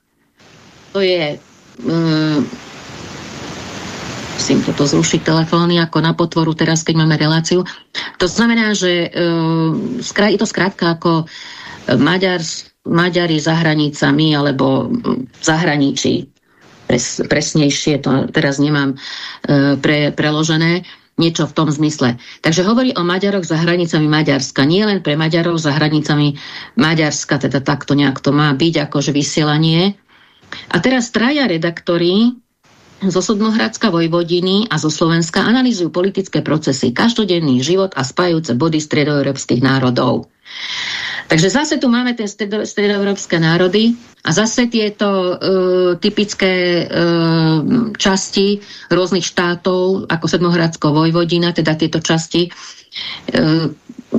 To je um, musím toto zrušiť telefóny ako na potvoru teraz, keď máme reláciu. To znamená, že um, je to skrátka ako Maďars, Maďari za hranicami alebo v zahraničí. Pres, presnejšie to teraz nemám uh, pre, preložené niečo v tom zmysle. Takže hovorí o Maďaroch za hranicami Maďarska. Nie len pre Maďarov za hranicami Maďarska, teda takto nejak to má byť, akože vysielanie. A teraz traja redaktori zo Sodnohradská Vojvodiny a zo Slovenska analizujú politické procesy, každodenný život a spajúce body stredoeurópskych národov. Takže zase tu máme tie stredoeurópske národy a zase tieto uh, typické uh, časti rôznych štátov, ako Sedmohradsko, Vojvodina, teda tieto časti. Uh,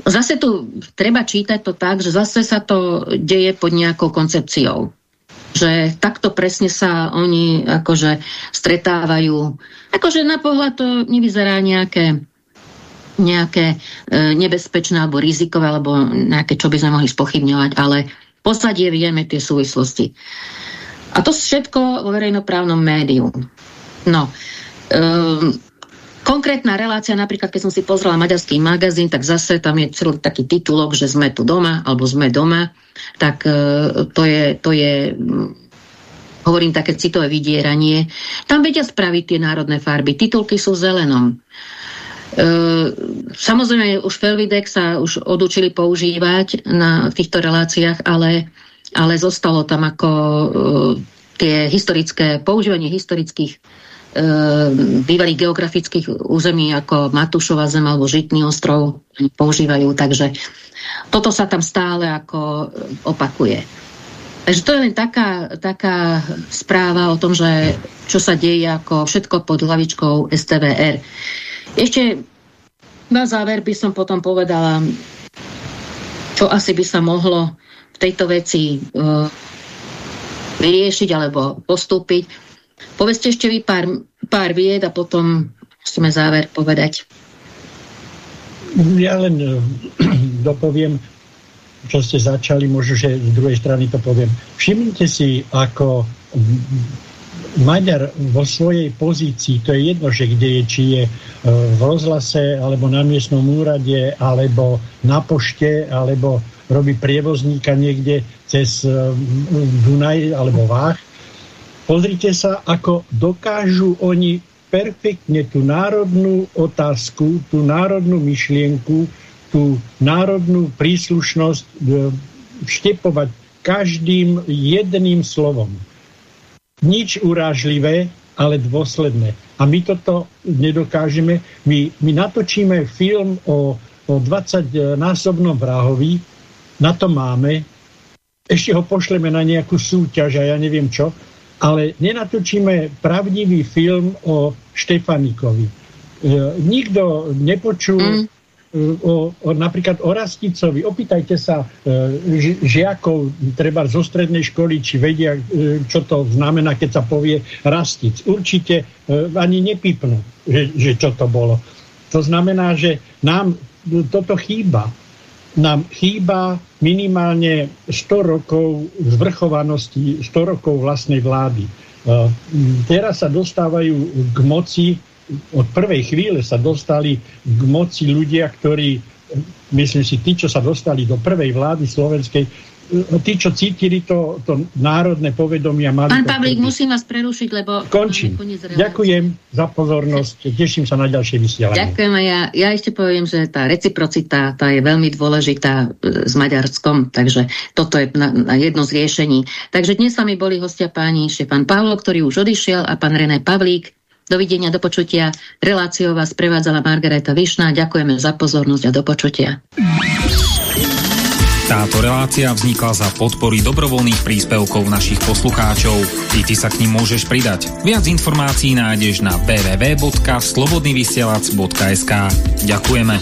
zase tu treba čítať to tak, že zase sa to deje pod nejakou koncepciou že takto presne sa oni akože stretávajú. Akože na pohľad to nevyzerá nejaké nejaké e, nebezpečné alebo rizikové, alebo nejaké, čo by sme mohli spochybňovať, ale v podstate vieme tie súvislosti. A to všetko vo verejnoprávnom médiu. No, e, konkrétna relácia, napríklad keď som si pozrela maďarský magazín, tak zase tam je celý taký titulok, že sme tu doma, alebo sme doma, tak e, to je, to je hovorím také citové vydieranie. Tam vedia spraviť tie národné farby. Titulky sú zelenom. E, samozrejme, už Felvidek sa už odučili používať na týchto reláciách, ale, ale zostalo tam ako e, tie historické, používanie historických e, bývalých geografických území ako Matušova zem alebo Žitný ostrov používajú, takže toto sa tam stále ako opakuje. Takže to je len taká, taká správa o tom, že čo sa deje ako všetko pod hlavičkou STVR. Ešte na záver by som potom povedala, čo asi by sa mohlo v tejto veci vyriešiť alebo postúpiť. Povedzte ešte vy pár, pár vied a potom musíme záver povedať. Ja len uh, dopoviem, čo ste začali, možno, že z druhej strany to poviem. Všimnite si, ako Maďar vo svojej pozícii, to je jedno, že kde je, či je e, v rozhlase, alebo na miestnom úrade, alebo na pošte, alebo robí prievozníka niekde cez e, Dunaj alebo Váh. Pozrite sa, ako dokážu oni perfektne tú národnú otázku, tú národnú myšlienku, tú národnú príslušnosť e, vštepovať každým jedným slovom nič urážlivé, ale dôsledné. A my toto nedokážeme. My, my natočíme film o, o 20-násobnom vrahovi, na to máme, ešte ho pošleme na nejakú súťaž a ja neviem čo, ale nenatočíme pravdivý film o Štefanikovi. E, nikto nepočul mm o, o, napríklad o Rasticovi. Opýtajte sa e, žiakov, treba zo strednej školy, či vedia, e, čo to znamená, keď sa povie Rastic. Určite e, ani nepipnú, že, že čo to bolo. To znamená, že nám toto chýba. Nám chýba minimálne 100 rokov zvrchovanosti, 100 rokov vlastnej vlády. E, teraz sa dostávajú k moci od prvej chvíle sa dostali k moci ľudia, ktorí, myslím si, tí, čo sa dostali do prvej vlády slovenskej, tí, čo cítili to, to národné povedomie a mali... Pán Pavlík, musím vás prerušiť, lebo... Končím. Ďakujem za pozornosť, teším sa na ďalšie vysielanie. Ďakujem a ja, ja ešte poviem, že tá reciprocita, tá je veľmi dôležitá e, s Maďarskom, takže toto je na, na jedno z riešení. Takže dnes s vami boli hostia páni ešte pán Pavlo, ktorý už odišiel a pán René Pavlík. Dovidenia, do počutia. Reláciou vás prevádzala Margareta Višná. Ďakujeme za pozornosť a do počutia. Táto relácia vznikla za podpory dobrovoľných príspevkov našich poslucháčov. I ty sa k ním môžeš pridať. Viac informácií nájdeš na www.slobodnyvysielac.sk Ďakujeme.